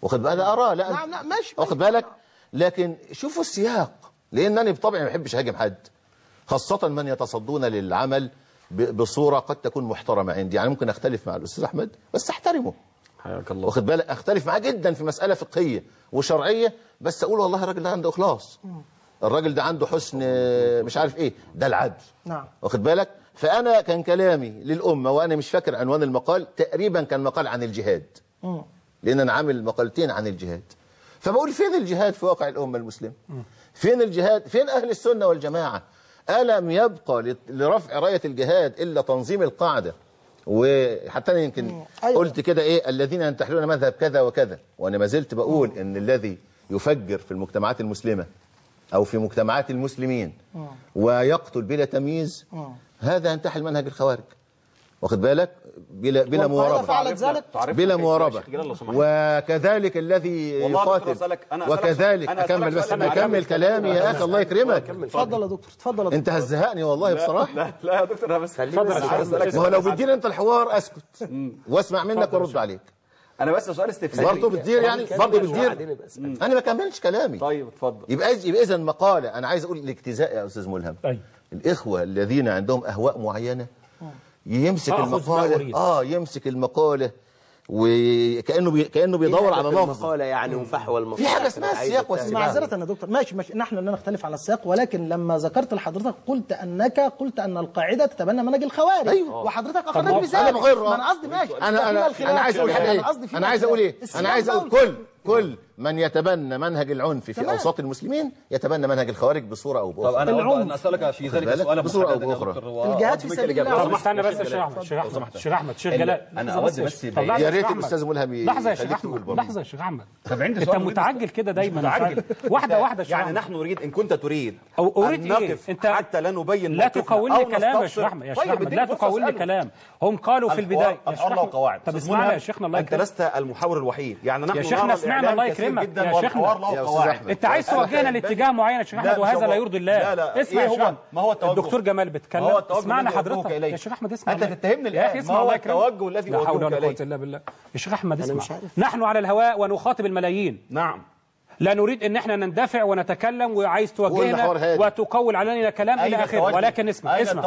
واخد بالك؟ أنا اراه لا. نعم، نعم، ماشي، واخد. بالك؟ لكن شوفوا السياق. لانني بطبعي ما بحبش أهاجم حد. خاصة من يتصدون للعمل ب- بصورة قد تكون محترمة عندي. يعني ممكن أختلف مع الأستاذ أحمد بس أحترمه. حياك الله. واخد بالك؟ أختلف معاه جدا في مسألة فقهية وشرعية بس أقول والله الراجل ده عنده إخلاص. الراجل ده عنده حسن مش عارف إيه ده العدل. نعم. واخد بالك؟ فأنا كان كلامي للأمة وأنا مش فاكر عنوان المقال تقريبا كان مقال عن الجهاد. لأن أنا عامل مقالتين عن الجهاد. فبقول فين الجهاد في واقع الأمة المسلمة؟ فين الجهاد؟ فين أهل السنة والجماعة؟ ألم يبقى لرفع راية الجهاد إلا تنظيم القاعدة؟ وحتى أنا يمكن أيوة. قلت كده إيه الذين ينتحلون مذهب كذا وكذا. وأنا ما زلت بقول إن الذي يفجر في المجتمعات المسلمة أو في مجتمعات المسلمين. ويقتل بلا تمييز. هذا ينتحل منهج الخوارج. واخد بالك؟ بلا بلا مواربه فعلت ذلك بلا مواربه. وكذلك الذي يقاتل وكذلك أكمل بس. أكمل كلامي. يا أخي الله يكرمك. اتفضل يا دكتور اتفضل يا دكتور. أنت هزهقني والله بصراحة. لا لا يا دكتور أنا بس أسألك ما هو لو بتدير أنت الحوار أسكت. واسمع منك وأرد عليك. أنا بس سؤال استفساري. برضه بتدير يعني؟ برضه بتدير؟ أنا ما كملتش كلامي. طيب اتفضل. يبقى يبقى اذا مقالة. أنا عايز أقول الاجتزاء يا أستاذ ملهم. أيوة. الإخوة الذين عندهم أهواء معينة يمسك ما المقالة. آه يمسك المقالة وكأنه بي... كأنه بيدور على لفظ. المقالة يعني وفحوى المقالة. في حاجة اسمها السياق والسماع. معذرة يا دكتور. ماشي ماشي. نحن لا نختلف على السياق ولكن لما ذكرت لحضرتك قلت أنك قلت أن القاعدة تتبنى منهج الخوارج. أيوة. وحضرتك اخرجت أنا بذلك. بغير ما أنا قصدي ماشي. أنا أنا. أنا عايز أقول حاجة. أنا عايز أقول إيه. أنا عايز أقول كل كل من يتبنى منهج العنف في. أوساط المسلمين يتبنى منهج الخوارج بصورة أو طب باخرى أنا أود العنف. أن أسألك في ذلك؟ سؤالا بصورة أو بأخرى. الجهاد في سبيل. الله. طب لو استنى بس يا سمحت. شيخ أحمد شيخ سمحت. شيخ أحمد شيخ ال- جلال أنا أود يا بس طب يا ريت أحمد. الأستاذ ملهم لحظة يا شيخ برضه. لحظة يا شيخ أحمد طب عندي أنت سؤال متعجل كده دايما متعجل. عارف. واحدة واحدة يا شيخ يعني أحمد. نحن نريد إن كنت تريد أو أريد ان إيه؟ نقف أنت حتى لا نبين لا تقول أو لي كلام يا. شيخ أحمد يا شيخ طيب أحمد إديني لا تقول لي. كلام هم قالوا في الحوار- البداية يا شيخ الحوار له أحمد. قواعد طب اسمعنا يا شيخنا الله أنت يكرمك لست المحاور الوحيد يعني نحن يا شيخنا الإعلام الله كثير. جدا يا والحوار. له قواعد. أنت عايز توجهنا. لاتجاه معين يا شيخ احمد وهذا لا يرضي الله لا، لا. اسمع إيه يا هو؟ شيخ ما هو التوجه؟ الدكتور جمال بيتكلم اسمعنا حضرتك. يا شيخ أحمد اسمع الله. تتهمني. أخي ما اسمع هو. التوجه الذي لا حول ولا قوة. إلا بالله يا شيخ أحمد اسمع. نحن على الهواء ونخاطب الملايين نعم لا نريد إن إحنا نندفع ونتكلم وعايز توجهنا. وتقول علينا كلام إلى آخره؟ ولكن اسمع اسمع؟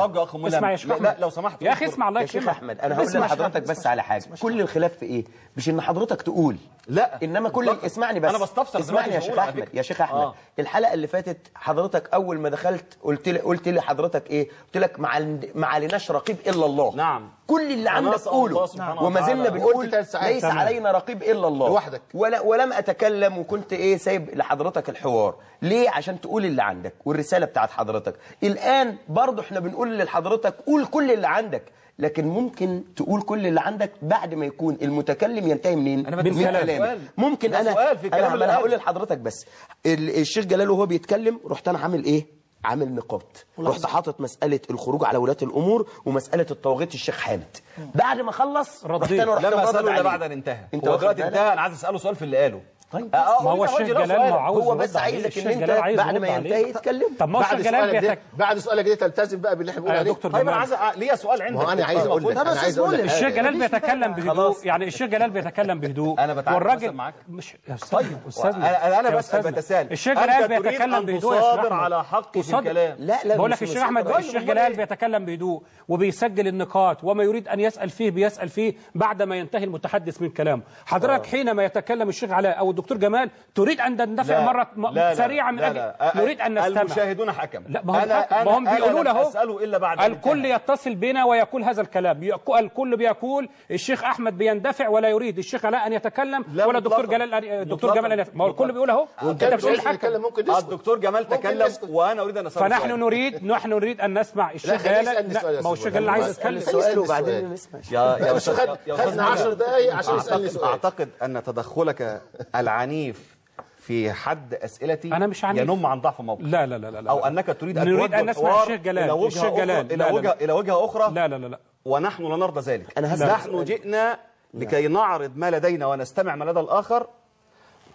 اسمع يا شيخ لا، لو سمحت يا أخي. اسمع الله يا شيخ يكرمك أحمد أنا هقول لحضرتك بس. على حاجة كل الخلاف في إيه مش إن حضرتك تقول لا. إنما كل. اسمعني بس أنا بستفسر اسمعني يا شيخ أحمد. يا شيخ أحمد. الحلقة اللي فاتت حضرتك أول ما دخلت قلت لي قلت لي حضرتك إيه قلت لك ما عل- ما عليناش رقيب إلا الله نعم. كل اللي عندك قوله سبحانه وما زلنا. بنقول. ليس تمام. علينا رقيب إلا الله لوحدك. ولا ولم أتكلم وكنت إيه سايب لحضرتك الحوار ليه عشان تقول اللي عندك والرسالة بتاعت حضرتك الآن برضه إحنا بنقول لحضرتك قول كل اللي عندك لكن ممكن تقول كل اللي عندك بعد ما يكون المتكلم ينتهي منين أنا من سؤال. ممكن أنا سؤال في الكلام أنا, أنا هقول. لحضرتك بس ال- الشيخ جلال وهو بيتكلم رحت أنا عامل إيه عامل نقاط رحت حاطط مسألة الخروج على ولاة الأمور ومسألة الطواغيت الشيخ حامد بعد ما خلص رحت رديت. أنا رحت لما عليه. بعد أن انتهى انت هو دلوقتي؟ انتهى أنا عايز أسأله سؤال في اللي قاله طيب آه، ما هو الشيخ جلال ما. عاوز هو بس. عايزك إن أنت بعد ما. ينتهي يتكلم طب ما هو الشيخ جلال بيتك... بعد سؤالك ده تلتزم بقى باللي إحنا بنقول آه، عليه دكتور طيب أنا عايز ليا سؤال عندك أنا عايز أقول لك أنا بس عايز أقول لك. الشيخ. جلال بيتكلم. بهدوء. يعني الشيخ جلال بيتكلم بهدوء أنا بتعامل معاك. مش أستاذ طيب استاذنا أنا أنا أستاذنا. بتساءل الشيخ جلال بيتكلم بهدوء أحمد. على حقي في. الكلام لا لا بقول لك الشيخ أحمد راجل، الشيخ جلال؟ بيتكلم بهدوء وبيسجل النقاط وما يريد أن يسأل فيه بيسال فيه بعد ما ينتهي المتحدث من كلامه حضرتك حينما يتكلم الشيخ علاء أو الدكتور جمال تريد أن تندفع لا، مرة م- لا، لا، سريعا من لا، أجل لا. نريد أن نستمع المشاهدون حكم لا ما هم أنا- بيقولوا له إلا بعد الكل انتهى. يتصل بنا ويقول هذا الكلام الكل بيقول الشيخ أحمد بيندفع ولا يريد الشيخ علاء أن يتكلم لا ولا الدكتور مطلقاً. جلال الدكتور مطلقاً. جمال ان ما هو الكل. بيقول أهو وان أنت مش عايز الحكم ممكن الدكتور جمال ممكن تكلم. وأنا أريد أن أسأله فنحن سؤال. نريد نحن نريد أن نسمع الشيخ جلال لا ما هو الشيخ جلال جمال. عايز يتكلم السؤال السؤال. وبعدين نسمع يا يا أستاذ خدنا 10 دقايق عشان يسالني سؤال أعتقد أن تدخلك العنيف في حد أسئلتي أنا مش عنيف. ينم عن ضعف موقف لا لا لا لا لا. أو أنك تريد أن نريد أن نسمع الشيخ جلال إلى وجهة الشيخ أخرى جلال إلى لا لا وجهه لا. إلى وجهة أخرى لا لا لا لا ونحن لا نرضى ذلك أنا هسأل نحن. جئنا لكي نعرض ما لدينا ونستمع ما لدى الآخر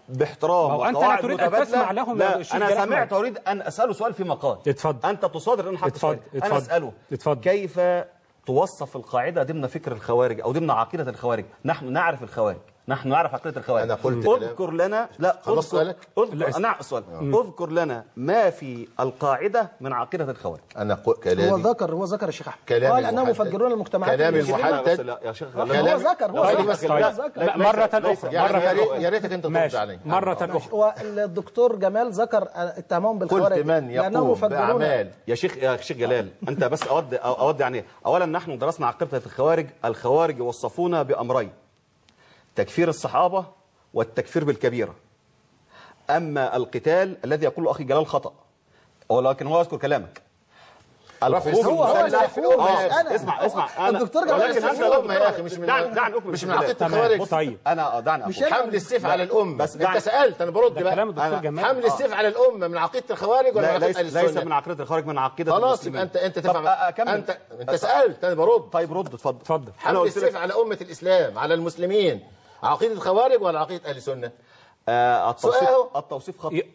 باحترام هو أنت لا وقواعد تريد أن. تسمع لهم لا أنا جلال سمعت أحمد. أريد أن اساله سؤال في مقال اتفضل. أنت تصادر إن حق اتفضل. سؤال. أنا اتفضل. أسأله اتفضل. كيف توصف القاعدة ضمن فكر الخوارج أو ضمن عقيدة الخوارج نحن نعرف الخوارج نحن نعرف عقيده الخوارج. أنا قلت كلام. اذكر لنا لا خلاص اذكر سؤالك؟ اذكر أنا السؤال اذكر لنا ما في القاعدة من عقيدة الخوارج. أنا قو- هو كلامي ذكر هو ذكر الشيخ أحمد. كلامي قال انهم المحدد. يفجرون المجتمعات كلامي. المحدد. لا يا شيخ هو لا. ذكر هو لا، ذكر. بس هو لا. ذكر. لا مرة أخرى. يعني مرة يا ريتك أنت ترد ماشي. علي. مرة أخرى. هو الدكتور جمال ذكر اتهامهم بالخوارج. قلت من يقوم بأعمال. يا شيخ يا شيخ جلال أنت بس اود أود يعني اولا نحن درسنا عقيدة الخوارج. الخوارج يوصفون بأمرين. تكفير الصحابة والتكفير بالكبيرة. أما القتال الذي يقول أخي جلال خطأ ولكن هو يذكر كلامك. الخروج هو هو يقول، آه،. اسمع اسمع. أنا. الدكتور جمال ولكن. انت لا الأمة يا أخي، مش من- دعني دعني اكمل مش من تمام. الخوارج. بص، طيب. أنا دعني مش. حمل السيف على الأمة. بس أنت سألت أنا برد ده بقى كلام الدكتور جمال. حمل السيف على الأمة من عقيدة الخوارج ولا لا من ليس عقيده ليس من عقيدة الخوارج من عقيدة خلاص. يبقى انت أنت تفهم. أكمل. انت أنت سألت أنا برد طيب رد اتفضل. اتفضل. حمل السيف على أمة الإسلام على المسلمين. عقيدة خوارج ولا عقيدة أهل السنة؟ آه التوصيف سؤال. التوصيف خطأ. ي-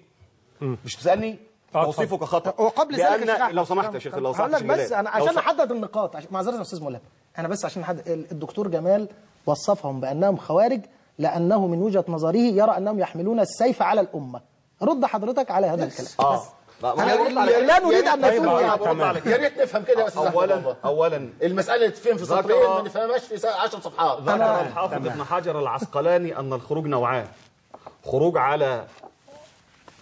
مش تسالني آه، توصيفك خطأ. وقبل ذلك لو سمحت يا شيخ لو سمحت بس. لو عشان. أحدد النقاط عشان معذره يا أستاذ ملهم أنا بس عشان حد الدكتور جمال وصفهم بأنهم خوارج لأنه من وجهة نظره يرى أنهم يحملون السيف على الأمة. رد حضرتك على هذا الكلام. آه. لا. نريد أن طيب، نكون آه، يعني. تمام. يا ريت نفهم كده أحمد اولا. اولا المسألة تتفهم في ذكر- سطرين ما نفهمهاش في 10 صفحات ذكر الحافظ ابن حجر العسقلاني أن الخروج نوعان خروج على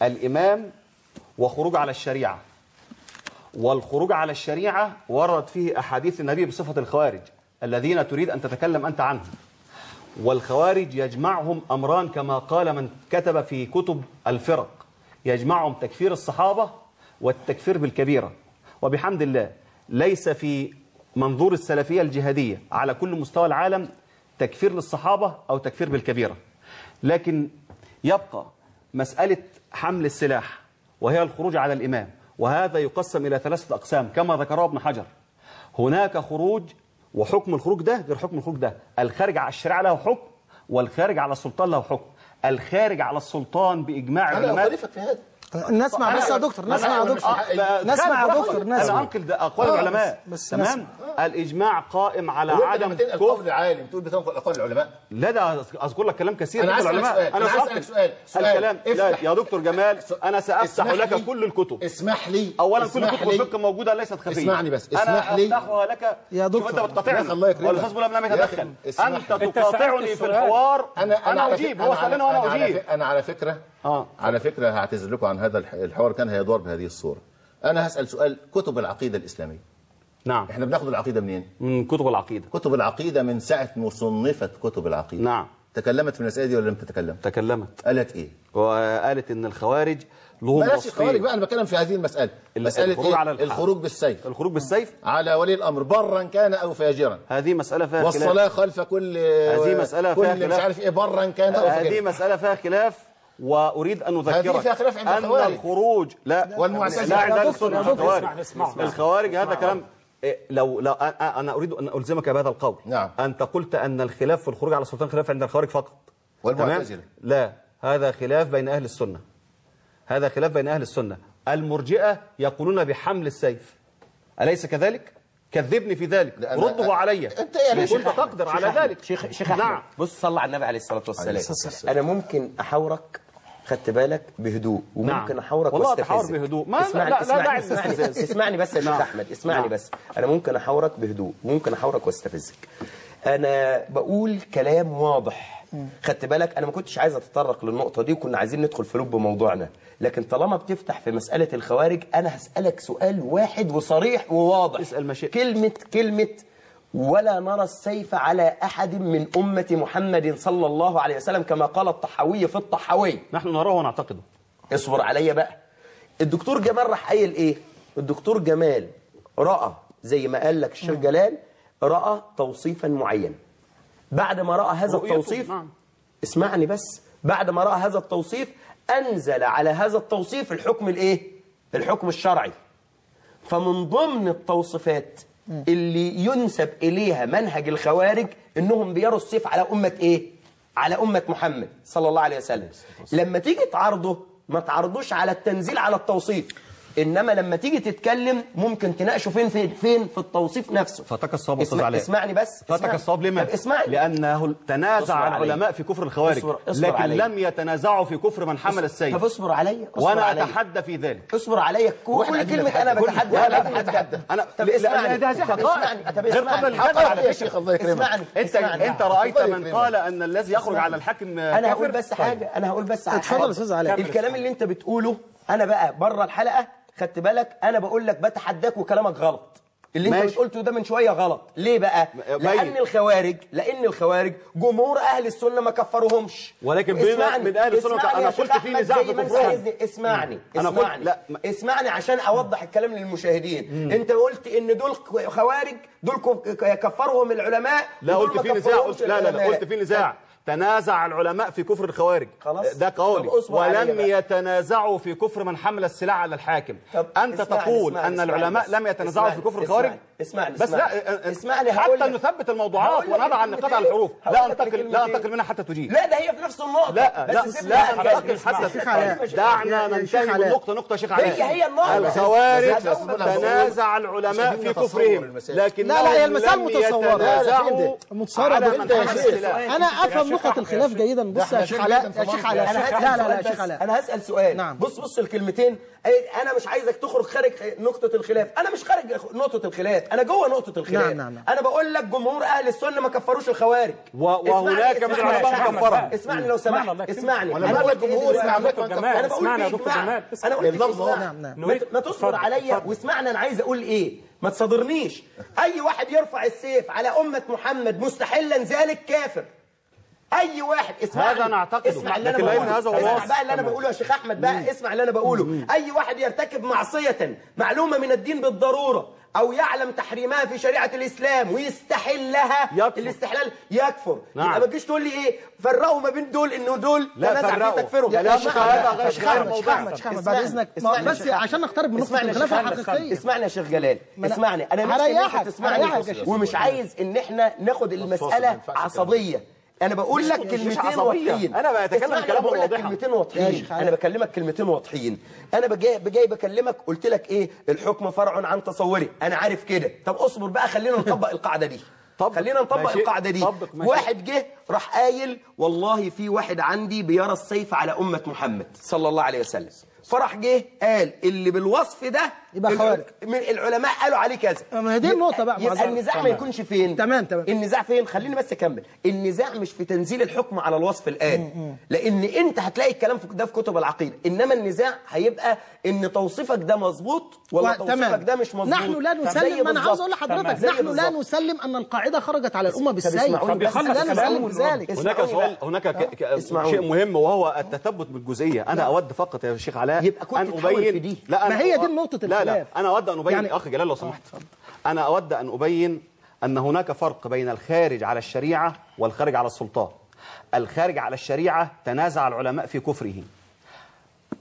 الإمام وخروج على الشريعة والخروج على الشريعة ورد فيه أحاديث النبي بصفة الخوارج الذين تريد أن تتكلم أنت عنهم والخوارج يجمعهم أمران كما قال من كتب في كتب الفرق يجمعهم تكفير الصحابة والتكفير بالكبيرة. وبحمد الله ليس في منظور السلفية الجهادية على كل مستوى العالم تكفير للصحابة أو تكفير بالكبيرة. لكن يبقى مسألة حمل السلاح وهي الخروج على الإمام وهذا يقسم إلى ثلاثة أقسام كما ذكره ابن حجر. هناك خروج وحكم الخروج ده غير حكم الخروج ده. الخارج على الشريعة له حكم والخارج على السلطان له حكم. الخارج على السلطان بإجماع أنا علماء أخالفك في هذا. نسمع بس يا دكتور نسمع يا دكتور نسمع يا دكتور. نسمع أنا أنقل ده أقوال آه، العلماء تمام الإجماع قائم على عدم لما تنقل كفر قول عالم تقول بتنقل اقوال العلماء لا ده أذكر لك كلام كثير من العلماء سأفتح أسألك سؤال. سؤال. الكلام لا. يا دكتور جمال أنا سأفتح لك. كل الكتب اسمح لي اولا كل اسمح كتب لي. الفقه موجودة ليست خفية اسمعني بس. أنا اسمح لي. أفتحها لك يا دكتور. أنت بتقاطعني الله يكرمك. والحزب لم يتدخل. أنت تقاطعني في. الحوار أنا أنا أجيب هو سألني وأنا أجيب أنا على فكره آه على فكرة هعتذر لكم عن هذا الح- الحوار كان هيدور بهذه الصورة. أنا هسأل سؤال كتب العقيدة الإسلامية. نعم. إحنا بناخد العقيدة منين؟ من كتب العقيدة. كتب العقيدة من ساعة ما صنفت كتب العقيدة. نعم. تكلمت في المسألة دي ولا لم تتكلم؟ تكلمت. قالت إيه؟ وقالت إن الخوارج لهم بلاش. الخوارج بقى أنا بتكلم في هذه المسألة. ال- مسألة الخروج إيه؟ على الحق. الخروج بالسيف. الخروج بالسيف؟ على ولي الأمر برا كان أو فاجرا. هذه مسألة فيها خلاف. والصلاة خلف كل هذه مسألة فيها كل مش خلاف. عارف إيه برا كان هذه فاجرا. مسألة فيها خلاف. فيها خلاف عند أن الخوارج. الخروج لا. والمعتزلة. لا عند دكتور، الخوارج. الخوارج هذا كلام إيه، لو لو أنا- أنا أريد أن ألزمك بهذا القول. نعم. أنت قلت أن الخلاف في الخروج على السلطان خلاف عند الخوارج فقط. والمعتزلة. تمام؟ لا. هذا خلاف بين أهل السنة. هذا خلاف بين أهل السنة. المرجئة يقولون بحمل السيف. أليس كذلك؟ كذبني في ذلك. لا، رده علي. أنت يا كنت تقدر على ذلك. شيخ شيخ أحمد. نعم بص صلى على النبي عليه الصلاة والسلام. أنا ممكن احاورك خدت بالك بهدوء وممكن نعم. أحاورك والله واستفزك تحاور بهدوء. ما- لا- اسمعني لا- لا اسمعني داعي اسمعني. اسمعني بس يا شيخ نعم. أحمد اسمعني نعم. بس أنا ممكن أحاورك بهدوء وممكن أحاورك واستفزك أنا بقول كلام واضح خدت بالك أنا ما كنتش عايز أتطرق للنقطة دي وكنا عايزين ندخل في لب موضوعنا لكن طالما بتفتح في مسألة الخوارج أنا هسألك سؤال واحد وصريح وواضح اسأل ما شئت. كلمه كلمة ولا نرى السيف على أحد من أمة محمد صلى الله عليه وسلم كما قال الطحاوي في الطحاوي. نحن نراه ونعتقده. اصبر عليا بقى. الدكتور جمال راح قايل إيه؟ الدكتور جمال رأى زي ما قال لك الشيخ جلال رأى توصيفا معينا. بعد ما رأى هذا التوصيف نعم. اسمعني بس. بعد ما رأى هذا التوصيف أنزل على هذا التوصيف الحكم الإيه؟ الحكم الشرعي. فمن ضمن التوصيفات اللي ينسب إليها منهج الخوارج إنهم بيروا السيف على أمة إيه؟ على أمة محمد صلى الله عليه وسلم. لما تيجي تعرضه ما تعرضوش على التنزيل على التوصيف. إنما لما تيجي تتكلم ممكن تناقشه فين فين فين في التوصيف نفسه فاتك الصواب يا أستاذ اسمع علاء. اسمعني بس فاتك اسمعني. الصواب لما اسمعني لأنه اصبر تنازع علي. العلماء في كفر الخوارج اصبر- اصبر لكن علي. لم يتنازعوا في كفر من حمل السيف طب اصبر عليا اصبر وأنا عليا. أتحدى في ذلك اصبر عليا كل وإحنا كل قاعدين كلمة أنا نتحدى. بتحدى وإحنا بتحدى طب لا- اسمعني حقائق. اسمعني غير قبل الحق على يا فكرة. شيخ الله يكرمك اسمعني. أنت رأيت الله من. قال أن الذي يخرج. على الحاكم أنا هقول؟ بس حاجة أنا هقول بس اتفضل حاجة. يا أستاذ علاء. الكلام اللي أنت بتقوله أنا بقى بره الحلقة خدت بالك؟ أنا بقول لك بتحداك وكلامك غلط. اللي أنت ماشي. بتقولته ده من شوية غلط. ليه بقى؟ بين. لأن الخوارج لأن الخوارج جمهور أهل السنة ما كفروهمش ولكن بين- اسمعني- من أهل السنة اسمعني أنا يا شيخ قلت في نزاع في أنت كفرهم. اسمعني. أنا قلت- اسمعني. لا، اسمعني عشان أوضح الكلام للمشاهدين. أنت قلت إن دول خوارج دول كفرهم العلماء لا قلت في نزاع. كفرهمش قلت لا لا لا. قلت في نزاع. تنازع العلماء في كفر الخوارج خلاص. ده قولي ولم. يتنازعوا في كفر من حمل السلاح على الحاكم أنت اسمعني- تقول اسمعني- أن اسمعني العلماء. لم يتنازعوا في كفر الخوارج اسمعني بس اسمعني لا اسمعني حتى هقول لك- نثبت الموضوعات ونضع. النقاط على الحروف لا أنتقل لا. أنتقل منها حتى تجيب لا ده هي في نفس النقطة لا بس لا. انتقل حتى شيخ علاء. دعنا ننتهي من علاء. نقطة نقطة شيخ علاء هي هي النقطة. الخوارج تنازع العلماء في كفرهم. لكن لا، لا، هي المسائل على جدا من يا شيخ. أنا أفهم نقط الخلاف جيدا بص يا شيخ علاء يا شيخ. علاء أنا هسأل لا لا سؤال لا يا. شيخ علاء أنا هسأل سؤال نعم. بص بص الكلمتين أنا مش عايزك تخرج خارج نقطة الخلاف أنا مش خارج نقطة الخلاف أنا جوه نقطة الخلاف نعم، نعم، نعم. أنا بقول لك جمهور أهل السنة ما كفروش الخوارج و- وهناك اسمعني- من اسمعني العلماء. أحمد. اسمعني لو سمحت. اسمعني أنا إيه جمهور أنا بقول يا دكتور. جمال أنا قلت. نعم، نعم. ما تصبر عليا. واسمعني أنا عايز أقول إيه ما تصادرنيش أي واحد يرفع السيف على أمة محمد مستحلا ذلك كافر اي واحد اسمع هذا أنا أعتقده. اسمع اللي أنا بقوله هذا اسمع. بقى اللي أنا بقوله يا شيخ أحمد بقى اسمع اللي أنا بقوله أي واحد يرتكب معصية معلومة من الدين بالضرورة أو يعلم تحريمها في شريعة الإسلام ويستحلها يكفر. الاستحلال يكفر نعم. يبقى ما تجيش تقول لي إيه فرقوا ما بين دول إنه دول لا، تنازع في فرقوا. تكفيرهم يا لا، شيخ. هذا غير- أحمد بعد إذنك بس عشان نقترب من يا الخلاف. الحقيقية اسمعني يا شيخ جلال اسمعني أنا هريحك، أنت تسمعني. ومش عايز إن إحنا ناخد المسألة عصبية أنا بقول لك كلمتين. واضحين أنا بتكلم كلام واضحا. كلمتين واضحين. أنا بكلمك كلمتين واضحين أنا بجاي جاي بكلمك قلت لك إيه الحكم فرع عن تصوري أنا عارف كده طب أصبر بقى خلينا نطبق القاعدة دي طبق. خلينا نطبق ماشي. القاعدة دي. ماشي. واحد جه راح قايل والله في واحد عندي بيرى السيف على أمة محمد صلى الله عليه وسلم فراح جه قال اللي بالوصف ده يبقى خوارج. من العلماء قالوا عليه كذا ما هي دي النقطة بقى، يبقى. النزاع ما. يكونش فين تمام، تمام. النزاع فين خليني بس أكمل النزاع مش في تنزيل الحكم على الوصف الآن لأن أنت هتلاقي الكلام في ده في كتب العقيدة إنما النزاع هيبقى إن توصيفك ده مظبوط ولا و- توصيفك ده مش مظبوط نحن لا نسلم ما أنا عاوز. أقول لحضرتك نحن لا. نسلم أن القاعدة خرجت على الامه بالسيف بس. لا نسلم بذلك هناك سؤال. هناك ك- ك- اسمعوني. شيء مهم وهو التثبت بالجزئية أنا أود فقط يا شيخ علاء يبقى كنت أن ابين في دي. لا ما هي دي نقطة لا. أنا أود أن ابين يعني- اخ جلال لو سمحت. أنا أود أن أبين أن هناك فرق بين الخارج على الشريعة والخارج على السلطان. الخارج على الشريعة تنازع العلماء في كفره.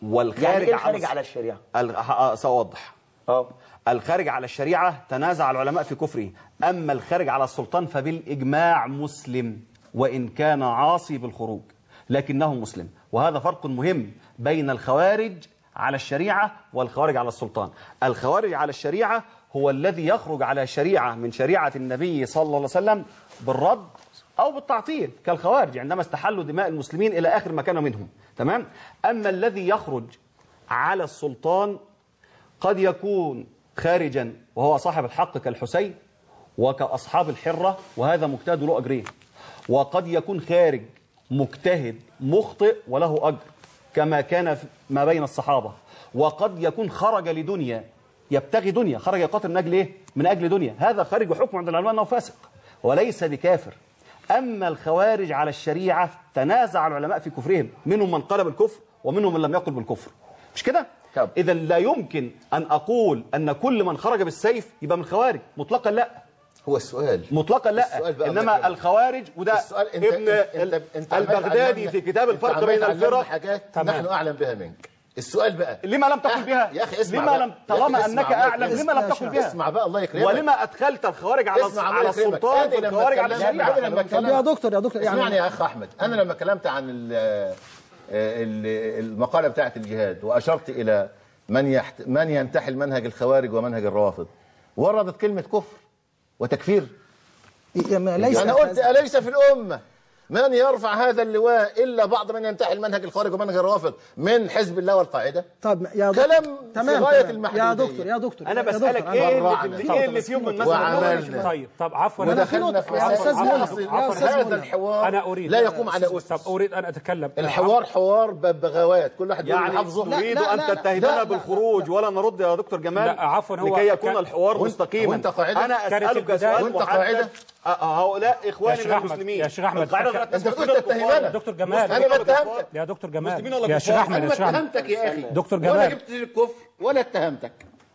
والخارج يعني على الخارج على الشريعة؟ ال- ه- سأوضح. آه. الخارج على الشريعة تنازع العلماء في كفره. أما الخارج على السلطان فبالإجماع مسلم وإن كان عاصي بالخروج لكنه مسلم. وهذا فرق مهم بين الخوارج على الشريعة والخوارج على السلطان. الخوارج على الشريعة هو الذي يخرج على شريعة من شريعة النبي صلى الله عليه وسلم بالرد أو بالتعطيل كالخوارج عندما استحلوا دماء المسلمين إلى آخر ما كان منهم. تمام؟ أما الذي يخرج على السلطان قد يكون خارجا وهو صاحب الحق كالحسين وكأصحاب الحرة وهذا مجتهد له أجرين. وقد يكون خارج مجتهد مخطئ وله أجر. كما كان ما بين الصحابة. وقد يكون خرج لدنيا يبتغي دنيا. خرج يقاتل من أجل إيه؟ من أجل دنيا. هذا خارج وحكم عند العلماء أنه فاسق. وليس بكافر. أما الخوارج على الشريعة تنازع العلماء في كفرهم. منهم من قال بالكفر ومنهم من لم يقل بالكفر. مش كده؟ إذا لا يمكن أن أقول أن كل من خرج بالسيف يبقى من الخوارج. مطلقا لا. هو السؤال مطلقا السؤال لا بقى إنما بقى. الخوارج وده السؤال انت ابن انت, انت, البغدادي في كتاب الفرق بين الفرق حاجات تمام. نحن أعلم بها منك السؤال بقى لما لم تقل بها يا أخي اسمع لما. لم طالما أنك. أعلم لما لم تقل. بها اسمع بقى الله يكرمك ولما أدخلت الخوارج على على. السلطان والخوارج على الشريعه لما يا دكتور يا دكتور يعني اسمعني يا أخ أحمد أنا لما كلمت عن ال- ال- المقالة بتاعه الجهاد وأشرت إلى من يحت من ينتحل منهج الخوارج ومنهج الروافض وردت كلمة كفر وتكفير. ليس أنا قلت أليس في الأمة؟ من يرفع هذا اللواء إلا بعض من ينتحل منهج الخوارج ومنهج الروافض من حزب الله والقاعدة طب يا دكتور كلام في تمام غاية تمام. المحدودية. يا دكتور يا دكتور أنا أنا- إيه برعنا. اللي في إيه اللي فيهم من مثل وعملنا. طيب طب عفوا وأنا أنا في ودخلنا في هذا. الحوار أنا أريد لا يقوم على طب أسس أريد أن أتكلم الحوار حوار ببغاوات كل واحد يعني أن لا، لا. تتهمنا بالخروج ولا نرد يا دكتور جمال لا، عفواً، هو لكي يكون الحوار مستقيما وأنت قاعدة؟ أنا كانت أسألك البداية- سؤال وأنت قاعدة؟ أه، هؤلاء يا اخواني من المسلمين يا شيخ بتقول ولا كفار؟ تتهمنا. يا دكتور جمال أنا ولا بتهمتك. كفار؟ يا دكتور جمال ولا يا؟ شيخ أحمد أنا يا ما اتهمتك يا أخي دكتور ولا جمال. جبت الكفر ولا اتهمتك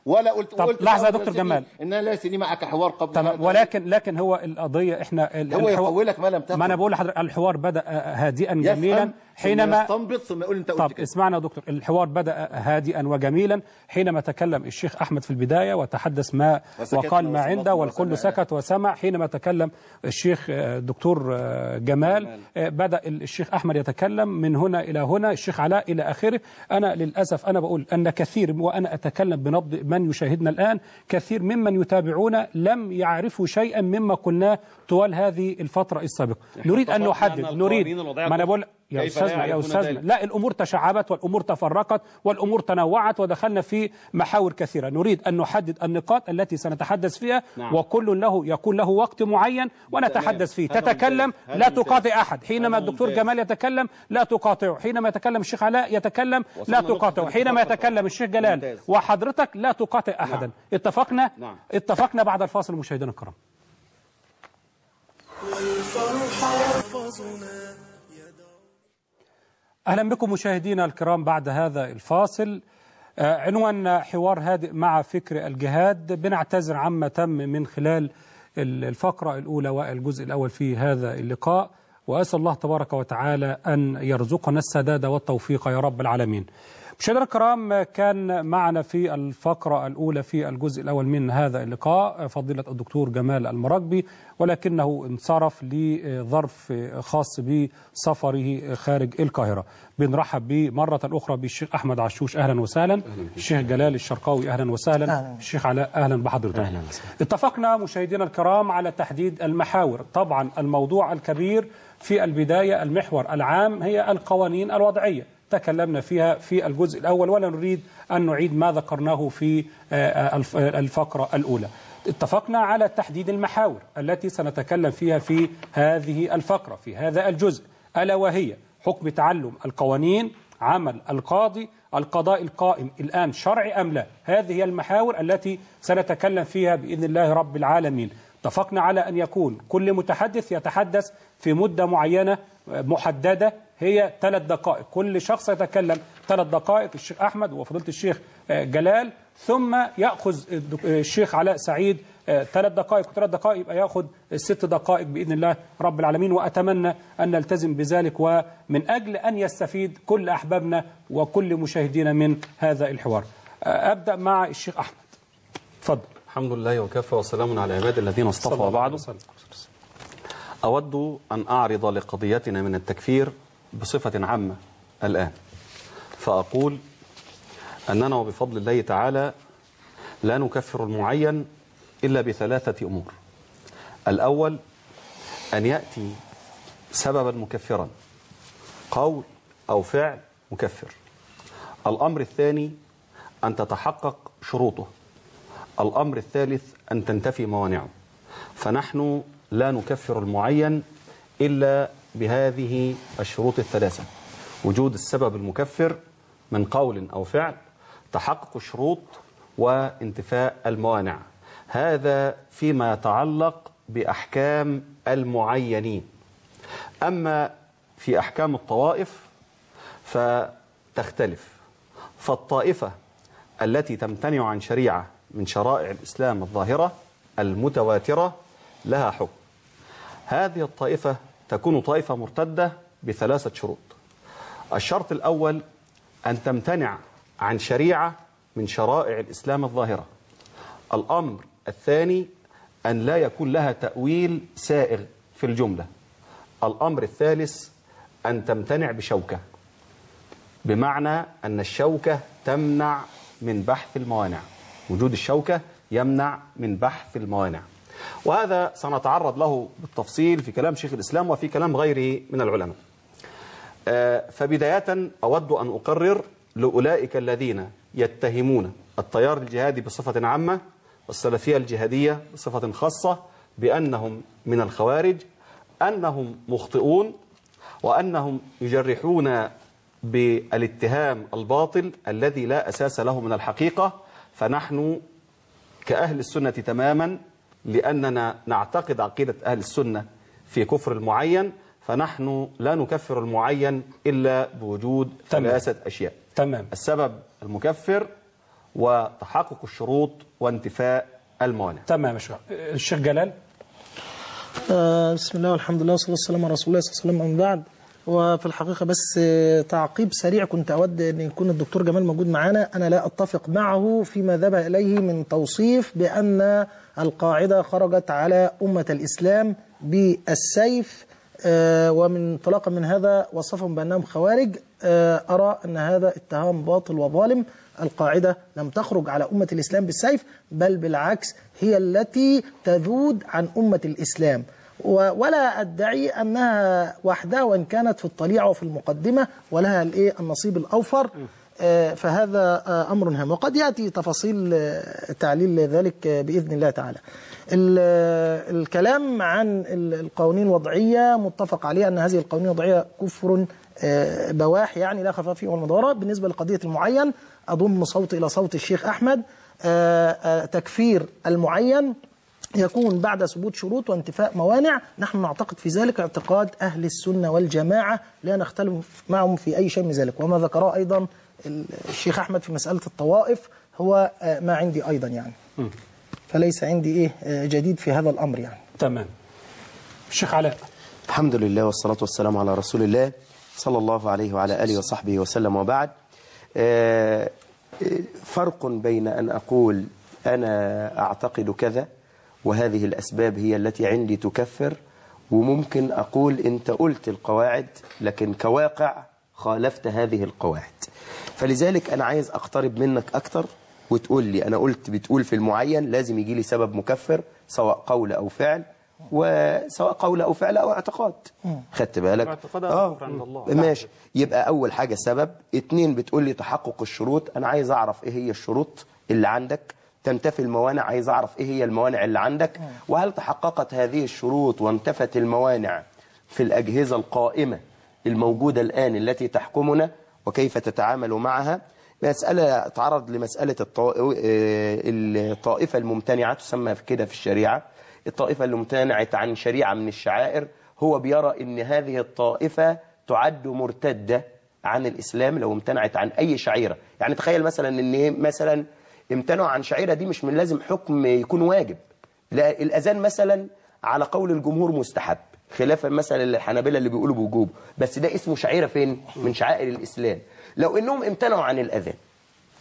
ولا قلت طب قلت لحظة يا دكتور جمال. ان أنا ليس لي معك حوار قبل هذا. ولكن لكن هو القضية إحنا هو الحوار- يقولك ما لم تقل. ما أنا بقول لحضرتك الحوار بدأ هادئا جميلا حينما يستنبط ثم يقول أنت قلت طب كده. اسمعنا يا دكتور الحوار بدأ هادئا وجميلا حينما تكلم الشيخ أحمد في البداية وتحدث ما وقال ما عنده والكل. سكت وسمع حينما تكلم الشيخ آه، الدكتور آه، جمال آه، بدأ الشيخ أحمد يتكلم من هنا إلى هنا الشيخ علاء إلى آخره أنا للأسف أنا بقول أن كثير وأنا أتكلم بنبض من يشاهدنا الآن كثير ممن يتابعون لم يعرفوا شيئا مما قلناه طوال هذه الفترة السابقة نريد اتفقنا نحدد نريد ما كفر. بقول يا أستاذنا يا أستاذنا؟ لا الأمور تشعبت والأمور تفرقت والأمور تنوعت ودخلنا في محاور كثيرة نريد أن نحدد النقاط التي سنتحدث فيها نعم. وكل له يكون له وقت معين ونتحدث فيه تتكلم لا. تقاطع أحد حينما الدكتور. جمال يتكلم لا تقاطعه حينما يتكلم الشيخ علاء يتكلم لا تقاطعه حينما. يتكلم الشيخ جلال. وحضرتك لا تقاطع أحدا اتفقنا نعم. اتفقنا بعد الفاصل مشاهدينا الكرام أهلا بكم مشاهدينا الكرام بعد هذا الفاصل. آه، عنوان حوار هادئ مع فكر الجهاد. بنعتذر عما تم من خلال ال- الفقرة الأولى والجزء الأول في هذا اللقاء وأسأل الله تبارك وتعالى أن يرزقنا السداد والتوفيق يا رب العالمين. مشاهدينا الكرام كان معنا في الفقرة الأولى في الجزء الأول من هذا اللقاء فضيلة الدكتور جمال المراكبي ولكنه انصرف لظرف خاص بسفره خارج القاهرة. بنرحب به مرة أخرى بالشيخ أحمد عشوش أهلا وسهلا. الشيخ جلال الشرقاوي أهلا وسهلا. أهلا. الشيخ علاء أهلا بحضرتك. أهلا اتفقنا مشاهدينا الكرام على تحديد المحاور. طبعا الموضوع الكبير في البداية المحور العام هي القوانين الوضعية. تكلمنا فيها في الجزء الأول ولا نريد أن نعيد ما ذكرناه في آه، الف- الفقرة الأولى. اتفقنا على تحديد المحاور التي سنتكلم فيها في هذه الفقرة في هذا الجزء. ألا وهي حكم تعلم القوانين عمل القاضي القضاء القائم الآن شرعي أم لا؟ هذه هي المحاور التي سنتكلم فيها بإذن الله رب العالمين. اتفقنا على أن يكون كل متحدث يتحدث في مدة معينة محددة هي ثلاث دقائق كل شخص يتكلم ثلاث دقائق الشيخ أحمد وفضيلة الشيخ آه، جلال ثم يأخذ آه، الشيخ علاء سعيد آه، ثلاث دقائق وثلاث دقائق يبقى يأخذ ست دقائق بإذن الله رب العالمين وأتمنى أن نلتزم بذلك ومن أجل أن يستفيد كل أحبابنا وكل مشاهدينا من هذا الحوار. أبدأ مع الشيخ أحمد. اتفضل. الحمد لله وكفى وسلام على عباد الذين اصطفى وبعد وسلم. أود أن أعرض لقضيتنا من التكفير بصفة عامة الآن. فأقول أننا وبفضل الله تعالى لا نكفر المعين إلا بثلاثة أمور. الأول أن يأتي سببا مكفرا قول أو فعل مكفر. الأمر الثاني أن تتحقق شروطه. الأمر الثالث أن تنتفي موانعه. فنحن لا نكفر المعين إلا بهذه الشروط الثلاثة. وجود السبب المكفر من قول أو فعل تحقق الشروط وانتفاء الموانع. هذا فيما يتعلق بأحكام المعينين. أما في أحكام الطوائف فتختلف. فالطائفة التي تمتنع عن شريعة من شرائع الإسلام الظاهرة المتواترة لها حكم. هذه الطائفة تكون طائفة مرتدة بثلاثة شروط. الشرط الأول أن تمتنع عن شريعة من شرائع الإسلام الظاهرة. الأمر الثاني أن لا يكون لها تأويل سائغ في الجملة. الأمر الثالث أن تمتنع بشوكة بمعنى أن الشوكة تمنع من بحث الموانع. وجود الشوكة يمنع من بحث الموانع. وهذا سنتعرض له بالتفصيل في كلام شيخ الإسلام وفي كلام غيره من العلماء. آه، فبداية أود أن أقرر لأولئك الذين يتهمون التيار الجهادي بصفة عامة والسلفية الجهادية بصفة خاصة بأنهم من الخوارج أنهم مخطئون وأنهم يجرحون بالاتهام الباطل الذي لا أساس له من الحقيقة فنحن كأهل السنة تماما لأننا نعتقد عقيدة أهل السنة في كفر المعين فنحن لا نكفر المعين إلا بوجود تمام. ثلاثة أشياء. تمام. السبب المكفر وتحقق الشروط وانتفاء الموانع. تمام يا شيخ الشيخ جلال؟ آه، بسم الله والحمد لله والصلاة والسلام على رسول الله صلى الله عليه وسلم. من بعد وفي الحقيقة بس تعقيب سريع كنت أود أن يكون الدكتور جمال موجود معنا أنا لا أتفق معه فيما ذهب إليه من توصيف بأن القاعدة خرجت على أمة الإسلام بالسيف. آه، ومن انطلاقا من هذا وصفهم بأنهم خوارج. آه، أرى أن هذا اتهام باطل وظالم. القاعدة لم تخرج على أمة الإسلام بالسيف بل بالعكس هي التي تذود عن أمة الإسلام. ولا أدعي أنها وحدها وإن كانت في الطليعة وفي المقدمة ولها الإيه؟ النصيب الأوفر. آه، فهذا آه، أمر هام. وقد يأتي تفاصيل آه، تعليل ذلك بإذن الله تعالى. ال- الكلام عن ال- القوانين الوضعية متفق عليه أن هذه القوانين الوضعية كفر بواح يعني لا خفاء فيه ولا مضارة بالنسبة لقضية المعين أضم صوتي إلى صوت الشيخ أحمد تكفير المعين يكون بعد ثبوت شروط وانتفاء موانع. نحن نعتقد في ذلك اعتقاد أهل السنة والجماعة لا نختلف معهم في أي شيء من ذلك. وما ذكره أيضا الشيخ أحمد في مسألة الطوائف هو آه، ما عندي أيضا يعني. فليس عندي إيه آه، جديد في هذا الأمر يعني. تمام. الشيخ علاء. الحمد لله والصلاة والسلام على رسول الله صلى الله عليه وعلى آله وصحبه وسلم وبعد. آه، فرق بين أن أقول أنا أعتقد كذا وهذه الأسباب هي التي عندي تكفر وممكن أقول أنت قلت القواعد لكن كواقع خالفت هذه القواعد. فلذلك أنا عايز أقترب منك أكتر وتقول لي أنا قلت بتقول في المعين لازم يجي لي سبب مكفر سواء قول أو فعل وسواء قول أو فعل أو اعتقاد. خدت بالك؟ اعتقاد كفر عند الله. ماشي. يبقى أول حاجة سبب اتنين بتقول لي تحقق الشروط أنا عايز أعرف إيه هي الشروط اللي عندك. تنتفي الموانع عايز أعرف إيه هي الموانع اللي عندك؟ وهل تحققت هذه الشروط وانتفت الموانع في الأجهزة القائمة الموجودة الآن التي تحكمنا وكيف تتعامل معها؟ مسألة تعرض لمسألة آه، الطائفة الممتنعة تسمى كده في الشريعة الطائفة اللي امتنعت عن شريعة من الشعائر هو بيرى إن هذه الطائفة تعد مرتدة عن الإسلام لو امتنعت عن أي شعيرة. يعني تخيل مثلا إن؟ مثلا امتنعوا عن شعيرة دي مش من لازم حكم يكون واجب. لا الأذان مثلا على قول الجمهور مستحب. خلافا مثلا للحنابلة اللي بيقولوا بوجوب. بس ده اسمه شعيرة فين؟ من شعائر الإسلام. لو إنهم امتنعوا عن الأذان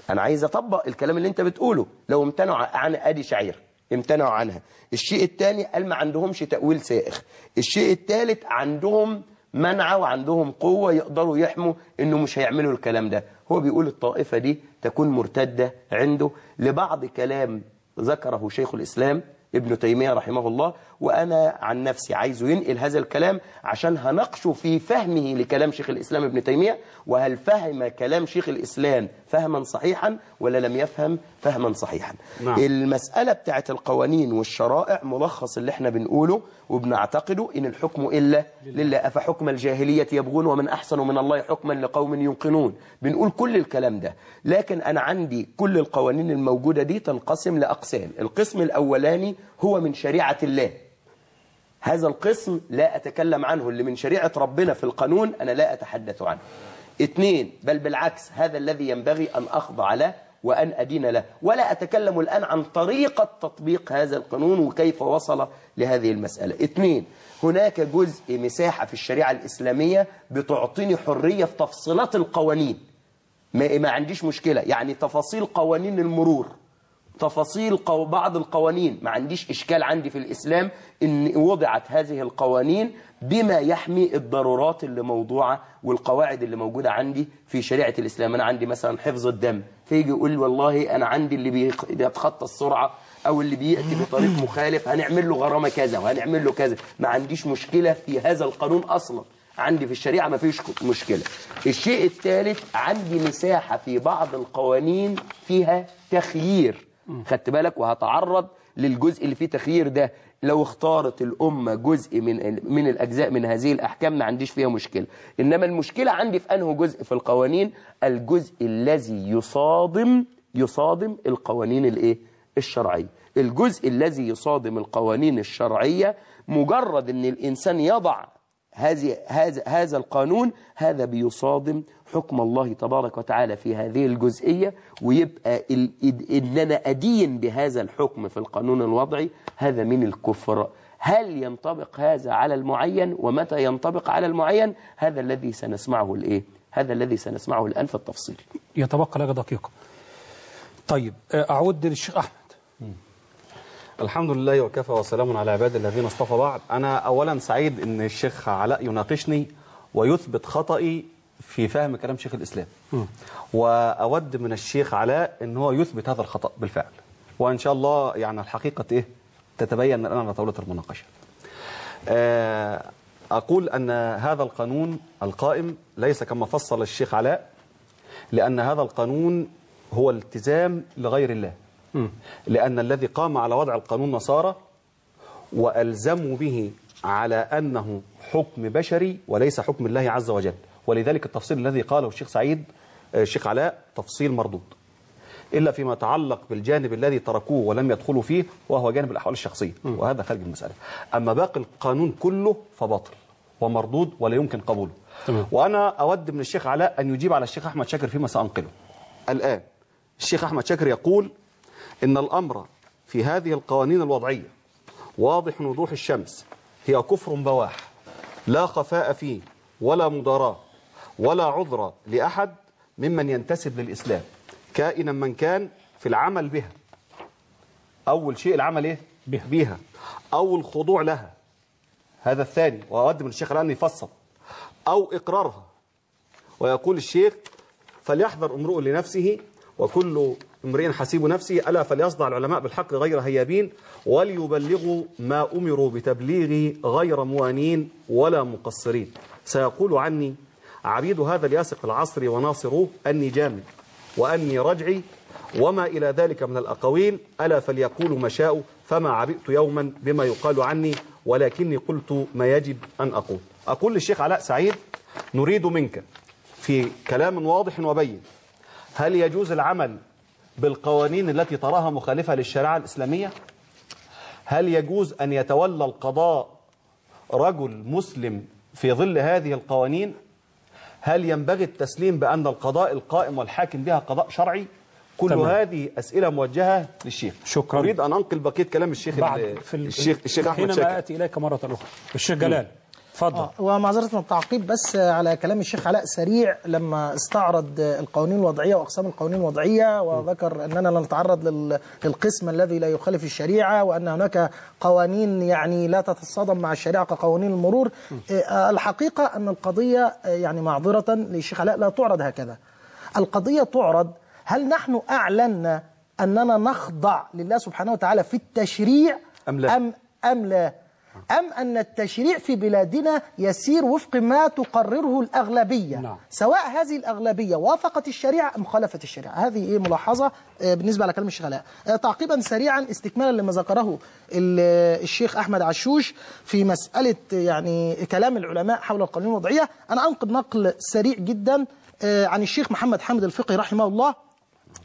أنا عايز أطبق الكلام اللي أنت بتقوله. لو امتنعوا عن أدي شعير امتنعوا عنها. الشيء الثاني قال ما عندهمش تأويل سائغ. الشيء الثالث عندهم منعة وعندهم قوة يقدروا يحموا إنه مش هيعملوا الكلام ده. هو بيقول الطائفة دي تكون مرتدة عنده لبعض كلام ذكره شيخ الإسلام ابن تيمية رحمه الله وأنا عن نفسي عايزه ينقل هذا الكلام عشان هنقشه في فهمه لكلام شيخ الإسلام ابن تيمية وهل فهم كلام شيخ الإسلام فهما صحيحا ولا لم يفهم فهما صحيحا. نعم. المسألة بتاعت القوانين والشرائع ملخص اللي إحنا بنقوله وبنعتقده إن الحكم إلا لله. أفحكم الجاهلية يبغون ومن أحسن من الله حكما لقوم يوقنون. بنقول كل الكلام ده لكن أنا عندي كل القوانين الموجودة دي تنقسم لأقسام. القسم الأولاني هو من شريعة الله. هذا القسم لا أتكلم عنه اللي من شريعة ربنا في القانون أنا لا أتحدث عنه. اثنين بل بالعكس هذا الذي ينبغي أن أخضع له وأن أدين له. ولا أتكلم الآن عن طريقة تطبيق هذا القانون وكيف وصل لهذه المسألة. اثنين هناك جزء مساحة في الشريعة الإسلامية بتعطيني حرية في تفصيلات القوانين. ما, عنديش مشكلة. يعني تفاصيل قوانين المرور تفاصيل بعض القوانين. ما عنديش إشكال عندي في الإسلام إن وضعت هذه القوانين بما يحمي الضرورات اللي موضوعة والقواعد اللي موجودة عندي في شريعة الإسلام. أنا عندي مثلا حفظ الدم. فيجي يقول والله أنا عندي اللي بيتخطى السرعة أو اللي بيأتي بطريق مخالف هنعمل له غرامة كذا وهنعمل له كذا. ما عنديش مشكلة في هذا القانون أصلا. عندي في الشريعة ما فيش مشكلة. الشيء الثالث عندي مساحة في بعض القوانين فيها تخيير. خدت بالك؟ وهتعرض للجزء اللي فيه تخيير ده. لو اختارت الأمة جزء من من الأجزاء من هذه الأحكام ما عنديش فيها مشكلة. إنما المشكلة عندي في أنه جزء في القوانين الجزء الذي يصادم يصادم القوانين الإيه؟ الشرعية. الجزء الذي يصادم القوانين الشرعية مجرد أن الإنسان يضع هذه هذا هذا القانون هذا بيصادم حكم الله تبارك وتعالى في هذه الجزئية ويبقى إن أنا أدين بهذا الحكم في القانون الوضعي هذا من الكفر. هل ينطبق هذا على المعين؟ ومتى ينطبق على المعين؟ هذا الذي سنسمعه الإيه؟ هذا الذي سنسمعه الآن في التفصيل. يتبقى لك دقيقة. طيب آه، أعود للشيخ أحمد. الحمد لله وكفى وسلام على عباد الذين اصطفى بعد أنا أولا سعيد أن الشيخ علاء يناقشني ويثبت خطئي في فهم كلام شيخ الإسلام. وأود من الشيخ علاء أن هو يثبت هذا الخطأ بالفعل. وإن شاء الله يعني الحقيقة إيه؟ تتبين الآن على طاولة المناقشة. آه، أقول أن هذا القانون القائم ليس كما فصل الشيخ علاء لأن هذا القانون هو التزام لغير الله. لأن الذي قام على وضع القانون نصارى وألزموا به على أنه حكم بشري وليس حكم الله عز وجل. ولذلك التفصيل الذي قاله الشيخ سعيد آه، الشيخ علاء تفصيل مردود. إلا فيما يتعلق بالجانب الذي تركوه ولم يدخلوا فيه وهو جانب الأحوال الشخصية وهذا خارج المسألة. أما باقي القانون كله فباطل ومردود ولا يمكن قبوله. تمام. وأنا أود من الشيخ علاء أن يجيب على الشيخ أحمد شاكر فيما سأنقله. الآن الشيخ أحمد شاكر يقول إن الأمر في هذه القوانين الوضعية واضح وضوح الشمس هي كفر بواح لا خفاء فيه ولا مضاراة. ولا عذر لأحد ممن ينتسب للإسلام. كائنا من كان في العمل بها. أول شيء العمل إيه؟ بها. بها أو الخضوع لها. هذا الثاني. وأود من الشيخ الآن يفصل أو إقرارها. ويقول الشيخ فليحذر امرؤ لنفسه وكل امرئ حسيب نفسه ألا فليصدع العلماء بالحق غير هيابين وليبلغوا ما أمروا بتبليغه غير موانين ولا مقصرين. سيقول عني عبيد هذا الياسق العصر وناصروه أني جامد وأني رجعي وما إلى ذلك من الأقاويل ألا فليقولوا ما شاءوا فما عبئت يوما بما يقال عني ولكني قلت ما يجب أن أقول. أقول للشيخ علاء سعيد نريد منك في كلام واضح وبين هل يجوز العمل بالقوانين التي تراها مخالفة للشريعة الإسلامية؟ هل يجوز أن يتولى القضاء رجل مسلم في ظل هذه القوانين؟ هل ينبغي التسليم بأن القضاء القائم والحاكم بها قضاء شرعي؟ كل تمام. هذه أسئلة موجهة للشيخ. شكراً. أريد أن أنقل بقية كلام الشيخ بعد في ال- الشيخ الشيخ أحمد حينما شاكر. آتي إليك مرة أخرى. الشيخ جلال. اتفضل. آه، ومعذرة من التعقيب بس على كلام الشيخ علاء سريع لما استعرض القوانين الوضعية وأقسام القوانين الوضعية وذكر أننا لا نتعرض لل- للقسم الذي لا يخالف الشريعة وأن هناك قوانين يعني لا تتصادم مع الشريعة كقوانين المرور. آه، الحقيقة أن القضية آه، يعني معذرة للشيخ علاء لا تعرض هكذا. القضية تعرض هل نحن أعلنا أننا نخضع لله سبحانه وتعالى في التشريع أم لا؟ أم, أم لا؟ أم أن التشريع في بلادنا يسير وفق ما تقرره الأغلبية؟ نعم. سواء هذه الأغلبية وافقت الشريعة أم خالفت الشريعة. هذه إيه ملاحظة آه، بالنسبة على كلام الشيخ علاء. آه، تعقيبا سريعا استكمالا لما ذكره ال- الشيخ أحمد عشوش في مسألة يعني كلام العلماء حول القانون الوضعية. أنا أنقل نقل سريع جدا آه، عن الشيخ محمد حامد الفقي رحمه الله.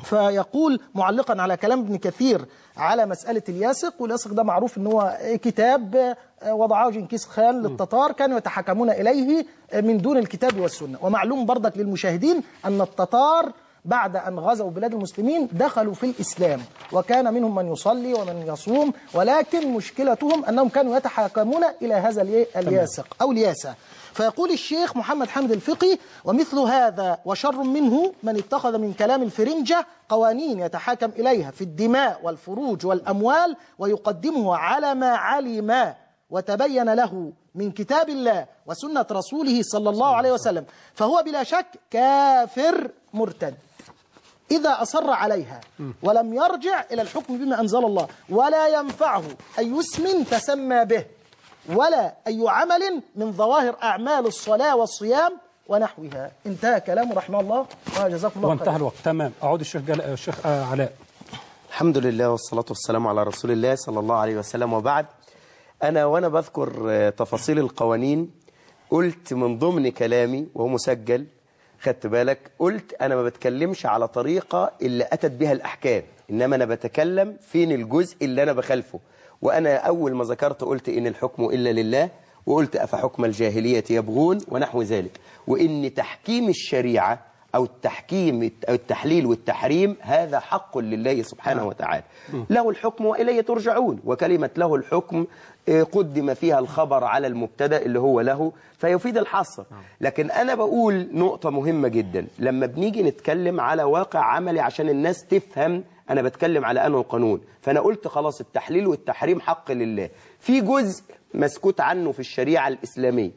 فيقول معلقا على كلام ابن كثير على مسألة الياسق والياسق ده معروف إن هو كتاب وضعه جنكيز خان للتتار كانوا يتحكمون إليه من دون الكتاب والسنة. ومعلوم برضك للمشاهدين أن التتار بعد أن غزوا بلاد المسلمين دخلوا في الإسلام وكان منهم من يصلي ومن يصوم ولكن مشكلتهم أنهم كانوا يتحاكمون إلى هذا الي- الياسق أو الياسة. فيقول الشيخ محمد حامد الفقي ومثل هذا وشر منه من اتخذ من كلام الفرنجة قوانين يتحاكم إليها في الدماء والفروج والأموال ويقدمه على ما علم وتبين له من كتاب الله وسنة رسوله صلى الله عليه وسلم. فهو بلا شك كافر مرتد. إذا أصر عليها ولم يرجع إلى الحكم بما أنزل الله ولا ينفعه أي اسم تسمى به. ولا أي عمل من ظواهر أعمال الصلاة والصيام ونحوها. انتهى كلامه رحمه الله. وجزاكم الله وانتهى الوقت. تمام. أعود الشيخ جل... الشيخ آه، علاء. الحمد لله والصلاة والسلام على رسول الله صلى الله عليه وسلم وبعد. أنا وأنا بذكر آه، تفاصيل القوانين. قلت من ضمن كلامي وهو مسجل خدت بالك قلت أنا ما بتكلمش على طريقة اللي أتت بها الأحكام. إنما أنا بتكلم فين الجزء اللي أنا بخالفه وأنا أول ما ذكرت قلت إن الحكم إلا لله وقلت أفحكم الجاهلية يبغون ونحو ذلك. وإن تحكيم الشريعة أو التحكيم أو التحليل والتحريم هذا حق لله سبحانه وتعالى. له الحكم وإليه ترجعون. وكلمة له الحكم آه، قدم فيها الخبر على المبتدأ اللي هو له فيفيد الحصر. لكن أنا بقول نقطة مهمة جدا. لما بنيجي نتكلم على واقع عملي عشان الناس تفهم أنا بتكلم على أنه قانون فأنا قلت خلاص التحليل والتحريم حق لله. في جزء مسكوت عنه في الشريعة الإسلامية.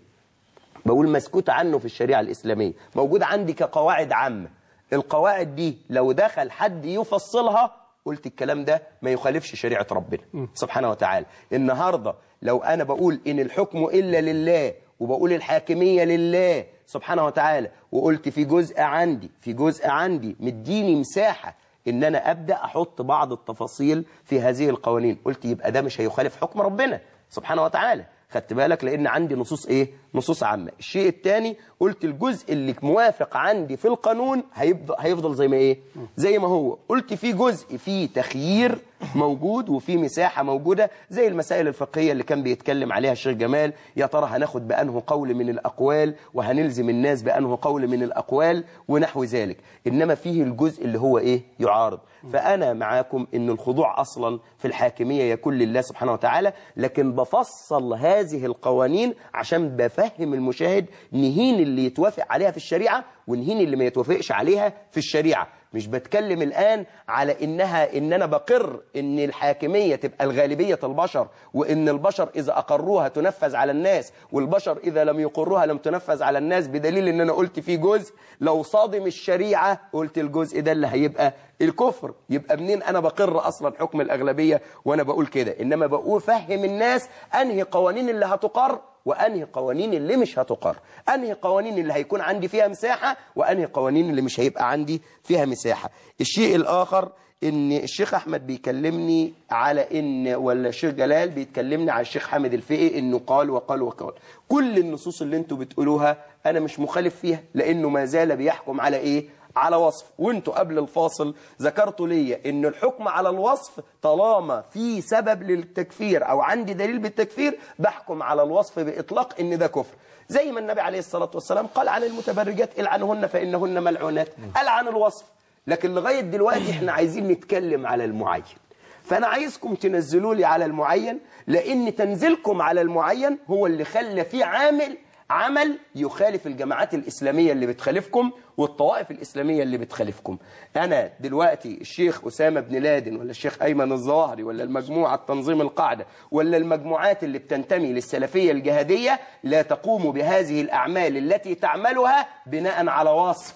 بقول مسكوت عنه في الشريعة الإسلامية. موجود عندي كقواعد عامة. القواعد دي لو دخل حد يفصلها قلت الكلام ده ما يخالفش شريعة ربنا. سبحانه وتعالى. النهاردة لو أنا بقول إن الحكم إلا لله وبقول الحاكمية لله سبحانه وتعالى وقلت في جزء عندي في جزء عندي مديني مساحة إن أنا أبدأ أحط بعض التفاصيل في هذه القوانين. قلت يبقى ده مش هيخالف حكم ربنا سبحانه وتعالى. خدت بالك؟ لأن عندي نصوص إيه؟ نصوص عامة. الشيء الثاني قلت الجزء اللي موافق عندي في القانون هيفضل هيفضل زي ما إيه؟ زي ما هو. قلت في جزء فيه تخيير موجود وفي مساحة موجودة زي المسائل الفقهية اللي كان بيتكلم عليها الشيخ جمال يا ترى هناخد بأنه قول من الأقوال وهنلزم الناس بأنه قول من الأقوال ونحو ذلك. إنما فيه الجزء اللي هو إيه؟ يعارض. فأنا معاكم إن الخضوع أصلا في الحاكمية يكون لله سبحانه وتعالى لكن بفصل هذه القوانين عشان بفهم المشاهد نهين اللي يتوافق عليها في الشريعة ونهين اللي ما يتوافقش عليها في الشريعة. مش بتكلم الآن على إنها إن أنا بقر إن الحاكمية تبقى الغالبية البشر وإن البشر إذا أقروها تنفذ على الناس والبشر إذا لم يقروها لم تنفذ على الناس بدليل إن أنا قلت في جزء لو صادم الشريعة قلت الجزء ده اللي هيبقى الكفر. يبقى منين أنا بقر أصلا حكم الأغلبية وأنا بقول كده؟ إنما بقول فهم الناس أنهي قوانين اللي هتقر؟ وأنهي قوانين اللي مش هتقر. أنهي قوانين اللي هيكون عندي فيها مساحة وأنهي قوانين اللي مش هيبقى عندي فيها مساحة. الشيء الآخر إن الشيخ أحمد بيكلمني على إن ولا الشيخ جلال بيتكلمني على الشيخ حامد الفقي إنه قال وقال وقال. كل النصوص اللي أنتوا بتقولوها أنا مش مخالف فيها لأنه ما زال بيحكم على إيه؟ على وصف. وانتوا قبل الفاصل ذكرتوا لي إن الحكم على الوصف طالما في سبب للتكفير أو عندي دليل بالتكفير بحكم على الوصف بإطلاق إن ده كفر. زي ما النبي عليه الصلاة والسلام قال عن المتبرجات العنهن فإنهن ملعونات. قال عن الوصف. لكن لغاية دلوقتي إحنا عايزين نتكلم على المعين. فأنا عايزكم تنزلوا لي على المعين لأن تنزيلكم على المعين هو اللي خلى في عامل عمل يخالف الجماعات الإسلامية اللي بتخالفكم والطوائف الإسلامية اللي بتخالفكم. أنا دلوقتي الشيخ أسامة بن لادن ولا الشيخ أيمن الظواهري ولا المجموعة تنظيم القاعدة ولا المجموعات اللي بتنتمي للسلفية الجهادية لا تقوم بهذه الأعمال التي تعملها بناء على وصف.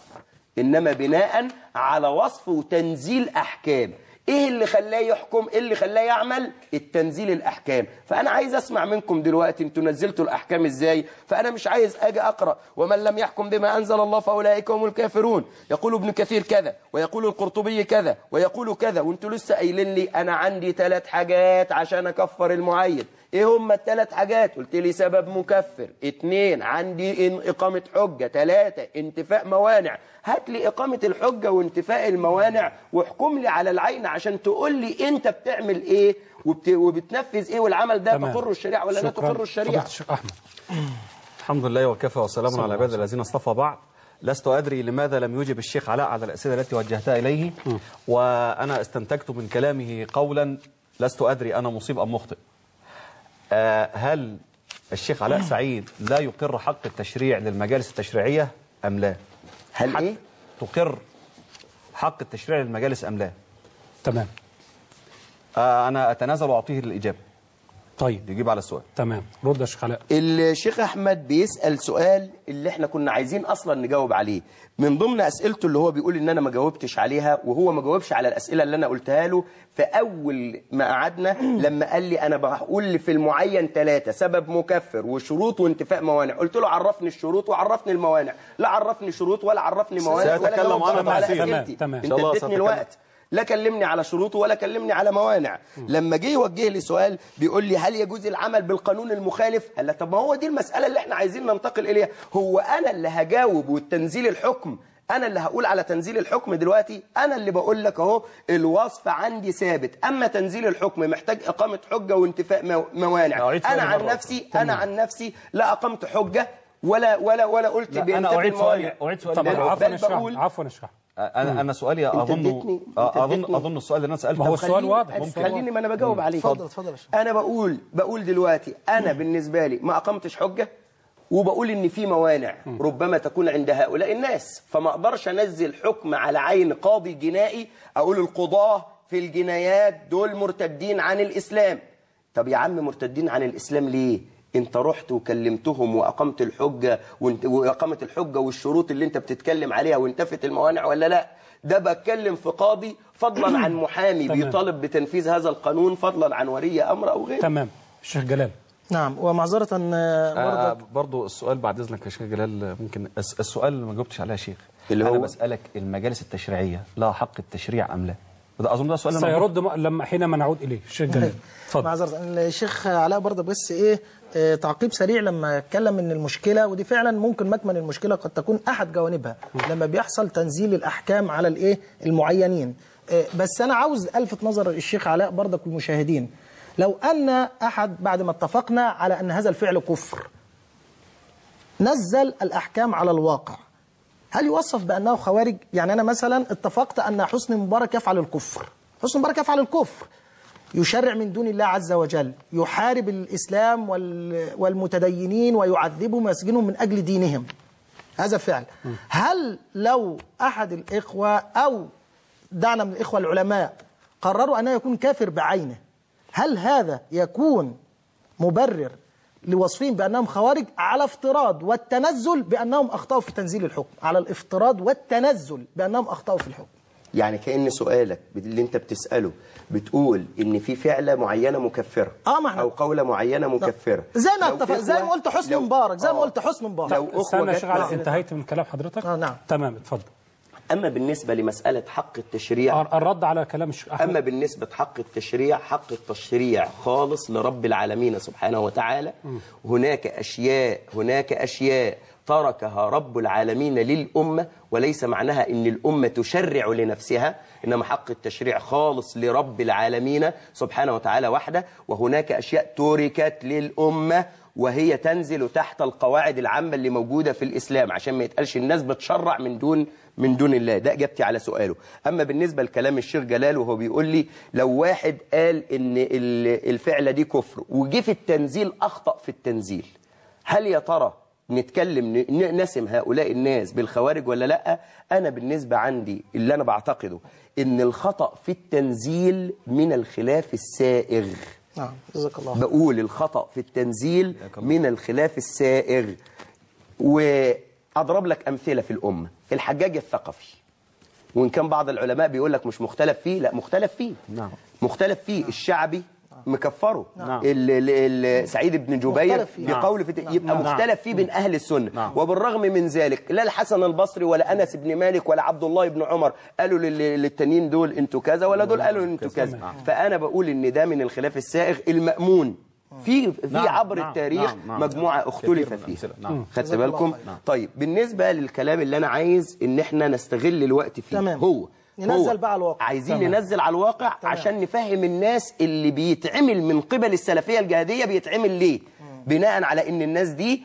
إنما بناء على وصف وتنزيل أحكام. إيه اللي خلاه يحكم؟ إيه اللي خلاه يعمل؟ التنزيل الأحكام. فأنا عايز أسمع منكم دلوقتي أنتوا نزلتوا الأحكام إزاي؟ فأنا مش عايز أجي أقرأ. ومن لم يحكم بما أنزل الله فأولئك هم الكافرون. يقول ابن كثير كذا ويقول القرطبي كذا ويقول كذا. وانتوا لسه قايلين لي أنا عندي ثلاث حاجات عشان أكفر المعين. إيه هم الثلاث حاجات؟ قلت لي سبب مكفر. اتنين عندي إن إقامة حجة. ثلاثة انتفاء موانع. هات لي إقامة الحجة وانتفاء الموانع واحكم لي على العين عشان تقول لي أنت بتعمل إيه وبت... وبتنفذ إيه والعمل ده. تقر الشريعة ولا لا شكراً. تقر الشريعة؟ الشيخ أحمد. الحمد لله وكفى وسلام على العباد الذين اصطفى بعد. لست أدري لماذا لم يجب الشيخ علاء على الأسئلة التي وجهتها إليه وأنا استنتجت من كلامه قولا. لست أدري أنا مصيب أم مخطئ. هل الشيخ علاء سعيد لا يقر حق التشريع للمجالس التشريعية أم لا؟ هل إيه؟ تقر حق التشريع للمجالس أم لا؟ تمام. آه، أنا أتنازل وأعطيه الإجابة. طيب. يجيب على السؤال. تمام. رد يا شيخ علاء. الشيخ أحمد بيسأل سؤال اللي إحنا كنا عايزين أصلا نجاوب عليه. من ضمن أسئلته اللي هو بيقول إن أنا ما جاوبتش عليها وهو ما جاوبش على الأسئلة اللي أنا قلتها له في أول ما قعدنا لما قال لي أنا بقول لي في المعين ثلاثة سبب مكفر وشروط وانتفاء موانع. قلت له عرفني الشروط وعرفني الموانع. لا عرفني شروط ولا عرفني موانع ولا سيتكلم جاوب عنها برضه على تفصيلا. أسئلتي. تمام، أنت إن شاء الله اديتني. الوقت. لا كلمني على شروطه ولا كلمني على موانع. لما جه يوجه لي سؤال بيقول لي هل يجوز العمل بالقانون المخالف؟ قال لا طب ما هو دي المسألة اللي إحنا عايزين ننتقل إليها. هو أنا اللي هجاوب والتنزيل الحكم. أنا اللي هقول على تنزيل الحكم دلوقتي. أنا اللي بقول لك أهو الوصف عندي ثابت. أما تنزيل الحكم محتاج إقامة حجة وانتفاء مو- موانع. أنا عن نفسي أنا عن نفسي لا أقمت حجة ولا ولا ولا قلت لا، أنا بينتفي أعيد الموانع. سؤالي أعيد سؤالي عفوا أحمد، عفوا يا أنا أنا سؤالي أنت آه، أظن اديتني. أظن السؤال اللي أنا سألته ما هو السؤال واضح ممكن. خليني ما أنا بجاوب عليه اتفضل اتفضل أنا بقول بقول دلوقتي أنا بالنسبة لي ما أقمتش حجة وبقول إن في موانع ربما تكون عند هؤلاء الناس. فما أقدرش أنزل حكم على عين قاضي جنائي أقول القضاة في الجنايات دول مرتدين عن الإسلام. طب يا عم مرتدين عن الإسلام ليه؟ انت رحت وكلمتهم وأقمت الحجة واقامت الحجة والشروط اللي انت بتتكلم عليها وانتفت الموانع ولا لا؟ ده بتكلم في قاضي فضلا عن محامي تمام. بيطالب بتنفيذ هذا القانون فضلا عن ولي أمر أو غيره. تمام. الشيخ جلال. نعم. ومعذرة آه، آه برضو السؤال بعد إذنك يا شيخ جلال ممكن الس- السؤال اللي ما جاوبتش عليه يا شيخ. اللي أنا هو؟ بسألك المجالس التشريعية لها حق التشريع أم لا؟ وده أظن ده سؤال أنا سيرد لما حينما نعود إليه. الشيخ جلال اتفضل. معذرة الشيخ علاء برضه بس إيه آه، تعقيب سريع لما اتكلم إن المشكلة ودي فعلا ممكن مكمن المشكلة قد تكون أحد جوانبها لما بيحصل تنزيل الأحكام على الإيه؟ المعينين. آه، بس أنا عاوز ألفت نظر الشيخ علاء برضك والمشاهدين. لو أن أحد بعد ما اتفقنا على أن هذا الفعل كفر نزل الأحكام على الواقع هل يوصف بأنه خوارج؟ يعني أنا مثلا اتفقت أن حسني مبارك يفعل الكفر. حسني مبارك يفعل الكفر. يشرع من دون الله عز وجل. يحارب الإسلام وال- والمتدينين ويعذبهم ويسجنهم من أجل دينهم. هذا فعل. هل لو أحد الإخوة أو دعنا من الإخوة العلماء قرروا أنه يكون كافر بعينه هل هذا يكون مبرر لوصفهم بأنهم خوارج؟ على افتراض والتنزل بأنهم أخطأوا في تنزيل الحكم. على الافتراض والتنزل بأنهم أخطأوا في الحكم. يعني كأن سؤالك اللي أنت بتسأله بتقول إن في فعلة معينة مكفرة آه، ما إحنا- أو قولة معينة مكفرة. زي ما اتفق زي ما قلت حسني لو- مبارك زي ما آه. قلت حسني مبارك. لو أخوة استنى انتهيت من كلام حضرتك؟ آه، نعم. تمام اتفضل. أما بالنسبة لمسألة حق التشريع الرد على كلام الشيخ أحمد. أما بالنسبة حق التشريع حق التشريع خالص لرب العالمين سبحانه وتعالى. هناك أشياء هناك أشياء تركها رب العالمين للأمة وليس معناها أن الأمة تشرع لنفسها إنما حق التشريع خالص لرب العالمين سبحانه وتعالى وحده. وهناك أشياء تركت للأمة وهي تنزل تحت القواعد العامة اللي موجودة في الإسلام. عشان ما يتقالش الناس بتشرع من دون من دون الله. ده إجابتي على سؤاله. أما بالنسبة لكلام الشيخ جلال وهو بيقول لي لو واحد قال إن ال- الفعلة دي كفر وجي في التنزيل أخطأ في التنزيل هل يا ترى نتكلم ن- ن- نسم هؤلاء الناس بالخوارج ولا لأ؟ أنا بالنسبة عندي اللي أنا بعتقده إن الخطأ في التنزيل من الخلاف السائغ. نعم جزاك الله بقول الخطأ في التنزيل من الخلاف السائغ. وأضرب لك أمثلة في الأمة الحجاج الثقفي. وإن كان بعض العلماء بيقول لك مش مختلف فيه لأ مختلف فيه. نعم. مختلف فيه الشعبي مكفره. نعم. ال- ال- ال- سعيد بن جبير. بقول في يبقى نعم. مختلف فيه بين أهل السنة. نعم. وبالرغم من ذلك لا الحسن البصري ولا أنس بن مالك ولا عبد الله بن عمر قالوا لل- للتانيين دول أنتوا كذا ولا دول قالوا أنتوا كذا. فأنا بقول إن ده من الخلاف السائغ المأمون. في في نعم، عبر نعم، التاريخ نعم، نعم. مجموعة اختلف من فيه الأمثلة، نعم. خدت بالكم؟ خير. طيب بالنسبة للكلام اللي أنا عايز إن إحنا نستغل الوقت فيه. تمام. هو ننزل بقى على الواقع. عايزين تمام. ننزل على الواقع تمام. عشان نفهم الناس اللي بيتعمل من قبل السلفية الجهاديه بيتعمل ليه. بناء على إن الناس دي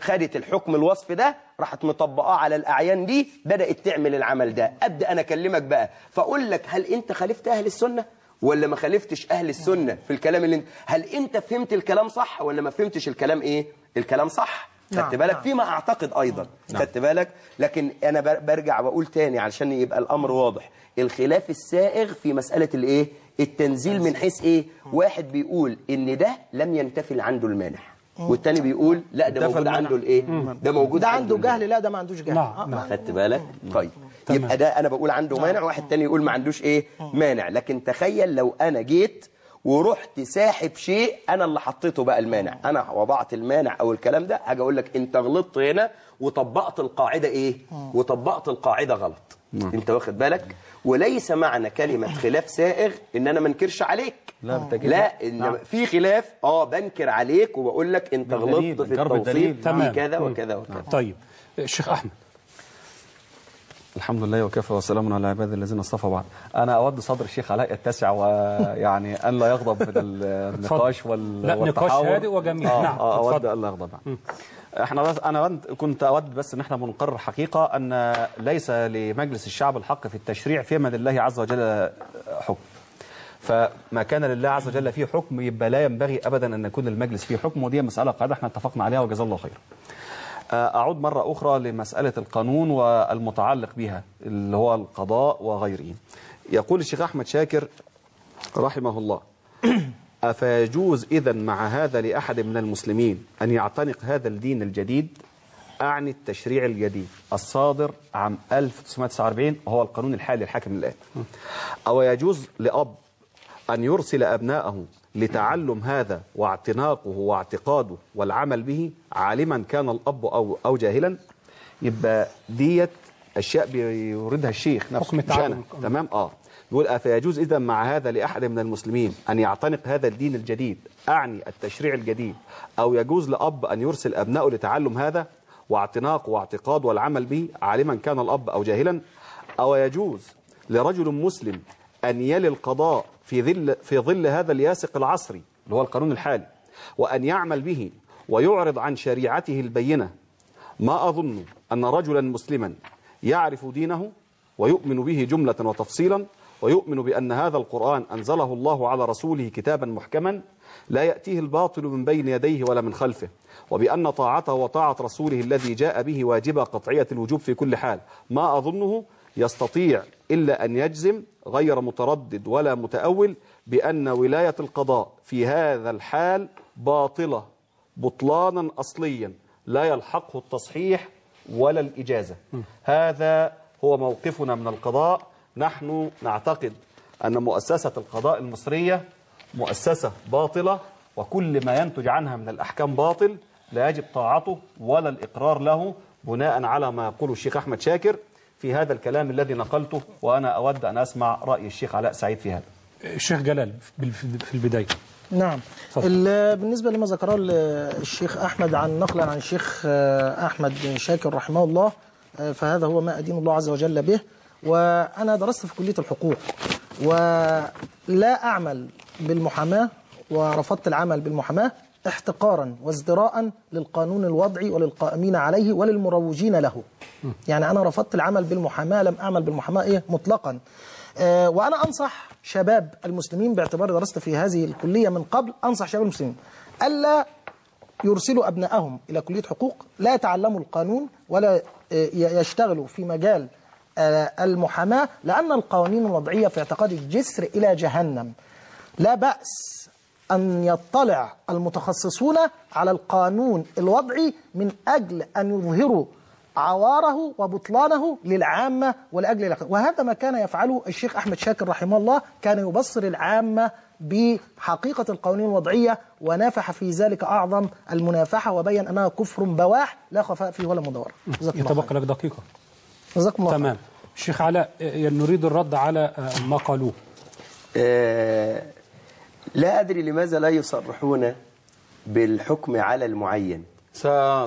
خدت الحكم الوصف ده راحت مطبقاه على الأعيان دي بدأت تعمل العمل ده. أبدأ أنا أكلمك بقى. فأقول لك هل أنت خالفت أهل السنة؟ ولا ما خالفتش أهل السنة في الكلام اللي انت هل أنت فهمت الكلام صح ولا ما فهمتش الكلام إيه؟ الكلام صح. خدت بالك؟ نعم. فيما أعتقد أيضا. خدت بالك؟ لكن أنا بر- برجع وأقول تاني علشان يبقى الأمر واضح. الخلاف السائغ في مسألة الإيه؟ التنزيل من حيث إيه؟ واحد بيقول إن ده لم ينتفل عنده المانع. والتاني بيقول لا ده موجود. عنده الإيه؟ ده موجود ده عنده. جهل. لا ده ما عندوش جهل. نعم، آه، نعم. خدت بالك؟ طيب. يبقى ده أنا بقول عنده مانع واحد تاني يقول ما عندوش إيه؟ مانع. لكن تخيل لو أنا جيت ورحت ساحب شيء أنا اللي حطيته بقى المانع أنا وضعت المانع أو الكلام ده هاجي أقول لك أنت غلطت هنا وطبقت القاعدة إيه وطبقت القاعدة غلط أنت واخد بالك وليس معنى كلمة خلاف سائغ إن أنا ما انكرش عليك لا، بالتأكيد لا. إن نعم. في خلاف آه بنكر عليك وبقول لك أنت بالدليل، غلطت في بالدليل. في. كذا. وكذا وكذا طيب الشيخ أحمد الحمد لله وكفى وسلام على عباد الذين اصطفى بعد أنا أود صدر الشيخ علاء يتسع ويعني أن لا يغضب من النقاش وال لا، نقاش. هادئ وجميل. آه نعم، آه أود. أن لا يغضب يعني. إحنا بس أنا كنت أود بس إن إحنا بنقرر حقيقة أن ليس لمجلس الشعب الحق في التشريع فيما لله عز وجل حكم فما كان لله عز وجل فيه حكم يبقى لا ينبغي ابدا أن يكون المجلس فيه حكم ودي مسألة قاعدة إحنا اتفقنا عليها وجزاه الله خير أعود مرة أخرى لمسألة القانون والمتعلق بها اللي هو القضاء وغيره. يقول الشيخ أحمد شاكر رحمه الله أفيجوز إذا مع هذا لأحد من المسلمين أن يعتنق هذا الدين الجديد؟ أعني التشريع الجديد. الصادر عام 1949 وهو القانون الحالي الحاكم الآن أو يجوز لأب أن يرسل أبناءه لتعلم هذا واعتناقه واعتقاده والعمل به عالما كان الأب أو, أو جاهلا يبقى ديت أشياء بيوردها الشيخ نفسه حكم. أنا. تمام آه بيقول أفيجوز إذا مع هذا لأحد من المسلمين أن يعتنق هذا الدين الجديد أعني التشريع الجديد أو يجوز لأب أن يرسل أبنائه لتعلم هذا واعتناق واعتقاد والعمل به عالما كان الأب أو جاهلا أو يجوز لرجل مسلم أن يلي القضاء في ظل في ظل هذا الياسق العصري اللي هو القانون الحالي وأن يعمل به ويعرض عن شريعته البينة ما أظن أن رجلا مسلما يعرف دينه ويؤمن به جملة وتفصيلا ويؤمن بأن هذا القرآن أنزله الله على رسوله كتابا محكما لا يأتيه الباطل من بين يديه ولا من خلفه وبأن طاعته وطاعة رسوله الذي جاء به واجبة قطعية الوجوب في كل حال. ما أظنه يستطيع إلا أن يجزم غير متردد ولا متأول بأن ولاية القضاء في هذا الحال باطلة بطلانا أصليا لا يلحقه التصحيح ولا الإجازة. هذا هو موقفنا من القضاء. نحن نعتقد أن مؤسسة القضاء المصرية مؤسسة باطلة وكل ما ينتج عنها من الأحكام باطل لا يجب طاعته ولا الإقرار له بناء على ما يقول الشيخ أحمد شاكر. في هذا الكلام الذي نقلته وأنا أود أن أسمع رأي الشيخ علاء سعيد في هذا. الشيخ جلال في البداية. نعم. ال- بالنسبة لما ذكره ال- الشيخ أحمد عن نقلا عن الشيخ آه، أحمد شاكر رحمه الله آه، فهذا هو ما أدين الله عز وجل به. وأنا درست في كلية الحقوق ولا أعمل بالمحاماة ورفضت العمل بالمحاماة احتقارا وازدراء للقانون الوضعي وللقائمين عليه وللمروجين له. يعني أنا رفضت العمل بالمحاماة لم أعمل بالمحاماة إيه؟ مطلقا. آه، وأنا أنصح شباب المسلمين باعتباري درست في هذه الكلية من قبل أنصح شباب المسلمين ألا يرسلوا أبنائهم إلى كلية حقوق لا يتعلموا القانون ولا آه، يشتغلوا في مجال آه، المحاماة لأن القوانين الوضعية في اعتقادي جسر إلى جهنم. لا بأس أن يطلع المتخصصون على القانون الوضعي من أجل أن يظهروا عواره وبطلانه للعامة ولأجل وهذا ما كان يفعله الشيخ أحمد شاكر رحمه الله كان يبصر العامة بحقيقة القوانين الوضعية ونافح في ذلك أعظم المنافحة وبين أنها كفر بواح لا خفاء فيه ولا الله يتبقى. لك دقيقة. جزاكم الله خير. تمام. الشيخ علاء آه، نريد الرد على آه، ما قالوه. آه، لا أدري لماذا لا يصرحون بالحكم على المعين. س... س...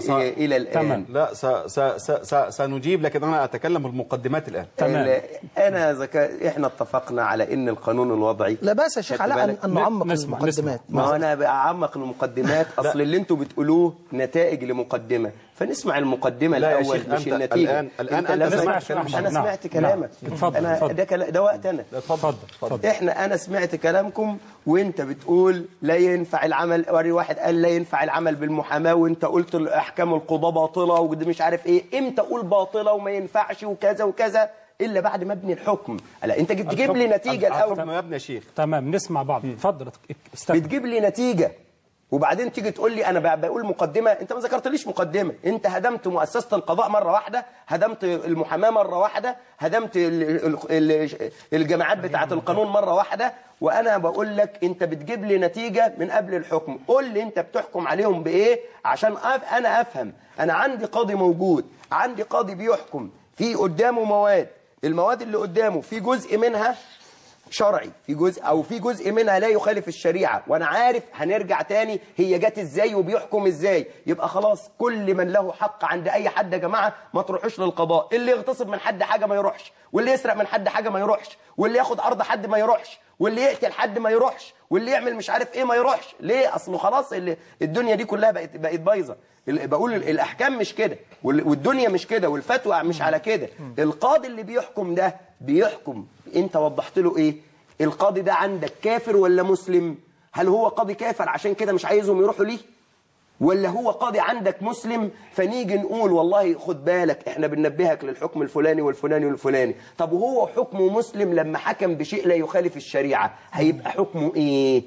إلى الآن. تمام. لا س... س... س... س... سنجيب لكن أنا أتكلم بالمقدمات الآن. تمام. ال- أنا ذكا إحنا اتفقنا على إن القانون الوضعي لا بأس يا شيخ علاء أن- نعمق نسمع- المقدمات. ما هو أنا بعمق المقدمات أصل اللي أنتوا بتقولوه نتائج لمقدمة. فنسمع المقدمه لا يا الأول شيخ، مش أنت النتيجه الآن- الآن أنت أنت سمعت. أنا نعم. سمعت كلامك نعم. اتفضل، أنا اتفضل. ده كلا- ده وقت أنا اتفضل إحنا أنا سمعت كلامكم وانت بتقول لا ينفع العمل وري واحد قال لا ينفع العمل بالمحاماه وانت قلت احكام القضاه باطله وده مش عارف إيه إمتى أقول باطله وما ينفعش وكذا وكذا الا بعد ما ابني الحكم لا انت جيب تجيب لي نتيجه الأول الحكم يا ابن يا شيخ تمام نسمع بعض اتفضل بتجيب لي نتيجة وبعدين تيجي تقول لي أنا بقول مقدمة أنت ما ذكرتليش مقدمة. أنت هدمت مؤسسة القضاء مرة واحدة هدمت المحاماة مرة واحدة هدمت ال- ال- ال- الجماعات بتاعة القانون مرة واحدة. وأنا بقول لك أنت بتجيب لي نتيجة من قبل الحكم. قول لي أنت بتحكم عليهم بإيه؟ عشان أنا أفهم. أنا عندي قاضي موجود عندي قاضي بيحكم. في قدامه مواد. المواد اللي قدامه في جزء منها شرعي. في جزء أو في جزء منها لا يخالف الشريعة. وأنا عارف هنرجع تاني هي جت إزاي وبيحكم إزاي. يبقى خلاص كل من له حق عند أي حد يا جماعة ما تروحوش للقضاء. اللي يغتصب من حد حاجة ما يروحش. واللي يسرق من حد حاجة ما يروحش. واللي ياخد أرض حد ما يروحش. واللي يقتل حد ما يروحش. واللي يعمل مش عارف إيه ما يروحش. ليه؟ اصله خلاص اللي الدنيا دي كلها بقت بقت بايظة. بقول ال- الأحكام مش كده. وال- والدنيا مش كده. والفتوى مش على كده. القاضي اللي بيحكم ده بيحكم. أنت وضحت له إيه؟ القاضي ده عندك كافر ولا مسلم؟ هل هو قاضي كافر؟ عشان كده مش عايزهم يروحوا ليه؟ ولا هو قاضي عندك مسلم فنيجي نقول والله خد بالك إحنا بننبهك للحكم الفلاني والفلاني والفلاني. طب وهو حكمه مسلم لما حكم بشيء لا يخالف الشريعة هيبقى حكمه إيه؟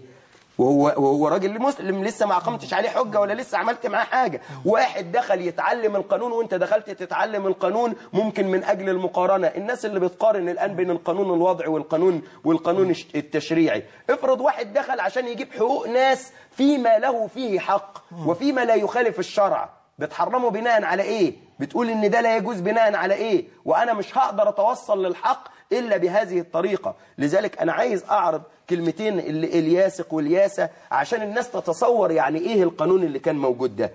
وهو وهو راجل مسلم لسه ما أقمتش عليه حجة ولا لسه عملت معاه حاجة. واحد دخل يتعلم القانون وانت دخلت تتعلم القانون ممكن من أجل المقارنة. الناس اللي بتقارن الآن بين القانون الوضعي والقانون والقانون التشريعي. افرض واحد دخل عشان يجيب حقوق ناس فيما له فيه حق وفيما لا يخالف الشرع. بتحرمه بناء على إيه؟ بتقول إن ده لا يجوز بناء على إيه؟ وأنا مش هقدر أتوصل للحق إلا بهذه الطريقة. لذلك أنا عايز أعرض كلمتين ال- الياسق والياسة عشان الناس تتصور يعني إيه القانون اللي كان موجود ده.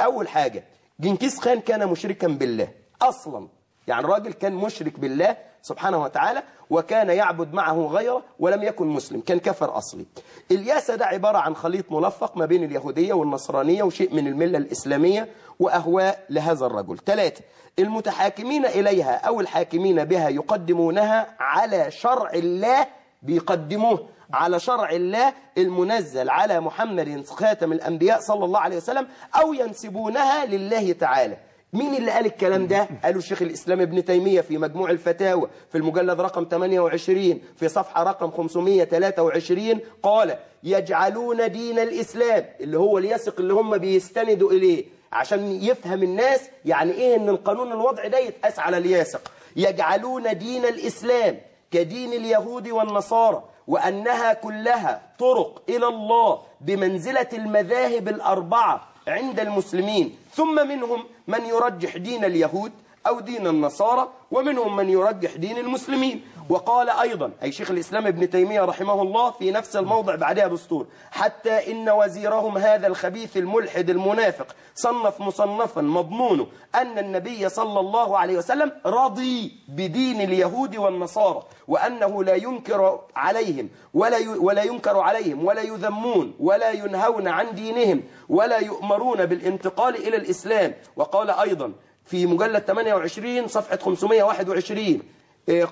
أول حاجة جنكيز خان كان مشركا بالله أصلا. يعني راجل كان مشرك بالله سبحانه وتعالى وكان يعبد معه غيره ولم يكن مسلم كان كفر أصلي. الياسة ده عبارة عن خليط ملفق ما بين اليهودية والنصرانية وشيء من الملة الإسلامية وأهواء لهذا الرجل. ثلاثة المتحاكمين إليها أو الحاكمين بها يقدمونها على شرع الله بيقدموه على شرع الله المنزل على محمد خاتم الأنبياء صلى الله عليه وسلم أو ينسبونها لله تعالى. مين اللي قال الكلام ده؟ قالوا الشيخ الإسلام ابن تيمية في مجموع الفتاوى في المجلد رقم 28 في صفحة رقم 523 قال يجعلون دين الإسلام. اللي هو اليسق اللي هم بيستندوا إليه. عشان يفهم الناس يعني إيه إن القانون الوضعي ده يتقاس على الياسق يجعلون دين الإسلام كدين اليهود والنصارى وأنها كلها طرق إلى الله بمنزلة المذاهب الأربعة عند المسلمين. ثم منهم من يرجح دين اليهود أو دين النصارى ومنهم من يرجح دين المسلمين. وقال أيضا أي شيخ الإسلام ابن تيمية رحمه الله في نفس الموضع بعدها بسطور حتى إن وزيرهم هذا الخبيث الملحد المنافق صنف مصنفا مضمونه أن النبي صلى الله عليه وسلم رضي بدين اليهود والنصارى وأنه لا ينكر عليهم ولا ولا ينكر عليهم ولا يذمون ولا ينهون عن دينهم ولا يؤمرون بالانتقال إلى الإسلام. وقال أيضا في مجلد 28 صفحة 521 إيه،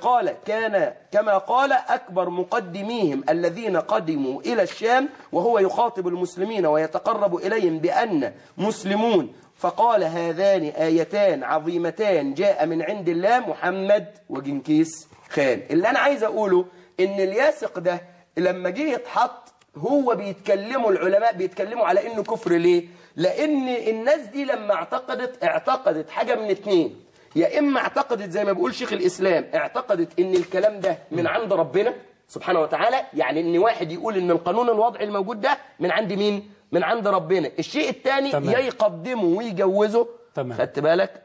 قال كان كما قال أكبر مقدميهم الذين قدموا إلى الشام وهو يخاطب المسلمين ويتقرب إليهم بأن مسلمون. فقال هذان آيتان عظيمتان جاء من عند الله محمد وجنكيز خان. اللي أنا عايز أقوله إن الياسق ده لما جه يتحط هو بيتكلموا العلماء بيتكلموا على إنه كفر ليه؟ لأن الناس دي لما اعتقدت اعتقدت حاجة من اتنين. يا إما اعتقدت زي ما بيقول شيخ الإسلام اعتقدت إن الكلام ده من عند ربنا سبحانه وتعالى يعني إن واحد يقول إن القانون الوضعي الموجود ده من عند مين؟ من عند ربنا. الشيء الثاني تمام. يا يقدمه ويجوزه. تمام. خدت بالك؟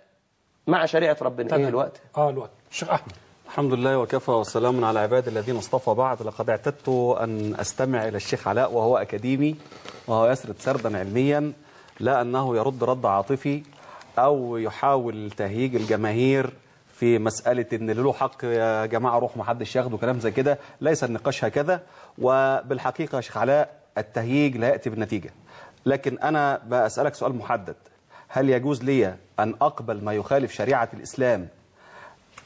مع شريعة ربنا. إيه الوقت؟ آه الوقت. الشيخ أحمد. الحمد لله وكفى وسلام على عباد الذين اصطفى بعد. لقد اعتدت أن أستمع إلى الشيخ علاء وهو أكاديمي وهو يسرد سردا علميا لا أنه يرد رد عاطفي. أو يحاول تهييج الجماهير في مسألة إن له حق يا جماعة روح محدش ياخده كلام زي كده. ليس النقاش هكذا وبالحقيقة يا شيخ علاء التهييج لا يأتي بالنتيجة. لكن أنا بسألك سؤال محدد. هل يجوز لي أن أقبل ما يخالف شريعة الإسلام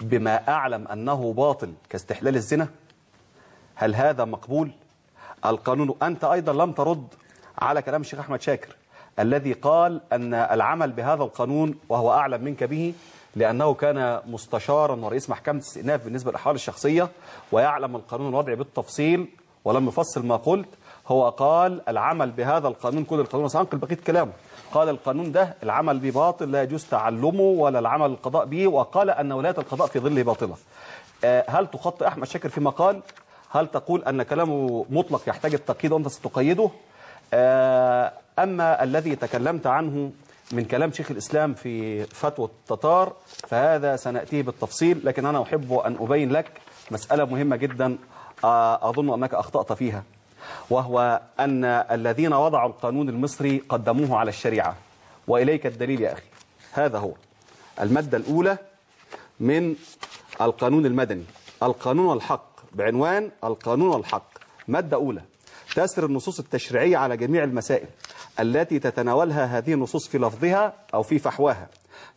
بما أعلم أنه باطل كاستحلال الزنا؟ هل هذا مقبول؟ القانون أنت أيضا لم ترد على كلام الشيخ أحمد شاكر. الذي قال أن العمل بهذا القانون وهو أعلم منك به لأنه كان مستشارا ورئيس محكمة استئناف بالنسبة للأحوال الشخصية ويعلم القانون الوضعي بالتفصيل ولم يفصل ما قلت. هو قال العمل بهذا القانون كل القانون سأنقل بقية كلامه. قال القانون ده العمل به باطل لا يجوز تعلمه ولا العمل القضاء به. وقال أن ولاية القضاء في ظله باطلة. آه، هل تخطئ أحمد شاكر فيما قال هل تقول أن كلامه مطلق يحتاج التقييد وأنت ستقيده؟ أما الذي تكلمت عنه من كلام شيخ الإسلام في فتوى التتار فهذا سنأتيه بالتفصيل لكن أنا أحب أن أبين لك مسألة مهمة جدا آه، أظن أنك أخطأت فيها وهو أن الذين وضعوا القانون المصري قدموه على الشريعة. وإليك الدليل يا أخي. هذا هو. المادة الأولى من القانون المدني. القانون والحق بعنوان القانون والحق مادة أولى. تسر النصوص التشريعية على جميع المسائل التي تتناولها هذه النصوص في لفظها أو في فحواها.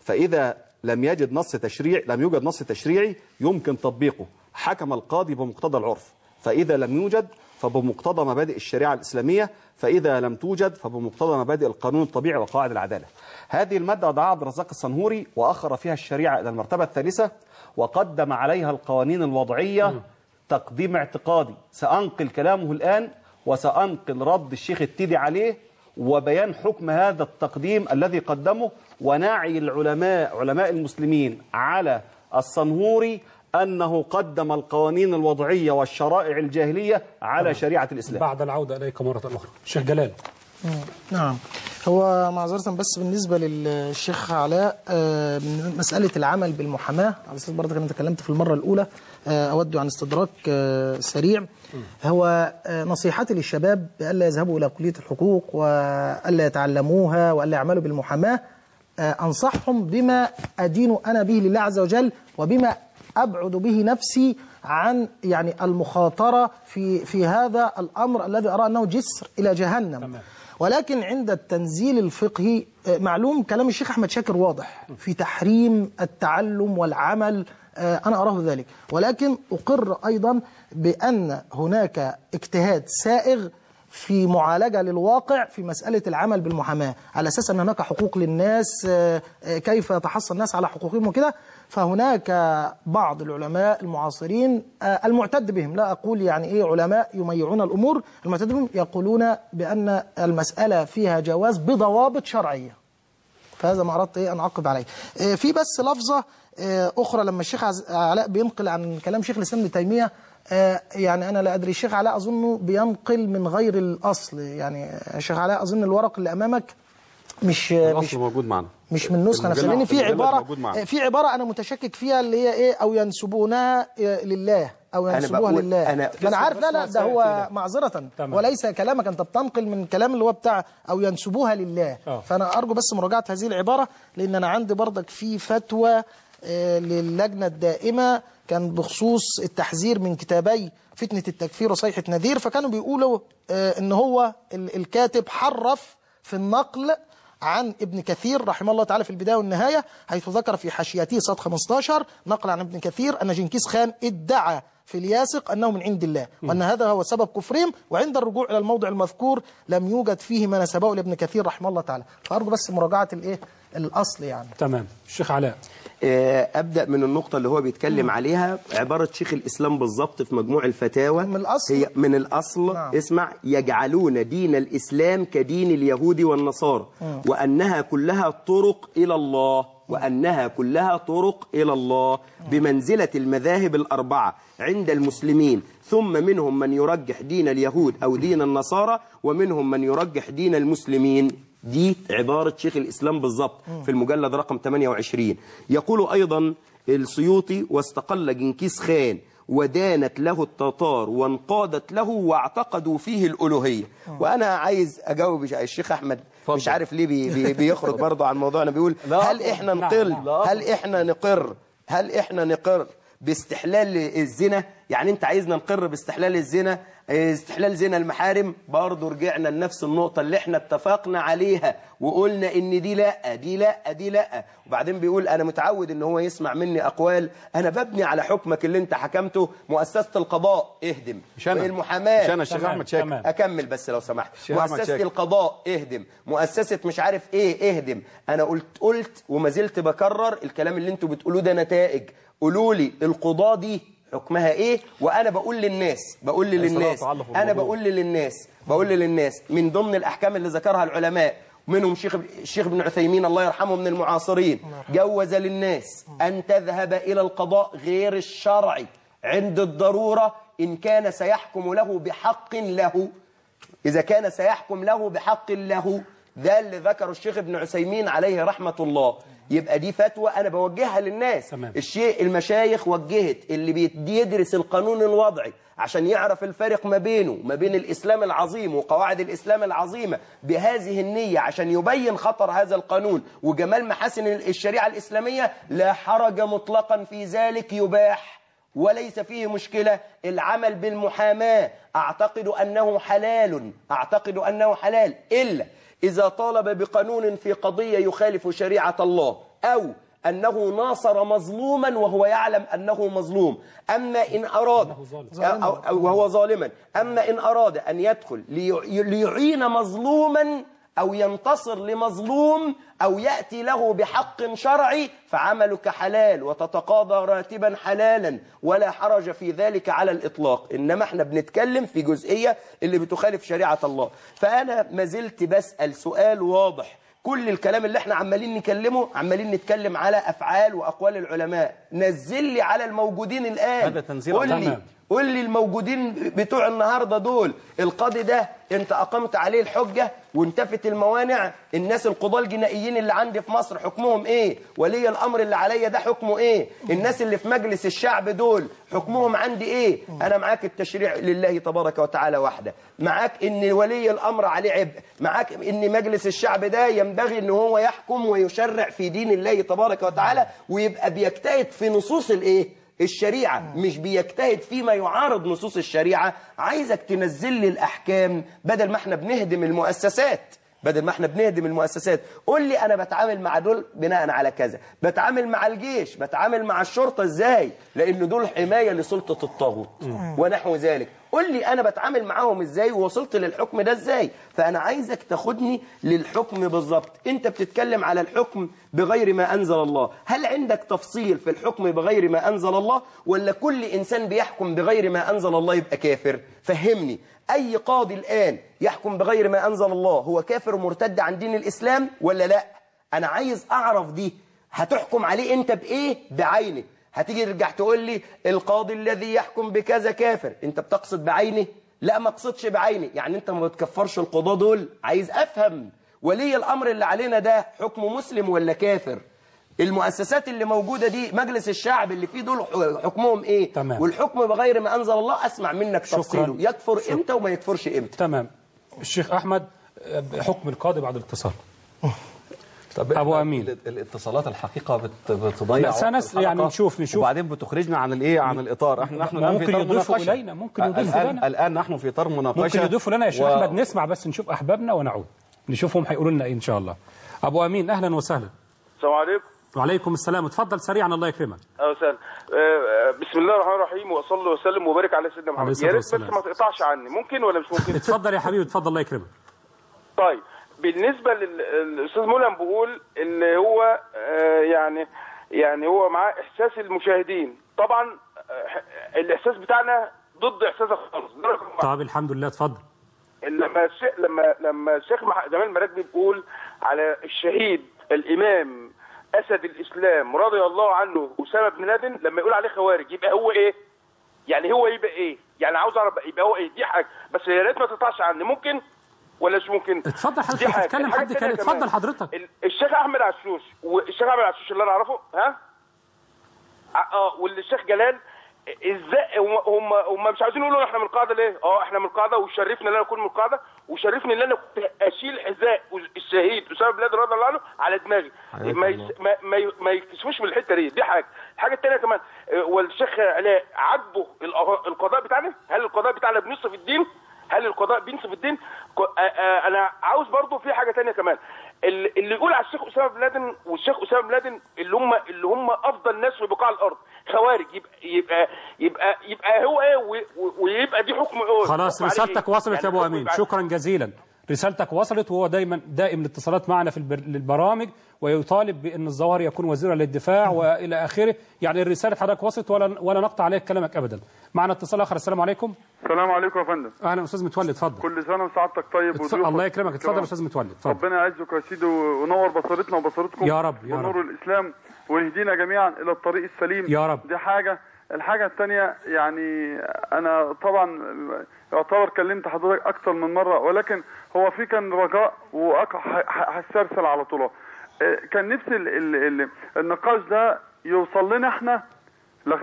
فإذا لم يجد نص تشريع لم يوجد نص تشريعي يمكن تطبيقه. حكم القاضي بمقتضى العرف. فإذا لم يوجد فبمقتضى مبادئ الشريعة الإسلامية. فإذا لم توجد فبمقتضى مبادئ القانون الطبيعي وقواعد العدالة. هذه المادة وضعها عبد الرزاق الصنهوري وأخر فيها الشريعة إلى المرتبة الثالثة وقدم عليها القوانين الوضعية تقديم اعتقادي. سأنقل كلامه الآن وسأنقل رد الشيخ التيدي عليه وبيان حكم هذا التقديم الذي قدمه ونعي العلماء علماء المسلمين على الصنهوري أنه قدم القوانين الوضعية والشرائع الجاهلية على شريعة الإسلام. بعد العودة إليك مرة أخرى. الشيخ جلال. نعم. هو معذرة بس بالنسبة للشيخ علاء آه، مسألة العمل بالمحاماة على أساس برضه أنا تكلمت في المرة الأولى آه، أود عن استدراك آه، سريع هو نصيحتي للشباب بألا يذهبوا إلى كلية الحقوق وألا يتعلموها وألا يعملوا بالمحاماة أنصحهم بما أدين أنا به لله عز وجل وبما أبعد به نفسي عن يعني المخاطرة في في هذا الأمر الذي أرى أنه جسر إلى جهنم تمام. ولكن عند التنزيل الفقهي آه، معلوم كلام الشيخ أحمد شاكر واضح في تحريم التعلم والعمل آه، أنا أراه ذلك. ولكن أقر أيضا بأن هناك اجتهاد سائغ في معالجة للواقع في مسألة العمل بالمحاماة على أساس أن هناك حقوق للناس آه، كيف يتحصل الناس على حقوقهم وكده. فهناك بعض العلماء المعاصرين آه، المعتد بهم. لا أقول يعني إيه علماء يميعون الأمور المعتد بهم يقولون بأن المسألة فيها جواز بضوابط شرعية. فهذا ما أردت إيه أن أعقب عليه. آه، في بس لفظة آه، أخرى لما الشيخ علاء بينقل عن كلام شيخ الإسلام ابن تيمية يعني أنا لا أدري الشيخ علاء أظنه بينقل من غير الأصل. يعني الشيخ علاء أظن الورق اللي أمامك مش الأصل مش موجود معنا. مش من نسخة نفسها لأن في عباره. في عبارة أنا متشكك فيها اللي هي إيه أو ينسبونها إيه لله أو أنا ينسبوها بقول- لله أنا- ما أنا عارف لا لا ده هو ده. معذرة تمام. وليس كلامك أنت بتنقل من الكلام اللي هو بتاع أو ينسبوها لله آه. فأنا أرجو بس مراجعة هذه العبارة لأن أنا عندي برضك في فتوى آه، للجنة الدائمة كان بخصوص التحذير من كتابي فتنة التكفير وصيحة نذير فكانوا بيقولوا آه، إن هو ال- الكاتب حرف في النقل عن ابن كثير رحمه الله تعالى في البداية والنهاية حيث ذكر في حاشيته صد 15 نقل عن ابن كثير أن جنكيز خان ادعى في الياسق أنه من عند الله وأن هذا هو سبب كفرهم وعند الرجوع إلى الموضع المذكور لم يوجد فيه ما نسبه لابن كثير رحمه الله تعالى. فأرجو بس مراجعة الإيه؟ الأصل يعني. تمام. الشيخ علاء. أبدأ من النقطة اللي هو بيتكلم عليها. عبارة شيخ الإسلام بالظبط في مجموع الفتاوى. من الأصل؟ هي من الأصل. نعم. اسمع يجعلون دين الإسلام كدين اليهود والنصارى وأنها كلها طرق إلى الله وأنها كلها طرق إلى الله بمنزلة المذاهب الأربعة عند المسلمين. ثم منهم من يرجح دين اليهود أو دين النصارى ومنهم من يرجح دين المسلمين. دي عبارة شيخ الإسلام بالضبط في المجلد رقم 28 يقول أيضا السيوطي واستقل جنكيز خان ودانت له التتار وانقادت له واعتقدوا فيه الألوهية. وأنا عايز أجاوب الشيخ أحمد مش عارف ليه بي بي بيخرج برضه عن موضوعنا بيقول هل إحنا نقل هل إحنا نقر؟ هل إحنا نقر باستحلال الزنا؟ يعني أنت عايزنا نقر باستحلال الزنا؟ استحلال زنا المحارم برضه رجعنا لنفس النقطة اللي إحنا اتفقنا عليها وقلنا إن دي لأ دي لأ دي لأ. وبعدين بيقول أنا متعود إن هو يسمع مني أقوال أنا ببني على حكمك اللي أنت حكمته مؤسسة القضاء اهدم. مش أنا. المحاماة؟ مش أنا الشيخ تمام، أحمد شاكر. أكمل بس لو سمحت. الشيخ أحمد مؤسسة شاكر. القضاء اهدم. مؤسسة مش عارف إيه اهدم. أنا قلت قلت وما زلت بكرر الكلام اللي أنتوا بتقولوه ده نتائج. قولوا لي القضاة دي حكمها إيه؟ وأنا بقول للناس بقول للناس أنا. بقول للناس بقول للناس من ضمن الأحكام اللي ذكرها العلماء منهم شيخ الشيخ ابن عثيمين الله يرحمه من المعاصرين جوز للناس أن تذهب إلى القضاء غير الشرعي عند الضرورة إن كان سيحكم له بحق له. إذا كان سيحكم له بحق له ده اللي ذكره الشيخ ابن عثيمين عليه رحمة الله. يبقى دي فتوى أنا بوجهها للناس. تمام. الشيء المشايخ وجهت اللي بيدرس القانون الوضعي عشان يعرف الفرق ما بينه ما بين الإسلام العظيم وقواعد الإسلام العظيمة بهذه النية عشان يبين خطر هذا القانون. وجمال محاسن الشريعة الإسلامية لا حرج مطلقا في ذلك يباح وليس فيه مشكلة. العمل بالمحاماة أعتقد أنه حلال أعتقد أنه حلال إلا إذا طالب بقانون في قضية يخالف شريعة الله أو أنه ناصر مظلوما وهو يعلم أنه مظلوم. أما إن أراد وهو ظالما. أما إن أراد أن يدخل ليع- ليعين مظلوما أو ينتصر لمظلوم أو يأتي له بحق شرعي فعملك حلال وتتقاضى راتبا حلالا ولا حرج في ذلك على الإطلاق. إنما إحنا بنتكلم في جزئية اللي بتخالف شريعة الله. فأنا ما زلت بسأل سؤال واضح. كل الكلام اللي إحنا عمالين نكلمه عمالين نتكلم على أفعال وأقوال العلماء. نزل لي على الموجودين الآن. هذا تنزيل تمام. قول لي الموجودين بتوع النهارده دول القاضي ده انت أقمت عليه الحجة وانتفت الموانع؟ الناس القضاه الجنائيين اللي عندي في مصر حكمهم إيه؟ ولي الأمر اللي عليا ده حكمه إيه؟ الناس اللي في مجلس الشعب دول حكمهم عندي إيه؟ أنا معاك التشريع لله تبارك وتعالى وحده. معاك إن ولي الأمر عليه عبء. معاك إن مجلس الشعب ده ينبغي إن هو يحكم ويشرع في دين الله تبارك وتعالى ويبقى بيجتهد في نصوص الإيه؟ الشريعة مش بيجتهد فيما يعارض نصوص الشريعة. عايزك تنزل لي الأحكام بدل ما إحنا بنهدم المؤسسات. بدل ما إحنا بنهدم المؤسسات. قول لي أنا بتعامل مع دول بناء على كذا. بتعامل مع الجيش بتعامل مع الشرطة إزاي؟ لأن دول حماية لسلطة الطاغوت. ونحو ذلك. قول لي أنا بتعامل معاهم إزاي ووصلت للحكم ده إزاي؟ فأنا عايزك تاخدني للحكم بالظبط. أنت بتتكلم على الحكم بغير ما أنزل الله. هل عندك تفصيل في الحكم بغير ما أنزل الله؟ ولا كل إنسان بيحكم بغير ما أنزل الله يبقى كافر؟ فهمني. أي قاضي الآن يحكم بغير ما أنزل الله هو كافر مرتد عن دين الإسلام ولا لأ؟ أنا عايز أعرف دي هتحكم عليه أنت بإيه؟ بعينه هتيجي ترجع تقول لي القاضي الذي يحكم بكذا كافر. انت بتقصد بعينه لا ما اقصدش بعيني. يعني انت ما بتكفرش القضاة دول؟ عايز افهم. ولي الامر اللي علينا ده حكم مسلم ولا كافر؟ المؤسسات اللي موجودة دي مجلس الشعب اللي فيه دول حكمهم إيه؟ تمام. والحكم بغير ما انزل الله اسمع منك شكراً. تفصيله. يكفر إمتى وما يكفرش إمتى. تمام. الشيخ احمد حكم القاضي بعد الاتصال. طب أبو أمين. ال- الاتصالات الحقيقة بت- بتضيع لا، وقت سنس- الحلقة، يعني نشوف- نشوف. وبعدين بتخرجنا عن الإيه؟ عن الإطار. إحنا نحن الان في ممكن اطار يضيفوا مناقشة. إلينا، ممكن يضيفوا الان لنا. الآن نحن في اطار مناقشة. ممكن يضيفوا لنا يا شيخ و- أحمد. نسمع بس نشوف أحبابنا ونعود. نشوفهم هيقولوا لنا إيه إن شاء الله. أبو أمين أهلا وسهلا. السلام عليكم. وعليكم السلام. اتفضل سريعا الله يكرمك. أهلا وسهلا. آه، بسم الله الرحمن الرحيم وأصلي وسلم وبارك على سيدنا محمد. يا ريت بس. ما تقطعش عني. ممكن ولا مش ممكن؟ اتفضل يا حبيبي اتفضل الله يكرمك. طيب. بالنسبة للأستاذ ملهم بيقول إن هو آه، يعني يعني هو معاه إحساس المشاهدين طبعا آه، الإحساس بتاعنا ضد إحساسك خالص. طب الحمد لله اتفضل لما الشيخ لما لما الشيخ جمال مراكبي بيقول على الشهيد الإمام أسد الإسلام رضي الله عنه اسامه بن لادن لما يقول عليه خوارج يبقى هو إيه؟ يعني هو يبقى إيه؟ يعني عاوز أعرف يبقى هو إيه؟ دي حاجة بس يا ريت ما تقطعش عني ممكن ولا مش ممكن؟ اتفضل حضرتك. تتكلم الحاجة حد كمان. اتفضل حضرتك ال- الشيخ أحمد عشوش والشيخ أحمد عشوش اللي أنا أعرفه ها؟ آه والشيخ جلال إزاي هم هم مش عايزين يقولوا إحنا من القاعدة ليه؟ آه إحنا من القاعدة وشرفني إن أنا أكون من القاعدة وشرفني إن أنا كنت أشيل حذاء الشهيد اسامه بن لادن رضي الله عنه على دماغي ما. يس- ما ما ما يكتشفوش من الحتة دي دي حاجة الحاجة الثانية كمان آه، والشيخ علاء عاجبه القضاء- القضاء بتاعنا هل القضاء بتاعنا بنصف الدين هل القضاء بينصف الدين آه، آه، أنا عاوز برضو في حاجة تانية كمان. ال- اللي يقول على الشيخ أسامة بن لادن والشيخ أسامة بن لادن اللي هم اللي هم أفضل ناس في بقاع الأرض خوارج يبقى يبقى يبقى, يبقى هو إيه؟ ويبقى دي حكم إيه؟ خلاص رسالتك إيه؟ وصلت يعني يا ابو حكم امين شكرا جزيلا. رسالتك وصلت وهو دايما دائم الاتصالات معنا في البر... البرامج ويطالب بأن الظواهر يكون وزيرا للدفاع وإلى آخره. يعني الرسالة حضرتك وصلت ولا ولا نقطع عليك كلامك ابدا. معنا اتصال آخر. السلام عليكم. السلام عليكم يا فندم. أهلا أستاذ متولي اتفضل. كل سنة وسعادتك طيب اتف... وضيوفك. الله يكرمك. اتفضل أستاذ متولي اتفضل. ربنا يعزك يا سيدي ونور بصيرتنا وبصيرتكم يا رب، يا ونور رب. الإسلام ويهدينا جميعا إلى الطريق السليم. يا رب. دي حاجة الحاجة الثانية يعني أنا طبعا يعتبر كلمت حضرتك أكثر من مرة ولكن هو في كان رجاء وهسترسل على طول. آه، كان نفسي ال- ال- ال- النقاش ده يوصل لنا إحنا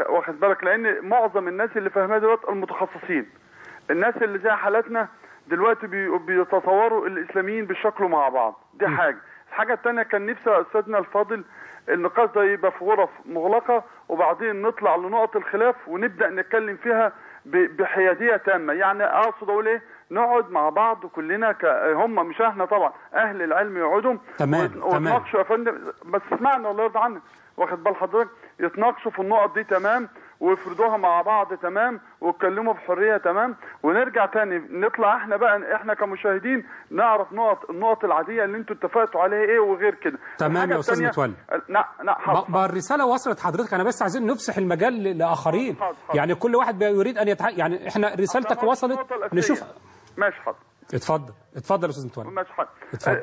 واخد بالك؟ لأن معظم الناس اللي فاهمها دلوقتي المتخصصين. الناس اللي زي حالاتنا دلوقتي بي- بيتصوروا الإسلاميين بيشكلوا مع بعض. دي حاجة. الحاجة الثانية كان نفسي يا أستاذنا الفاضل النقاش ده يبقى في غرف مغلقة وبعدين نطلع لنقط الخلاف ونبدأ نتكلم فيها بحيادية تامة يعني أقصد أقول إيه نقعد مع بعض كلنا. هم مش إحنا طبعا أهل العلم يقعدوا تمام، ويت- تمام. ويتناقشوا يا فندم بس اسمعنا الله يرضى عنك واخد بال حضرتك يتناقشوا في النقط دي تمام ويفرضوها مع بعض تمام ويتكلموا بحرية تمام. ونرجع تاني نطلع إحنا بقى إحنا كمشاهدين نعرف نقط النقط العادية اللي أنتوا اتفقتوا عليها إيه وغير كده. تمام يا التانية- متولي. لا لا ما الرساله وصلت حضرتك. أنا بس عايزين نفسح المجال لآخرين. حاضر، حاضر. يعني كل واحد يريد أن يتح... يعني إحنا رسالتك وصلت. نشوف. ماشي حاضر. اتفضل اتفضل يا أستاذ متولي. ماشي حاضر.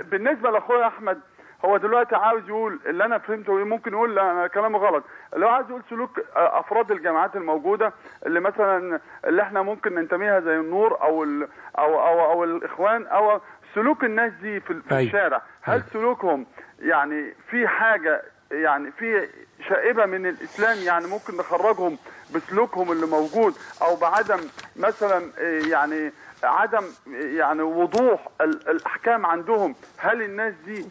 بالنسبة لأخويا أحمد هو دلوقتي عاوز يقول اللي أنا فهمته ممكن يقول لا أنا كلامي غلط اللي هو عاوز يقول سلوك آه، أفراد الجامعات الموجودة اللي مثلا اللي إحنا ممكن ننتميها زي النور أو ال أو أو أو الإخوان أو سلوك الناس دي في, في أيوة. الشارع هل أيوة. سلوكهم يعني في حاجة يعني في شائبة من الإسلام يعني ممكن نخرجهم بسلوكهم اللي موجود أو بعدم مثلا آه، يعني عدم يعني وضوح ال- الأحكام عندهم هل الناس دي آه،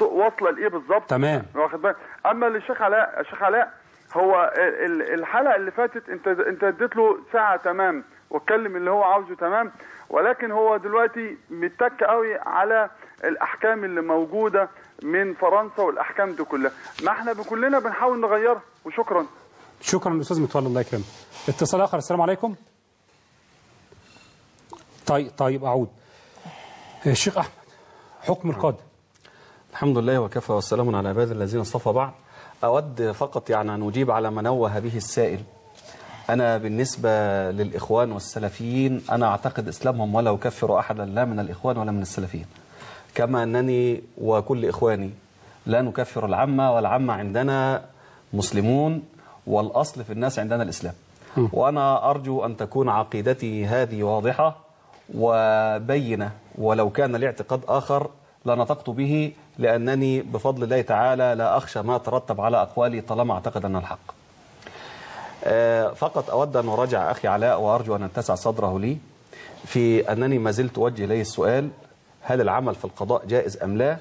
واصلة لإيه بالظبط؟ تمام. واخد بالك؟ أما للشيخ علاء الشيخ علاء هو ال- ال- الحلقة اللي فاتت أنت أنت اديت له ساعة تمام واتكلم اللي هو عاوزه تمام ولكن هو دلوقتي متك قوي على الأحكام اللي موجودة من فرنسا والأحكام دي كلها. ما إحنا كلنا بنحاول نغيرها وشكرا. شكرا أستاذ متولي الله يكرمك. اتصال آخر السلام عليكم. طيب طيب أعود. الشيخ أحمد. حكم القاضي الحمد لله وكفى والسلام على عباد الذين اصطفى بعد. أود فقط يعني أن أجيب على ما نوه به السائل. أنا بالنسبة للإخوان والسلفيين أنا أعتقد إسلامهم ولا أكفر أحدا لا من الإخوان ولا من السلفيين. كما أنني وكل إخواني لا نكفر العامة والعامة عندنا مسلمون والأصل في الناس عندنا الإسلام. وأنا أرجو أن تكون عقيدتي هذه واضحة. وبينة. ولو كان لي اعتقاد آخر لنطقت به لأنني بفضل الله تعالى لا أخشى ما ترتب على أقوالي طالما أعتقد أن الحق. آه، فقط أود أن أراجع أخي علاء وأرجو أن أتسع صدره لي في أنني ما زلت أوجه إليه السؤال هل العمل في القضاء جائز أم لا؟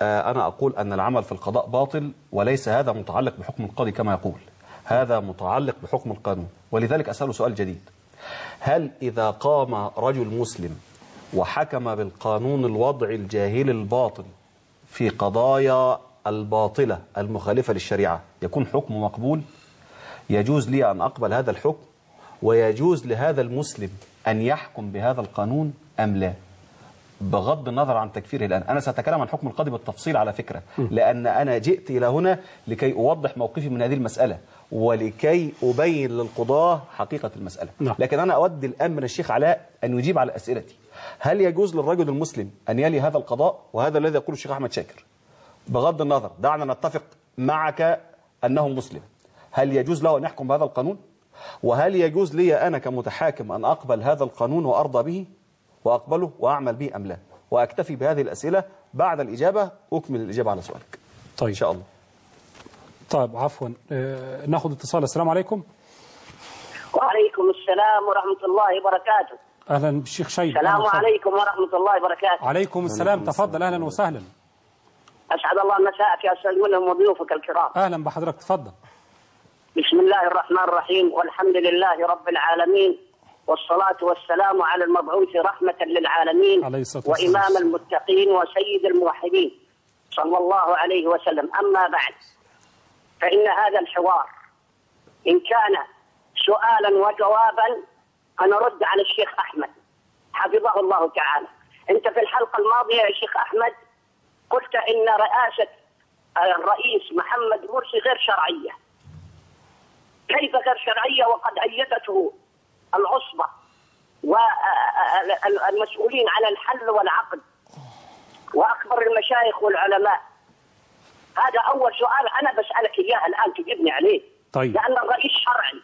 آه، أنا أقول أن العمل في القضاء باطل وليس هذا متعلق بحكم القاضي كما يقول. هذا متعلق بحكم القانون. ولذلك أسأله سؤال جديد. هل إذا قام رجل مسلم وحكم بالقانون الوضعي الجاهلي الباطل في قضايا الباطلة المخالفة للشريعة يكون حكم مقبول؟ يجوز لي أن أقبل هذا الحكم؟ ويجوز لهذا المسلم أن يحكم بهذا القانون أم لا؟ بغض النظر عن تكفيره الآن أنا سأتكلم عن حكم القاضي بالتفصيل على فكرة. لأن أنا جئت إلى هنا لكي أوضح موقفي من هذه المسألة ولكي أبين للقضاة حقيقة المسألة. نعم. لكن أنا أود الآن من الشيخ علاء أن يجيب على أسئلتي. هل يجوز للرجل المسلم أن يلي هذا القضاء؟ وهذا الذي يقوله الشيخ أحمد شاكر. بغض النظر دعنا نتفق معك أنه مسلم. هل يجوز له أن يحكم بهذا القانون؟ وهل يجوز لي أنا كمتحاكم أن أقبل هذا القانون وأرضى به؟ وأقبله وأعمل به أم لا. وأكتفي بهذه الأسئلة بعد الإجابة. أكمل الإجابة على سؤالك. طيب. إن شاء الله. طيب عفوا. آه، ناخد اتصال. السلام عليكم. وعليكم السلام ورحمة الله وبركاته. أهلا بالشيخ أهلاً السلام. عليكم ورحمة الله وبركاته. عليكم السلام. تفضل. أهلا وسهلا. أسعد الله مساءك يا ملهم وضيوفك الكرام. أهلا بحضرتك. تفضل. بسم الله الرحمن الرحيم. والحمد لله رب العالمين. والصلاة والسلام على المبعوث رحمة للعالمين عليه الصلاة والسلام. وإمام المتقين وسيد الموحدين. صلى الله عليه وسلم. أما بعد فإن هذا الحوار إن كان سؤالا وجوابا أنا رد على الشيخ أحمد. حفظه الله تعالى. أنت في الحلقة الماضية يا شيخ أحمد قلت إن رئاسة الرئيس محمد مرسي غير شرعية. كيف غير شرعية وقد أيدته العصبة والمسؤولين على الحل والعقد وأكبر المشايخ والعلماء. هذا أول سؤال أنا بسألك إياه الآن تجيبني عليه. طيب. لأن الرئيس شرعي.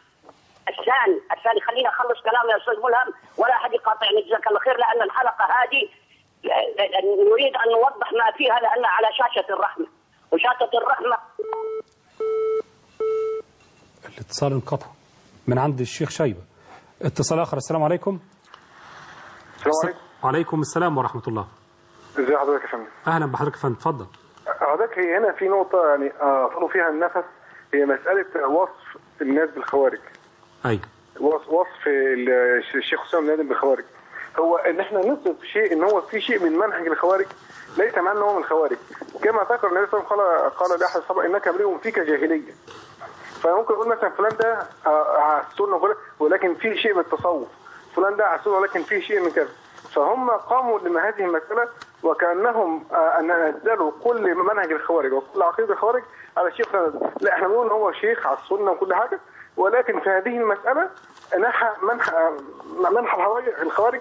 الثاني الثاني خليني أخلص كلامي يا أستاذ ملهم ولا أحد يقاطعني جزاك الله خير لأن الحلقة هذه نريد أن نوضح ما فيها لأن على شاشة الرحمة. وشاشة الرحمة الاتصال انقطع من عند الشيخ شيبة. اتصال آخر. السلام عليكم. السلام عليكم. وعليكم السلام ورحمة الله. ازي حضرتك يا فندم؟ أهلا بحضرتك يا فندم. اتفضل. حضرتك هي هنا في نقطة يعني آه، طلوا فيها النفس. هي مسألة وصف الناس بالخوارج. أيوه وصف وصف ال- الشيخ حسام بن آدم بالخوارج. هو إن إحنا نصف شيء إن هو في شيء من منهج الخوارج ليس معناه ان هو من الخوارج. كما ذكر النبي صلى الله عليه وسلم قال قال لأحد الصحابة إنك امرئ فيك جاهلية. فممكن نقول مثلا فلان ده آه، السنة وكده، ولكن فيه شيء من التصوف فلان ده السنة ولكن فيه شيء من كذا. فهم قاموا لما هذه المسألة وكأنهم آه، أن نزلوا كل منهج الخوارج وكل عقيدة الخوارج على شيخ لا إحنا بنقول هو شيخ على السنة وكل حاجة. ولكن في هذه المسألة نحى منح منح الخوارج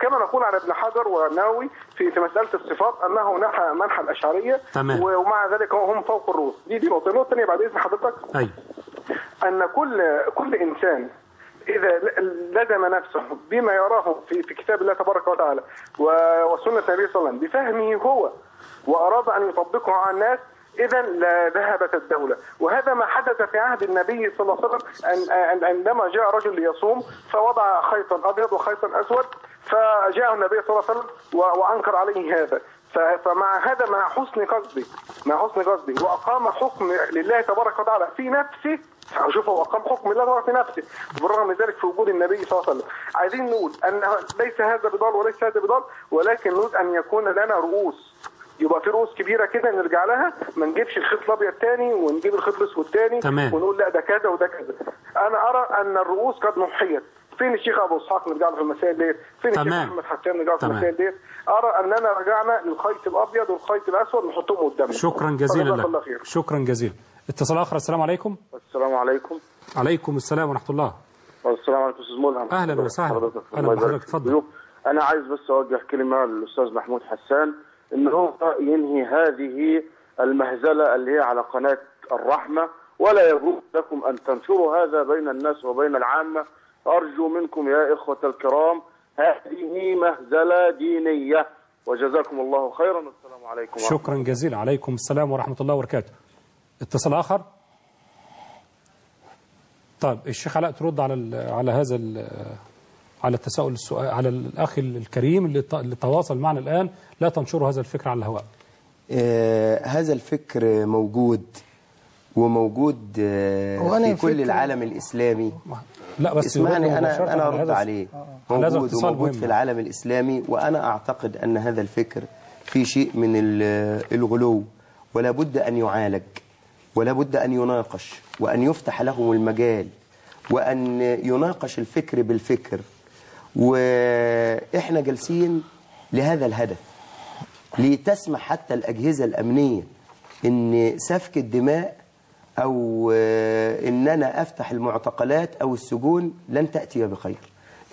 كما نقول على ابن حجر والنووي في في مسألة الصفات أنه نحى منح الأشعرية تمام. ومع ذلك هم فوق الروس. دي دي نقطة. النقطة الثانية بعد إذن حضرتك. أيوه أن كل كل إنسان إذا لزم نفسه بما يراه في, في كتاب الله تبارك وتعالى وسنة النبي صلى الله عليه وسلم بفهمه هو وأراد أن يطبقه على الناس إذا لذهبت الدولة. وهذا ما حدث في عهد النبي صلى الله عليه وسلم عندما جاء رجل ليصوم فوضع خيطا أبيض وخيطا أسود فجاء النبي صلى الله عليه وسلم و- وأنكر عليه هذا. فمع هذا مع حسن قصدي مع حسن قصدي وأقام حكم لله تبارك وتعالى في نفسه. شوف هو أقام حكم الله تبارك في نفسه. بالرغم من ذلك في وجود النبي صلى الله عليه وسلم. عايزين نقول أن ليس هذا بضال وليس هذا بضال ولكن نريد أن يكون لنا رؤوس. يبقى في رؤوس كبيرة كده نرجع لها. ما نجيبش الخيط الأبيض تاني ونجيب الخيط الأسود تاني تمام. ونقول لا ده كذا وده كذا. أنا أرى أن الرؤوس قد نحيت فين الشيخ أبو إسحاق نرجع له في المسائل ديت فين الشيخ. محمد حسان نرجع له في. المسائل ديت أرى أننا رجعنا للخيط الأبيض والخيط الأسود نحطهم قدامنا شكرا جزيلا جزاك الله لك خير شكرا جزيلا اتصال آخر السلام عليكم السلام عليكم عليكم السلام ورحمة الله السلام عليكم أستاذ ملهم أهلا وسهلا. يبارك بحضرتك. اتفضل. أنا عايز بس أوجه كلمة للأستاذ محمود حسان ان هو ينهي هذه المهزلة اللي هي على قناة الرحمة ولا يجوز لكم أن تنشروا هذا بين الناس وبين العامة أرجو منكم يا إخوة الكرام هذه مهزلة دينية. وجزاكم الله خيرا. والسلام عليكم ورحمة شكرا جزيلا عليكم السلام ورحمة الله وبركاته. اتصال آخر. طيب الشيخ علاء ترد على ال- على هذا ال- على التساؤل السؤال على الأخ الكريم اللي ت- اللي تواصل معنا الآن. لا تنشروا هذا الفكر على الهواء. آه هذا الفكر موجود. وموجود آه وأنا في كل العالم الإسلامي. لا بس اسمعني أنا أنا أرد هذا- عليه هذا موجود وموجود. في العالم الإسلامي وأنا أعتقد أن هذا الفكر في شيء من ال- الغلو. ولا بد أن يعالج ولا بد أن يناقش وأن يفتح لهم المجال وأن يناقش الفكر بالفكر. وإحنا جالسين لهذا الهدف لتسمح حتى الأجهزة الأمنية إن سفك الدماء أو آه، إن أنا أفتح المعتقلات أو السجون لن تأتي بخير.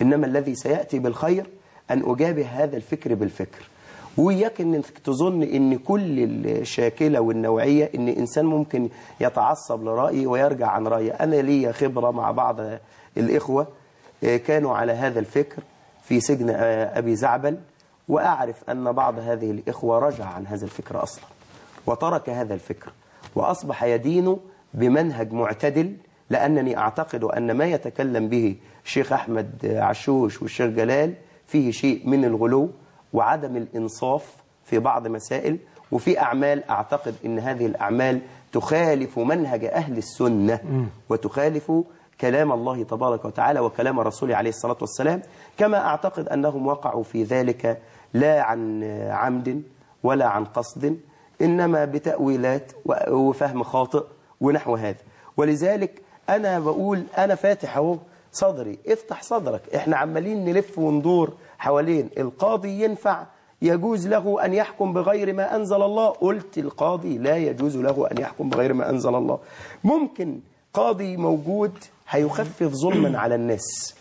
إنما الذي سيأتي بالخير أن أجابه هذا الفكر بالفكر. وإياك إنك تظن إن كل الشاكلة والنوعية إن إنسان ممكن يتعصب لرأيي ويرجع عن رأيي أنا لي خبرة مع بعض الإخوة آه، كانوا على هذا الفكر في سجن آه، أبي زعبل وأعرف أن بعض هذه الإخوة رجع عن هذا الفكر أصلا وترك هذا الفكر. وأصبح يدين بمنهج معتدل لأنني أعتقد أن ما يتكلم به الشيخ أحمد عشوش والشيخ جلال فيه شيء من الغلو وعدم الإنصاف في بعض مسائل وفي أعمال أعتقد أن هذه الأعمال تخالف منهج أهل السنة وتخالف كلام الله تبارك وتعالى وكلام رسوله عليه الصلاة والسلام. كما أعتقد أنهم وقعوا في ذلك لا عن عمد ولا عن قصد إنما بتأويلات وفهم خاطئ ونحو هذا. ولذلك أنا بقول أنا فاتح أهو صدري افتح صدرك. إحنا عمالين نلف وندور حوالين. القاضي ينفع يجوز له أن يحكم بغير ما أنزل الله؟ قلت القاضي لا يجوز له أن يحكم بغير ما أنزل الله. ممكن قاضي موجود هيخفف ظلما على الناس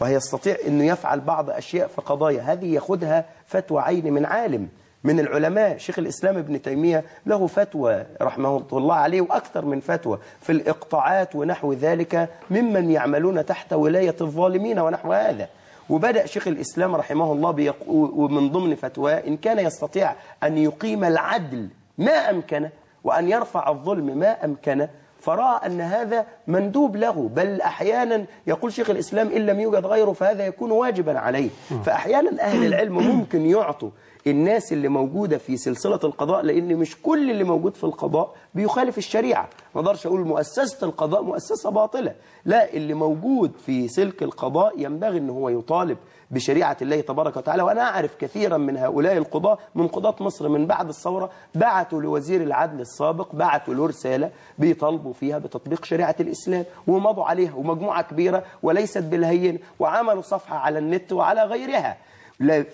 وهيستطيع أنه يفعل بعض أشياء في قضايا. هذه ياخدها فتوى عين من عالم. من العلماء. شيخ الإسلام ابن تيمية له فتوى رحمه الله عليه وأكثر من فتوى في الإقطاعات ونحو ذلك ممن يعملون تحت ولاية الظالمين ونحو هذا. وبدأ شيخ الإسلام رحمه الله بيقو- ومن ضمن فتواه إن كان يستطيع أن يقيم العدل ما أمكنه وأن يرفع الظلم ما أمكنه فرأى أن هذا مندوب له. بل أحيانا يقول شيخ الإسلام إن لم يوجد غيره فهذا يكون واجبا عليه. فأحيانا أهل العلم ممكن يعطوا الناس اللي موجودة في سلسلة القضاء لأن مش كل اللي موجود في القضاء بيخالف الشريعة. ما أقدرش أقول مؤسسة القضاء مؤسسة باطلة. لا اللي موجود في سلك القضاء ينبغي أن هو يطالب بشريعة الله تبارك وتعالى. وأنا أعرف كثيرا من هؤلاء القضاة من قضاة مصر من بعد الثورة بعتوا لوزير العدل السابق بعتوا له رسالة بيطالبوا فيها بتطبيق شريعة الإسلام. ومضوا عليها ومجموعة كبيرة وليست بالهين وعملوا صفحة على النت وعلى غيرها.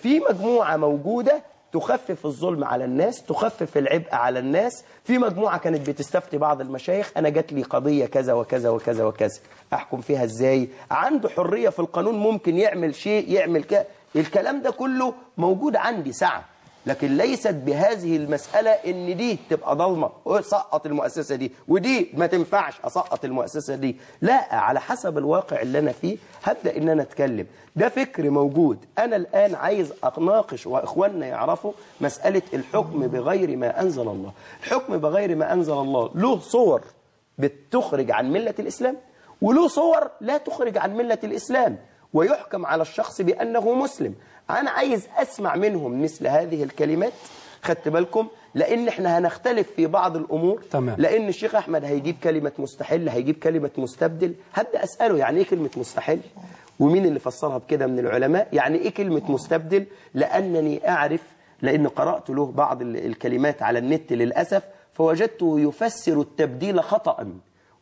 في مجموعة موجودة تخفف الظلم على الناس تخفف العبء على الناس. في مجموعة كانت بتستفتي بعض المشايخ أنا جات لي قضية كذا وكذا وكذا وكذا. أحكم فيها إزاي؟ عنده حرية في القانون ممكن يعمل شيء يعمل كذا الكلام ده كله موجود عندي سعة لكن ليست بهذه المسألة إن دي تبقى ضلمة. سقط المؤسسة دي. ودي ما تنفعش أسقط المؤسسة دي. لا على حسب الواقع اللي أنا فيه هبدأ إن أنا أتكلم. ده فكر موجود. أنا الآن عايز اناقش وإخواننا يعرفوا مسألة الحكم بغير ما أنزل الله. الحكم بغير ما أنزل الله له صور بتخرج عن ملة الإسلام وله صور لا تخرج عن ملة الإسلام. ويحكم على الشخص بأنه مسلم. أنا عايز أسمع منهم مثل هذه الكلمات خدت بالكم؟ لأن إحنا هنختلف في بعض الأمور. تمام. لأن الشيخ أحمد هيجيب كلمة مستحل هيجيب كلمة مستبدل. هبدأ أسأله يعني إيه كلمة مستحل ومين اللي فسرها بكده من العلماء؟ يعني إيه كلمة مستبدل؟ لأنني أعرف لأن قرأت له بعض ال- الكلمات على النت للأسف فوجدته يفسر التبديل خطأ.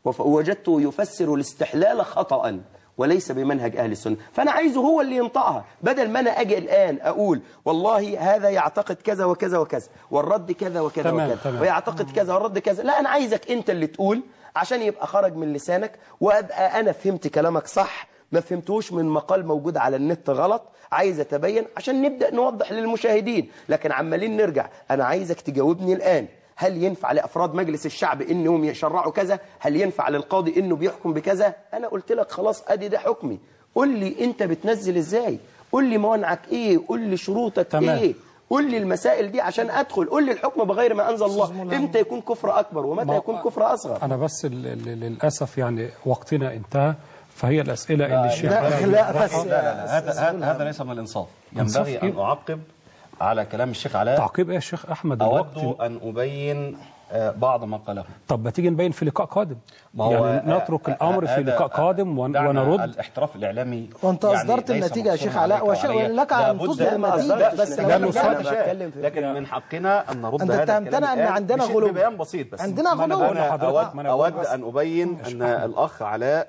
ووجدته يفسر الاستحلال خطأ. وليس بمنهج أهل السنة. فأنا عايزه هو اللي ينطقها. بدل ما أنا أجي الآن أقول والله هذا يعتقد كذا وكذا وكذا والرد كذا وكذا تمام، وكذا تمام. ويعتقد كذا والرد كذا. لا أنا عايزك أنت اللي تقول عشان يبقى خرج من لسانك وأبقى أنا فهمت كلامك صح. ما فهمتوش من مقال موجود على النت غلط. عايز أتبين عشان نبدأ نوضح للمشاهدين. لكن عمالين نرجع أنا عايزك تجاوبني الآن. هل ينفع لأفراد مجلس الشعب إنهم يشرعوا كذا هل ينفع للقاضي إنه بيحكم بكذا أنا قلت لك خلاص أدي ده حكمي قل لي أنت بتنزل إزاي قل لي موانعك إيه قل لي شروطك تمام. إيه قل لي المسائل دي عشان أدخل قل لي الحكم بغير ما أنزل الله إمتى يكون كفر أكبر ومتى يكون كفر أصغر أنا بس للأسف يعني وقتنا انتهى فهي الأسئلة اللي الشيخ لا لا, لا, لا, لا هذا ليس من الإنصاف ينبغي أن أعقب على كلام الشيخ علاء. تعقيب إيه يا شيخ أحمد؟ أود الوقت. أن أبين آه، بعض ما قاله. طب ما تيجي نبين في لقاء قادم. ما هو يعني نترك آه، الأمر في لقاء قادم ونرد. الاحتراف الإعلامي وأنت يعني أصدرت يعني النتيجة يا شيخ علاء ولك أن تصدر النتيجه بس لا نتكلم لكن من حقنا أن نرد أنت اتهمتنا إن عندنا غلو. بيان بسيط بس. عندنا غلو. اود أن أبين أن الأخ علاء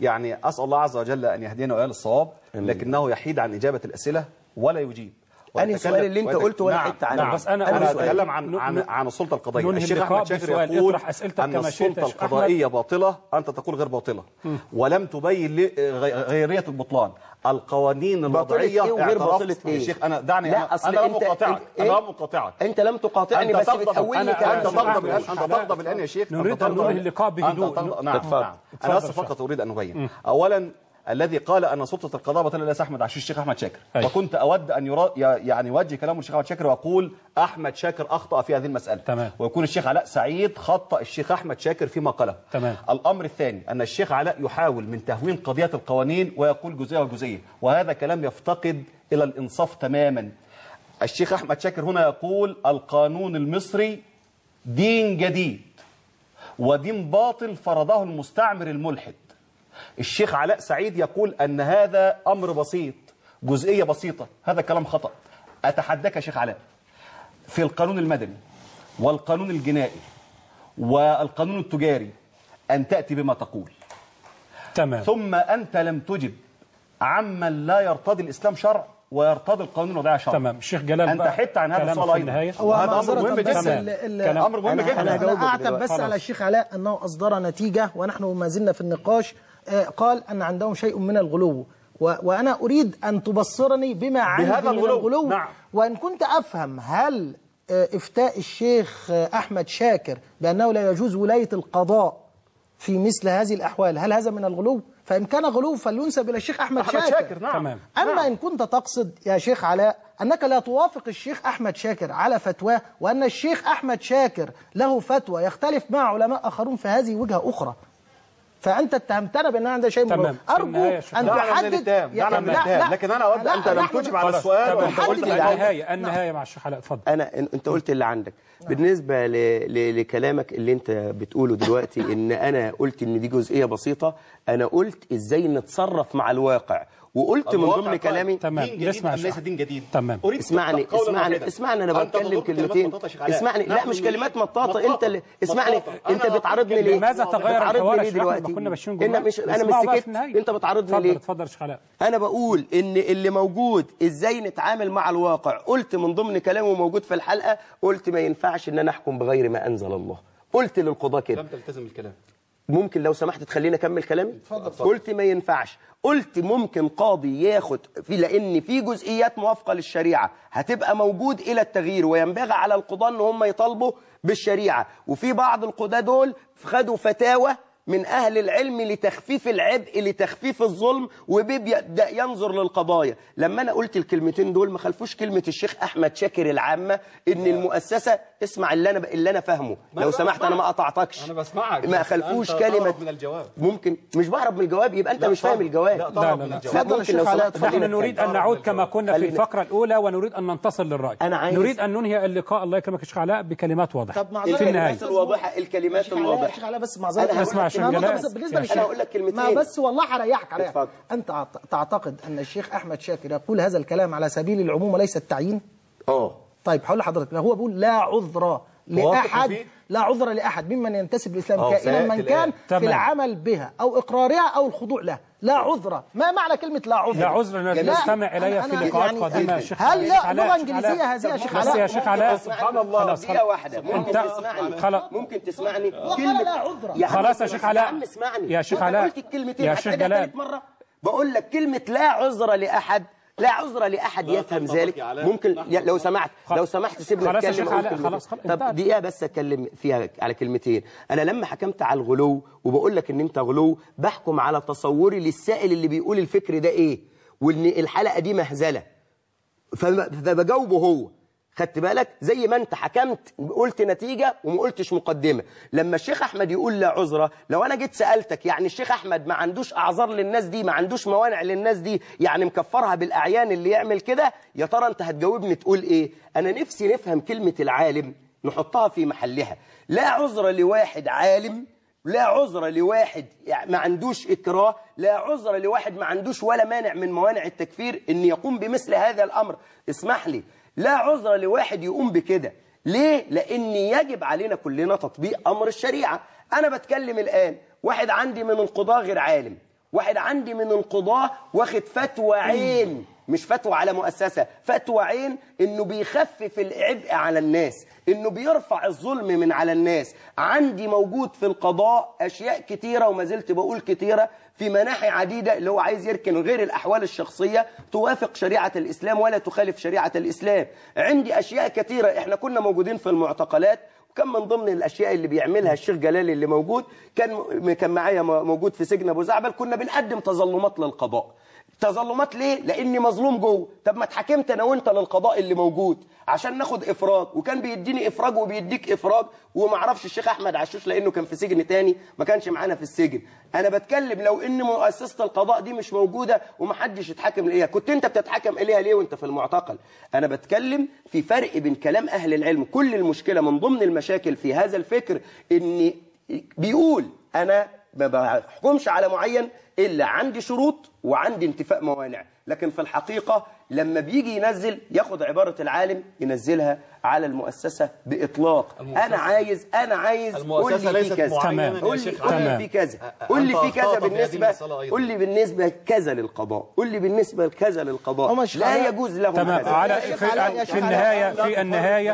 يعني أسأل الله عز وجل أن يهدينا واياه للصواب لكنه يحيد عن إجابة الأسئلة ولا يجيب. أنا السؤال اللي أنت قلته ولا حتى عنه نعم بس أنا نعم. أنا بتكلم عن عن عن السلطه القضائيه الشيخ أحمد شاكر يقول أن السلطة القضائيه باطلة أنت تقول غير باطلة. ولم تبين غيرية البطلان. القوانين الوضعية إيه وغير باطلة إيه؟ شيخ أنا دعني لا أصل أنا لم اقاطعك إيه؟ أنا لم اقاطعك أنت لم تقاطعني بس بتحولني كان أنت تغضب الان أنت تغضب الآن يا شيخ. نريد أن ننهي اللقاء بهدوء نعم. أنا بس فقط أريد أن أبين. اولا الذي قال أن سلطة القضاء بطل الأس أحمد عشير الشيخ أحمد شاكر أي. وكنت أود أن يرا يعني وجه كلامه الشيخ أحمد شاكر وأقول أحمد شاكر أخطأ في هذه المسألة تمام. ويكون الشيخ علاء سعيد خطأ الشيخ أحمد شاكر فيما قاله تمام. الأمر الثاني أن الشيخ علاء يحاول من تهوين قضية القوانين ويقول جزئية وجزئية وهذا كلام يفتقد إلى الإنصاف تماما الشيخ أحمد شاكر هنا يقول القانون المصري دين جديد ودين باطل فرضه المستعمر الملحد الشيخ علاء سعيد يقول أن هذا أمر بسيط جزئية بسيطة. هذا كلام خطأ. أتحداك يا شيخ علاء. في القانون المدني والقانون الجنائي والقانون التجاري أن تأتي بما تقول. تمام. ثم أنت لم تجب عمن لا يرتضي الإسلام شرع ويرتضي القانون الوضعي شرع. تمام. الشيخ جلال أنت حتى عن هذا السؤال هذا وهذا أمر مهم جدا. أمر مهم جدا. أنا اعتب بس على الشيخ علاء أنه اصدر نتيجة ونحن ما زلنا في النقاش. قال أن عندهم شيء من الغلو وأنا أريد أن تبصرني بما عندي بهذا الغلو, من الغلو نعم. وإن كنت أفهم هل آه، إفتاء الشيخ آه، أحمد شاكر بأنه لا يجوز ولاية القضاء في مثل هذه الأحوال هل هذا من الغلو؟ فإن كان غلو فلينسب إلى الشيخ أحمد, أحمد شاكر, شاكر نعم. تمام. أما نعم. إن كنت تقصد يا شيخ علاء أنك لا توافق الشيخ أحمد شاكر على فتواه وأن الشيخ أحمد شاكر له فتوى يختلف مع علماء آخرون في هذه وجهة أخرى فأنت اتهمتنا بأن أنا عندي شيء مهم. أرجو أن تحدد يعني لا لا. لكن أنا أود أنت لم تجب على السؤال وأنت قلت النهاية النهاية مع الشيخ علاء اتفضل. أنا أنت قلت اللي عندك. نعم. بالنسبة ل... ل... لكلامك اللي أنت بتقوله دلوقتي إن أنا قلت إن دي جزئية بسيطة أنا قلت إزاي نتصرف مع الواقع. وقلت من ضمن كلامي تمام. نسمع ليس دين جديد. تمام. أريد اسمعني اسمعني اسمعني أنا بتكلم كلمتين. اسمعني لا مش كلمات مطاطه انت اللي اسمعني. انت بتعرضني ليه؟ لماذا تغير الحوار دلوقتي؟ كنا ماشيين جوه أنا مش أنا مش سكت أنت بتعرضني ليه؟ اتفضل اتفضل أنا بقول إن اللي موجود إزاي نتعامل مع الواقع؟ قلت من ضمن كلامي وموجود في الحلقة قلت ما ينفعش إن أنا أحكم بغير ما أنزل الله. قلت للقضاء كده. لم تلتزم الكلام. ممكن لو سمحت تخليني أكمل كلامي؟ اتفضل قلت ما ينفعش. قلت ممكن قاضي ياخد في لأن في جزئيات موافقة للشريعة. هتبقى موجود إلى التغيير وينبغي على القضاة إن هم يطالبوا بالشريعة. وفي بعض القضاة دول خدوا فتاوى من أهل العلم لتخفيف العبء لتخفيف الظلم وبيبدأ ينظر للقضايا. لما أنا قلت الكلمتين دول ما خلفوش كلمة الشيخ أحمد شاكر العامة إن المؤسسة اسمع اللي أنا ب... اللي أنا فاهمه. لو سمحت أنا ما قطعتكش أنا بسمعك ما خلفوش كلمة من الجواب. ممكن مش بهرب من الجواب يبقى أنت مش فاهم الجواب. لا طبعا لا لا. ممكن لو سمحت نحن نريد ان نعود كما كنا في الفقرة الأولى ونريد أن ننتصر للرأي. أنا عايز نريد أن ننهي اللقاء. الله يكرمك. يا شيخ علاء بكلمات واضحة. طب معذره الكلمات الواضحة الكلمات الواضحة. يا شيخ علاء بس معذره أنا اسمع بالنسبة للشيخ. أنا هقول لك كلمتين. ما بس والله هريحك عليها أنت تعتقد أن الشيخ أحمد شاكر يقول هذا الكلام على سبيل العموم وليس التعيين؟ آه طيب هقول لحضرتك هو بيقول لا عذر لأحد لا عذر لأحد ممن ينتسب للإسلام كائنا من كان في العمل بها أو إقرارها أو الخضوع لها لا عذر. ما معنى كلمة لا عذر؟ لا عذر نستمع إلي في لقاءات يعني قادمة. إيه؟ يا شيخ هل لا لغة إنجليزية هذه يا شيخ علاء يا شيخ علاء سبحان الله دقيقة واحدة. ممكن تسمعني؟ خلاص. ممكن تسمعني؟ كلمة. لا عذر خلاص يا شيخ علاء يا عم اسمعني. يا شيخ علاء قلت الكلمتين يا شيخ علاء مرة. بقول لك كلمة لا عذر لأحد لا عذر لأحد يفهم ذلك. ممكن لو سمحت لو سمحت سيبنا أتكلم خلاص خلاص طب دقيقة بس أتكلم فيها على كلمتين. أنا لما حكمت على الغلو وبقول لك إن أنت غلو بحكم على تصوري للسائل اللي بيقول الفكر ده إيه وإن الحلقة دي مهزلة. فبجاوبه هو. خدت بالك؟ زي ما انت حكمت قلت نتيجة وما قلتش مقدمة. لما الشيخ أحمد يقول لا عذرة لو أنا جيت سألتك يعني الشيخ أحمد ما عندوش أعذار للناس دي ما عندوش موانع للناس دي يعني مكفرها بالأعيان اللي يعمل كده يا ترى أنت هتجاوبني تقول إيه؟ أنا نفسي نفهم كلمة العالم نحطها في محلها. لا عذر لواحد عالم لا عذر لواحد ما عندوش إكراه لا عذر لواحد ما عندوش ولا مانع من موانع التكفير إن يقوم بمثل هذا الأمر. اسمح لي لا عذر لواحد يقوم بكده. ليه؟ لأن يجب علينا كلنا تطبيق أمر الشريعة. أنا بتكلم الآن واحد عندي من القضاة غير عالم واحد عندي من القضاة واخد فتوى عين. مش فتوى على مؤسسة فتوى عين إنه بيخفف العبء على الناس إنه بيرفع الظلم من على الناس. عندي موجود في القضاء أشياء كتيرة وما زلت بقول كتيرة في مناحي عديدة اللي هو عايز يركن غير الأحوال الشخصية توافق شريعة الإسلام ولا تخالف شريعة الإسلام. عندي أشياء كتيرة إحنا كنا موجودين في المعتقلات وكان من ضمن الأشياء اللي بيعملها الشيخ جلال اللي موجود كان كان معايا موجود في سجن أبو زعبل كنا بنقدم تظلمات للقضاء. تظلمات ليه؟ لأني مظلوم جوه، طب ما اتحكمت أنا وأنت للقضاء اللي موجود عشان ناخد إفراج. وكان بيديني إفراج وبيديك إفراج. وما أعرفش الشيخ أحمد عشوش لأنه كان في سجن تاني ما كانش معانا في السجن، أنا بتكلم لو إن مؤسسة القضاء دي مش موجودة ومحدش يتحكم اليها، كنت أنت بتتحكم إليها ليه وأنت في المعتقل؟ أنا بتكلم في فرق بين كلام أهل العلم، كل المشكلة من ضمن المشاكل في هذا الفكر إن بيقول أنا ما بحكمش على معين إلا عندي شروط وعندي انتفاء موانع. لكن في الحقيقة لما بيجي ينزل ياخد عبارة العالم ينزلها على المؤسسة بإطلاق. أنا عايز أنا عايز قول المؤسسة لي في ليست كذا. يا قول لي شيخ تمام. في كذا. قول لي أنت في كذا في بالنسبة. قول لي بالنسبة كذا للقضاء. قول لي بالنسبة كذا للقضاء. لا يجوز لهم تمام. كذا على يا شيخ في, في شيخ النهاية في النهاية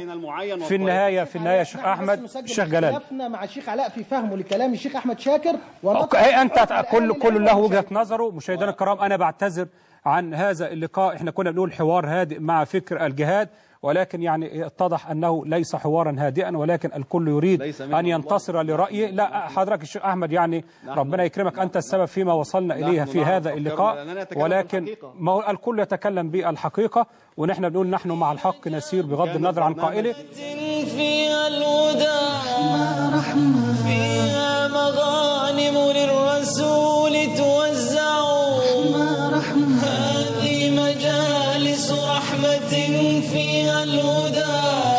في النهاية في النهاية شيخ أحمد الشيخ جلال. اختلافنا مع الشيخ علاء في فهمه لكلام الشيخ أحمد شاكر. عرف كل كل له المشاهد. نظره مشاهدينا الكرام أنا بعتذر عن هذا اللقاء. إحنا كنا بنقول حوار هادئ مع فكر الجهاد. ولكن يعني اتضح أنه ليس حوارا هادئا ولكن الكل يريد أن ينتصر الله. لرأيه لا حضرتك الشيخ أحمد يعني ربنا يكرمك أنت السبب فيما وصلنا إليها في هذا اللقاء. ولكن ما هو الكل يتكلم بالحقيقة ونحن بنقول نحن مع الحق نسير بغض النظر عن قائله فيها الهدى فيها مغانم للرسول توزع. هذا فيها الهدى.